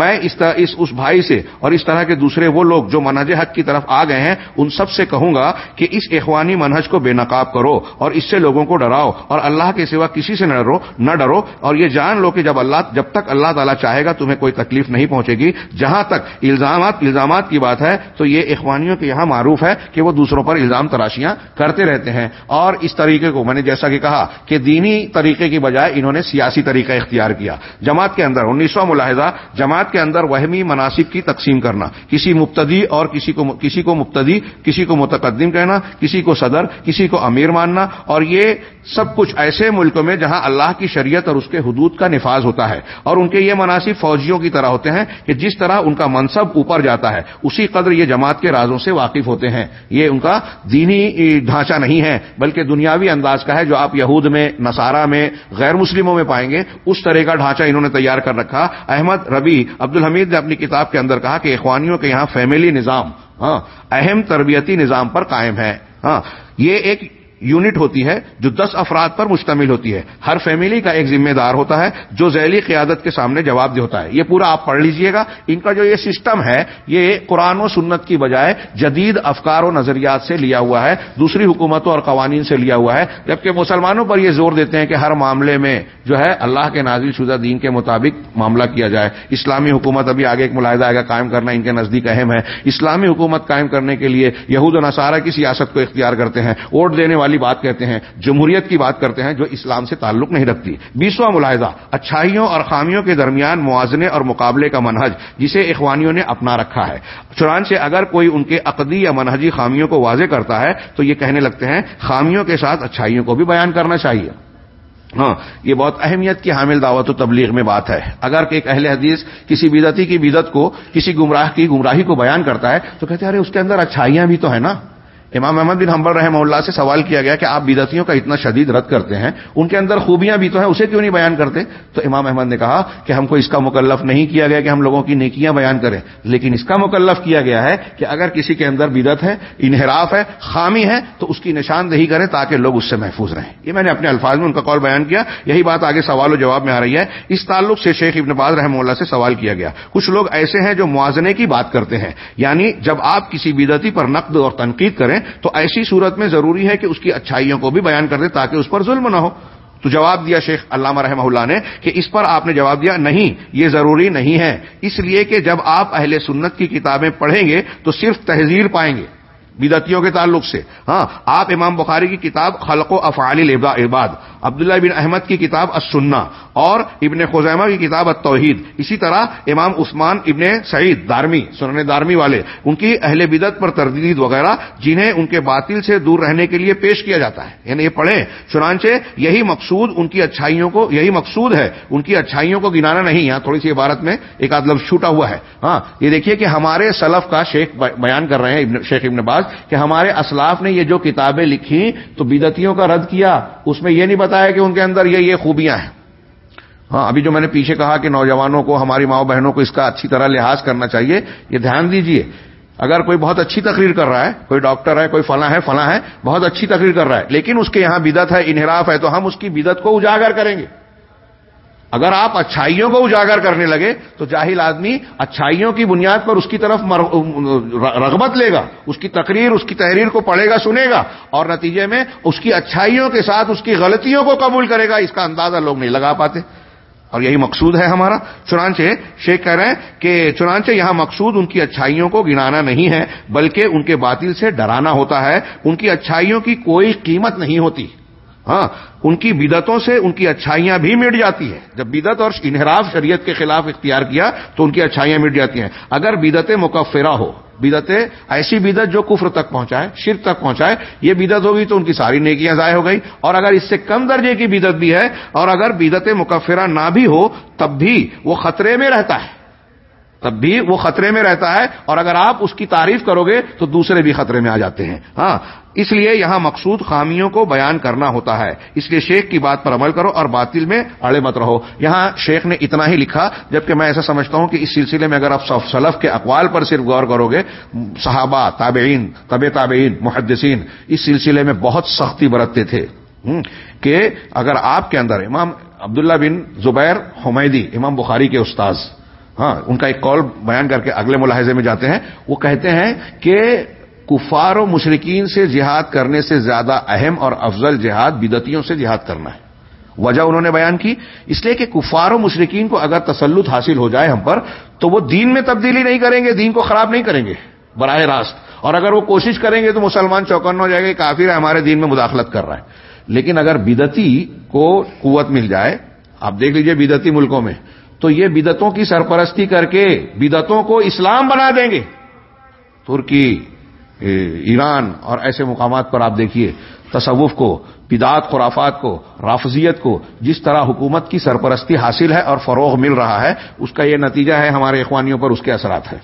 میں اس طرح، اس اس بھائی سے اور اس طرح کے دوسرے وہ لوگ جو منہج حق کی طرف آ گئے ہیں، ان سب سے کہوں گا کہ اس اخوانی منہج کو بے نقاب کرو اور اس سے لوگوں کو ڈراؤ اور اللہ کے سوا کسی سے نہ ڈرو نہ ڈرو۔ اور یہ جان لو کہ جب اللہ، جب تک اللہ تعالیٰ چاہے گا تمہیں کوئی تکلیف نہیں پہنچے گی، جہاں تک الزامات الزامات کی بات ہے، تو یہ اخوانیوں کے یہاں معروف ہے کہ وہ دوسروں پر الزام تراشیاں کرتے رہتے ہیں۔ اور اس طریقے کو، میں نے جیسا کہ کہا کہ دینی طریقے کی بجائے انہوں نے سیاسی طریقہ اختیار کیا۔ جماعت کے اندر، انیسواں ملاحظہ، جماعت کے اندر وہمی مناسب کی تقسیم کرنا۔ کسی مبتدی اور کسی کو کسی کو مبتدی، کسی کو متقدم کہنا، کسی کو صدر، کسی کو امیر ماننا۔ اور یہ سب کچھ ایسے ملکوں میں جہاں اللہ کی شریعت اور اس کے حدود کا نفاذ ہوتا ہے اور ان کے یہ مناسب فوجیوں کی طرح ہوتے ہیں کہ جس طرح ان کا منصب اوپر جاتا ہے، اسی قدر یہ جماعت کے رازوں سے واقف ہوتے ہیں۔ یہ ان کا دینی ڈھانچہ نہیں ہے، بلکہ دنیاوی انداز کا ہے جو آپ یہود میں، نصارہ میں، غیر مسلموں میں پائیں گے۔ اس طرح کا ڈھانچہ انہوں نے تیار کر رکھا۔ احمد ربی عبد الحمید نے اپنی کتاب کے اندر کہا کہ اخوانیوں کے یہاں فیملی نظام ہاں اہم تربیتی نظام پر قائم ہے۔ ہاں یہ ایک یونٹ ہوتی ہے جو دس افراد پر مشتمل ہوتی ہے۔ ہر فیملی کا ایک ذمہ دار ہوتا ہے جو ذیلی قیادت کے سامنے جواب دہ ہوتا ہے۔ یہ پورا آپ پڑھ لیجیے گا۔ ان کا جو یہ سسٹم ہے، یہ قرآن و سنت کی بجائے جدید افکار و نظریات سے لیا ہوا ہے، دوسری حکومتوں اور قوانین سے لیا ہوا ہے۔ جبکہ مسلمانوں پر یہ زور دیتے ہیں کہ ہر معاملے میں جو ہے اللہ کے نازل شدہ دین کے مطابق معاملہ کیا جائے۔ اسلامی حکومت ابھی آگے ایک ملاحظہ آئے گا، قائم کرنا ان کے نزدیک اہم ہے۔ اسلامی حکومت قائم کرنے کے لیے یہود و نصارہ کی سیاست کو اختیار کرتے ہیں۔ ووٹ دینے والے والی بات کہتے ہیں، جمہوریت کی بات کرتے ہیں جو اسلام سے تعلق نہیں رکھتی۔ بیسواں ملاحظہ، اچھائیوں اور خامیوں کے درمیان موازنے اور مقابلے کا منہج، جسے اخوانیوں نے اپنا رکھا ہے۔ چنانچہ اگر کوئی ان کے عقدی یا منہجی خامیوں کو واضح کرتا ہے، تو یہ کہنے لگتے ہیں، خامیوں کے ساتھ اچھائیوں کو بھی بیان کرنا چاہیے۔ ہاں یہ بہت اہمیت کی حامل دعوت و تبلیغ میں بات ہے۔ اگر ایک اہل حدیث کسی بدتی کی بدت کو، کسی گمراہ کی گمراہی کو بیان کرتا ہے، تو کہتے ہیں، ارے، اس کے اندر اچھائیاں بھی تو ہے نا۔ امام احمد بن حمبر رحمہ اللہ سے سوال کیا گیا کہ آپ بدتیوں کا اتنا شدید رد کرتے ہیں، ان کے اندر خوبیاں بھی تو ہیں، اسے کیوں نہیں بیان کرتے؟ تو امام احمد نے کہا کہ ہم کو اس کا مکلف نہیں کیا گیا کہ ہم لوگوں کی نیکیاں بیان کریں، لیکن اس کا مکلف کیا گیا ہے کہ اگر کسی کے اندر بدت ہے، انحراف ہے، خامی ہے، تو اس کی نشاندہی کریں تاکہ لوگ اس سے محفوظ رہیں۔ یہ میں نے اپنے الفاظ میں ان کا کال بیان کیا، یہی بات آگے سوال و جواب میں آ رہی ہے۔ اس تعلق سے شیخ ابن باز رحمہ اللہ سے سوال کیا گیا۔ کچھ لوگ ایسے ہیں جو موازنے کی بات کرتے ہیں یعنی جب آپ کسی بدتی پر نقد اور تنقید کریں تو ایسی صورت میں ضروری ہے کہ اس کی اچھائیوں کو بھی بیان کر دے تاکہ اس پر ظلم نہ ہو۔ تو جواب دیا شیخ علامہ رحمہ اللہ نے کہ اس پر آپ نے جواب دیا نہیں، یہ ضروری نہیں ہے۔ اس لیے کہ جب آپ اہل سنت کی کتابیں پڑھیں گے تو صرف تہذیر پائیں گے۔ بدتیوں کے تعلق سے۔ ہاں آپ امام بخاری کی کتاب خلق و افعال عباد عبداللہ بن احمد کی کتاب السنہ اور ابن خزیمہ کی کتاب التوحید، اسی طرح امام عثمان ابن سعید دارمی، سنن دارمی والے، ان کی اہل بدت پر تردید وغیرہ، جنہیں ان کے باطل سے دور رہنے کے لیے پیش کیا جاتا ہے۔ یعنی یہ پڑھیں، چنانچہ یہی مقصود ان کی اچھائیوں کو، یہی مقصود ہے، ان کی اچھائیوں کو گنانا نہیں۔ یہاں تھوڑی سی عبارت میں ایک آدھ لفظ چھوٹا ہوا ہے۔ ہاں یہ دیکھیے کہ ہمارے سلف کا شیخ بیان کر رہے ہیں شیخ ابن باز۔ کہ ہمارے اسلاف نے یہ جو کتابیں لکھی تو بدتیوں کا رد کیا، اس میں یہ نہیں بتایا کہ ان کے اندر یہ یہ خوبیاں ہیں۔ ہاں ابھی جو میں نے پیچھے کہا کہ نوجوانوں کو، ہماری ماؤں بہنوں کو اس کا اچھی طرح لحاظ کرنا چاہیے، یہ دھیان دیجیے۔ اگر کوئی بہت اچھی تقریر کر رہا ہے، کوئی ڈاکٹر ہے، کوئی فلاں ہے فلاں ہے، بہت اچھی تقریر کر رہا ہے، لیکن اس کے یہاں بدت ہے، انحراف ہے، تو ہم اس کی بدت کو اجاگر کریں گے۔ اگر آپ اچھائیوں کو اجاگر کرنے لگے تو جاہل آدمی اچھائیوں کی بنیاد پر اس کی طرف رغبت لے گا، اس کی تقریر، اس کی تحریر کو پڑھے گا، سنے گا، اور نتیجے میں اس کی اچھائیوں کے ساتھ اس کی غلطیوں کو قبول کرے گا، اس کا اندازہ لوگ نہیں لگا پاتے۔ اور یہی مقصود ہے ہمارا۔ چنانچہ شیخ کہہ رہے ہیں کہ چنانچہ یہاں مقصود ان کی اچھائیوں کو گنانا نہیں ہے، بلکہ ان کے باطل سے ڈرانا ہوتا ہے۔ ان کی اچھائیوں کی کوئی قیمت نہیں ہوتی۔ ہاں ان کی بدتوں سے ان کی اچھائیاں بھی مٹ جاتی ہیں۔ جب بدت اور انحراف شریعت کے خلاف اختیار کیا، تو ان کی اچھائیاں مٹ جاتی ہیں۔ اگر بدت مکفرہ ہو بدتیں ایسی بدت جو کفر تک پہنچائے، شرک تک پہنچائے، یہ بدت ہوگی تو ان کی ساری نیکیاں ضائع ہو گئی اور اگر اس سے کم درجے کی بدت بھی ہے، اور اگر بدت مکفرہ نہ بھی ہو، تب بھی وہ خطرے میں رہتا ہے۔ تب بھی وہ خطرے میں رہتا ہے اور اگر آپ اس کی تعریف کرو گے تو دوسرے بھی خطرے میں آ جاتے ہیں۔ ہاں اس لیے یہاں مقصود خامیوں کو بیان کرنا ہوتا ہے۔ اس لیے شیخ کی بات پر عمل کرو اور باطل میں اڑے مت رہو۔ یہاں شیخ نے اتنا ہی لکھا، جبکہ میں ایسا سمجھتا ہوں کہ اس سلسلے میں اگر آپ سلف کے اقوال پر صرف غور کرو گے، صحابہ، تابعین طب تابعین، محدثین، اس سلسلے میں بہت سختی برتتے تھے۔ کہ اگر آپ کے اندر امام عبداللہ بن زبیر حمیدی، امام بخاری کے استاذ ہاں ان کا ایک کال بیان کر کے اگلے ملاحظے میں جاتے ہیں۔ وہ کہتے ہیں کہ کفار و مشرقین سے جہاد کرنے سے زیادہ اہم اور افضل جہاد بدتیوں سے جہاد کرنا ہے۔ وجہ انہوں نے بیان کی۔ اس لیے کہ کفار و مشرقین کو اگر تسلط حاصل ہو جائے ہم پر، تو وہ دین میں تبدیلی نہیں کریں گے، دین کو خراب نہیں کریں گے، براہ راست۔ اور اگر وہ کوشش کریں گے تو مسلمان چوکن ہو جائے گا کافی ہے، ہمارے دین میں مداخلت کر رہا ہے۔ لیکن اگر بدتی کو قوت مل جائے، آپ دیکھ لیجیے بدتی ملکوں میں۔ تو یہ بدتوں کی سرپرستی کر کے بدتوں کو اسلام بنا دیں گے۔ ترکی ایران اور ایسے مقامات پر آپ دیکھیے، تصوف کو بدعت خرافات کو، رافضیت کو، جس طرح حکومت کی سرپرستی حاصل ہے اور فروغ مل رہا ہے، اس کا یہ نتیجہ ہے ہمارے اخوانیوں پر اس کے اثرات ہیں۔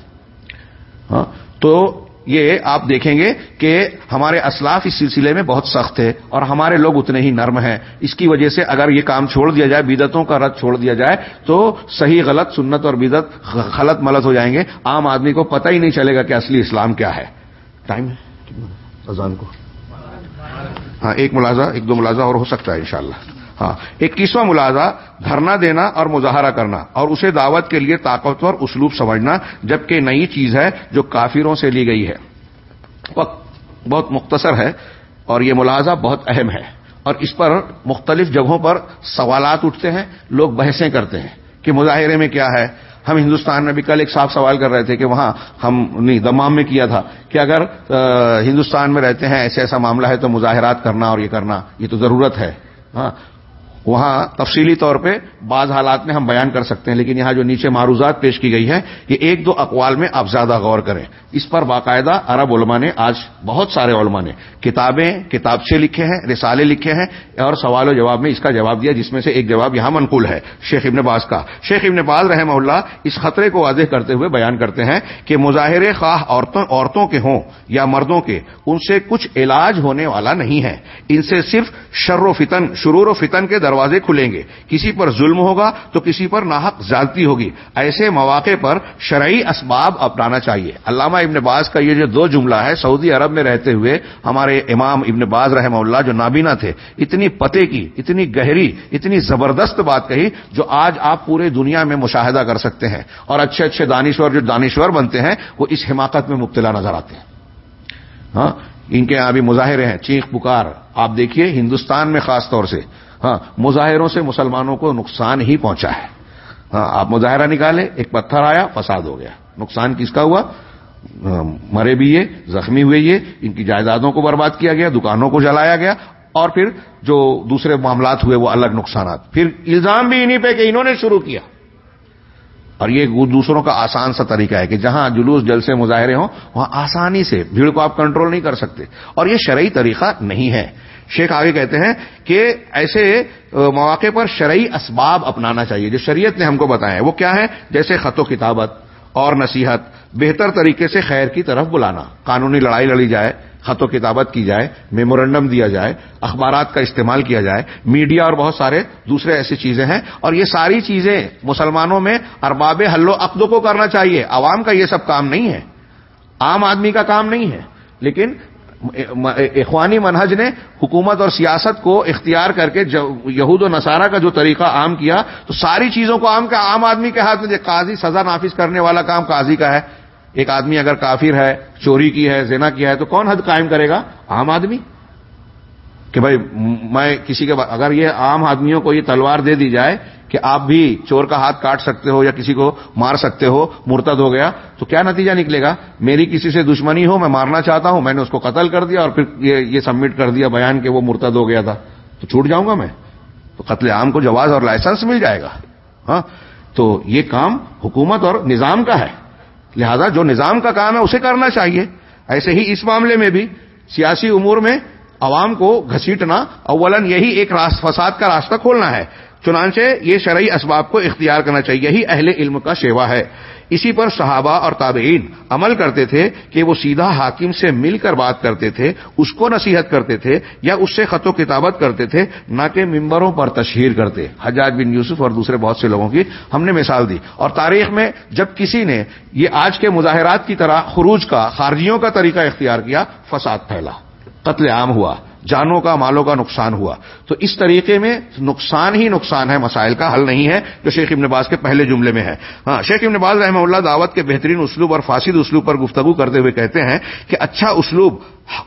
ہاں تو یہ آپ دیکھیں گے کہ ہمارے اسلاف اس سلسلے میں بہت سخت ہے اور ہمارے لوگ اتنے ہی نرم ہیں۔ اس کی وجہ سے اگر یہ کام چھوڑ دیا جائے بدتوں کا رد چھوڑ دیا جائے، تو صحیح غلط سنت اور بدت غلط ملت ہو جائیں گے۔ عام آدمی کو پتہ ہی نہیں چلے گا کہ اصلی اسلام کیا ہے۔ ٹائم ہے؟ اذان کو۔ ہاں ایک ملازہ ایک دو ملازہ اور ہو سکتا ہے انشاءاللہ۔ ہاں اکیسواں ملازہ دھرنا دینا اور مظاہرہ کرنا اور اسے دعوت کے لیے طاقتور اسلوب سمجھنا، جبکہ نئی چیز ہے جو کافروں سے لی گئی ہے۔ وقت بہت مختصر ہے اور یہ ملازہ بہت اہم ہے۔ اور اس پر مختلف جگہوں پر سوالات اٹھتے ہیں، لوگ بحثیں کرتے ہیں کہ مظاہرے میں کیا ہے۔ ہم ہندوستان میں بھی کل ایک صاف سوال کر رہے تھے کہ وہاں ہم، نہیں، دمام میں کیا تھا کہ اگر ہندوستان میں رہتے ہیں، ایسے ایسا معاملہ ہے تو مظاہرات کرنا اور یہ کرنا، یہ تو ضرورت ہے۔ ہاں وہاں تفصیلی طور پہ بعض حالات میں ہم بیان کر سکتے ہیں، لیکن یہاں جو نیچے معروضات پیش کی گئی ہے یہ ایک دو اقوال میں آپ زیادہ غور کریں۔ اس پر باقاعدہ عرب علماء نے آج بہت سارے علماء نے کتابیں، کتابچے لکھے ہیں، رسالے لکھے ہیں، اور سوال و جواب میں اس کا جواب دیا، جس میں سے ایک جواب یہاں منقول ہے، شیخ ابن باز کا۔ شیخ ابن باز رحمہ اللہ اس خطرے کو واضح کرتے ہوئے بیان کرتے ہیں کہ مظاہرے خواہ عورتوں عورتوں کے ہوں یا مردوں کے، ان سے کچھ علاج ہونے والا نہیں ہے۔ ان سے صرف شر و فتن، شرور و فتن کے دروازے کھلیں گے۔ کسی پر ظلم ہوگا تو کسی پر ناحق زیادتی ہوگی۔ ایسے مواقع پر شرعی اسباب اپنانا چاہیے۔ علامہ ابن باز کا یہ جو دو جملہ ہے، سعودی عرب میں رہتے ہوئے ہمارے امام ابن باز رحمہ اللہ جو نابینا تھے، اتنی پتے کی، اتنی گہری، اتنی زبردست بات کہی جو آج آپ پورے دنیا میں مشاہدہ کر سکتے ہیں۔ اور اچھے اچھے دانشور جو دانشور بنتے ہیں، وہ اس حماقت میں مبتلا نظر آتے ہیں۔ ہاں ان کے یہاں ابھی مظاہرے ہیں۔ چیخ پکار، آپ دیکھیے، ہندوستان میں خاص طور سے۔ ہاں مظاہروں سے مسلمانوں کو نقصان ہی پہنچا ہے۔ ہاں آپ مظاہرہ نکالے ایک پتھر آیا، فساد ہو گیا۔ نقصان کس کا ہوا؟ مرے بھی یہ، زخمی ہوئے یہ، ان کی جائیدادوں کو برباد کیا گیا، دکانوں کو جلایا گیا، اور پھر جو دوسرے معاملات ہوئے، وہ الگ نقصانات۔ پھر الزام بھی انہیں پہ کہ انہوں نے شروع کیا۔ اور یہ دوسروں کا آسان سا طریقہ ہے کہ جہاں جلوس جل سے مظاہرے ہوں، وہاں آسانی سے بھیڑ کو آپ کنٹرول نہیں کر سکتے۔ اور یہ شرعی طریقہ نہیں ہے۔ شیخ آگے کہتے ہیں کہ ایسے مواقع پر شرعی اسباب اپنانا چاہیے، جو شریعت نے ہم کو بتایا وہ کیا ہے؟ جیسے خط و کتابت اور نصیحت، بہتر طریقے سے خیر کی طرف بلانا۔ قانونی لڑائی لڑی جائے، خط و کتابت کی جائے، میمورنڈم دیا جائے، اخبارات کا استعمال کیا جائے، میڈیا اور بہت سارے دوسرے ایسی چیزیں ہیں۔ اور یہ ساری چیزیں مسلمانوں میں ارباب حل و عقد کو کرنا چاہیے۔ عوام کا یہ سب کام نہیں ہے۔ عام آدمی کا کام نہیں ہے۔ لیکن اخوانی منہج نے حکومت اور سیاست کو اختیار کر کے یہود و نصارہ کا جو طریقہ عام کیا، تو ساری چیزوں کو عام کا عام آدمی کے ہاتھ میں قاضی سزا نافذ کرنے والا کام قاضی کا ہے۔ ایک آدمی اگر کافر ہے، چوری کی ہے، زنا کیا ہے، تو کون حد قائم کرے گا؟ عام آدمی۔ کہ بھائی میں کسی کے اگر یہ عام آدمیوں کو یہ تلوار دے دی جائے کہ آپ بھی چور کا ہاتھ کاٹ سکتے ہو یا کسی کو مار سکتے ہو، مرتد ہو گیا، تو کیا نتیجہ نکلے گا؟ میری کسی سے دشمنی ہو، میں مارنا چاہتا ہوں، میں نے اس کو قتل کر دیا اور پھر یہ سبمٹ کر دیا بیان کہ وہ مرتد ہو گیا تھا۔ تو چھوٹ جاؤں گا میں؟ تو قتل عام کو جواز اور لائسنس مل جائے گا۔ ہاں؟ تو یہ کام حکومت اور نظام کا ہے۔ لہذا جو نظام کا کام ہے، اسے کرنا چاہیے۔ ایسے ہی اس معاملے میں بھی سیاسی امور میں عوام کو گھسیٹنا اولن یہی ایک فساد کا راستہ کھولنا ہے۔ چنانچہ یہ شرعی اسباب کو اختیار کرنا چاہیے، یہی اہل علم کا شیوا ہے۔ اسی پر صحابہ اور تابعین عمل کرتے تھے کہ وہ سیدھا حاکم سے مل کر بات کرتے تھے، اس کو نصیحت کرتے تھے یا اس سے خط و کتابت کرتے تھے، نہ کہ ممبروں پر تشہیر کرتے۔ حجاج بن یوسف اور دوسرے بہت سے لوگوں کی ہم نے مثال دی۔ اور تاریخ میں جب کسی نے یہ آج کے مظاہرات کی طرح خروج کا، خارجیوں کا طریقہ اختیار کیا، فساد پھیلا، قتل عام ہوا۔ جانوں کا مالوں کا نقصان ہوا۔ تو اس طریقے میں نقصان ہی نقصان ہے، مسائل کا حل نہیں ہے، جو شیخ ابن باز کے پہلے جملے میں ہے۔ ہاں شیخ ابن باز رحمہ اللہ دعوت کے بہترین اسلوب اور فاسد اسلوب پر گفتگو کرتے ہوئے کہتے ہیں کہ اچھا اسلوب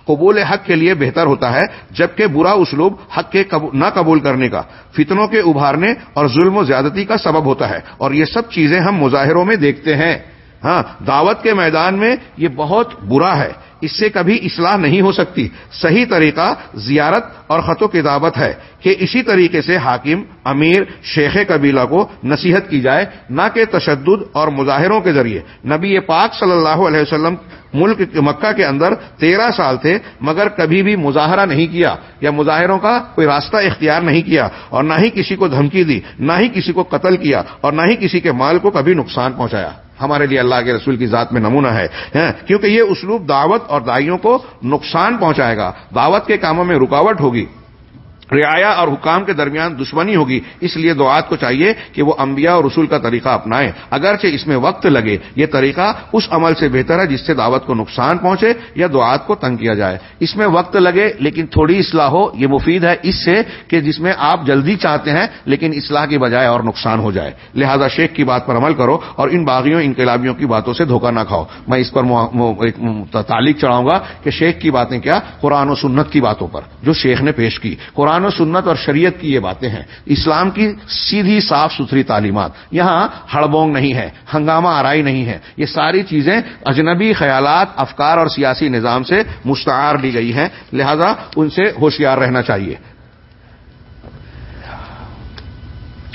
قبول حق کے لیے بہتر ہوتا ہے، جبکہ برا اسلوب حق کے نہ قبول کرنے کا۔ فتنوں کے ابھارنے اور ظلم و زیادتی کا سبب ہوتا ہے۔ اور یہ سب چیزیں ہم مظاہروں میں دیکھتے ہیں۔ ہاں دعوت کے میدان میں یہ بہت برا ہے۔ اس سے کبھی اصلاح نہیں ہو سکتی۔ صحیح طریقہ زیارت اور خط و کتابت ہے کہ اسی طریقے سے حاکم، امیر، شیخ قبیلہ کو نصیحت کی جائے، نہ کہ تشدد اور مظاہروں کے ذریعے۔ نبی پاک صلی اللہ علیہ وسلم ملک مکہ کے اندر تیرہ سال تھے، مگر کبھی بھی مظاہرہ نہیں کیا یا مظاہروں کا کوئی راستہ اختیار نہیں کیا اور نہ ہی کسی کو دھمکی دی، نہ ہی کسی کو قتل کیا اور نہ ہی کسی کے مال کو کبھی نقصان پہنچایا۔ ہمارے لیے اللہ کے رسول کی ذات میں نمونہ ہے کیونکہ یہ اسلوب دعوت اور دائیوں کو نقصان پہنچائے گا۔ دعوت کے کاموں میں رکاوٹ ہوگی۔ رعایا اور حکام کے درمیان دشمنی ہوگی۔ اس لیے دعات کو چاہیے کہ وہ انبیاء اور رسول کا طریقہ اپنائیں اگرچہ اس میں وقت لگے، یہ طریقہ اس عمل سے بہتر ہے جس سے دعوت کو نقصان پہنچے یا دعات کو تنگ کیا جائے۔ اس میں وقت لگے، لیکن تھوڑی اصلاح ہو، یہ مفید ہے اس سے کہ جس میں آپ جلدی چاہتے ہیں، لیکن اصلاح کی بجائے اور نقصان ہو جائے۔ لہذا شیخ کی بات پر عمل کرو اور ان باغیوں انقلابیوں کی باتوں سے دھوکہ نہ کھاؤ۔ میں اس پر تعلیق چڑھاؤں گا کہ شیخ کی باتیں کیا؟ قرآن و سنت کی باتوں پر، جو شیخ نے پیش کی۔ قرآن و سنت اور شریعت کی یہ باتیں ہیں۔ اسلام کی سیدھی صاف ستھری تعلیمات۔ یہاں ہڑبونگ نہیں ہے، ہنگامہ آرائی نہیں ہے۔ یہ ساری چیزیں اجنبی خیالات، افکار اور سیاسی نظام سے مستعار لی گئی ہیں۔ لہذا ان سے ہوشیار رہنا چاہیے۔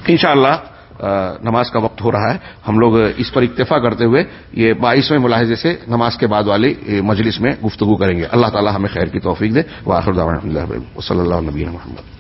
انشاءاللہ نماز کا وقت ہو رہا ہے۔ ہم لوگ اس پر اکتفا کرتے ہوئے یہ بائیسویں ملاحظے سے نماز کے بعد والی مجلس میں گفتگو کریں گے۔ اللہ تعالی ہمیں خیر کی توفیق دے۔ واخر صلی اللہ نبی محمد۔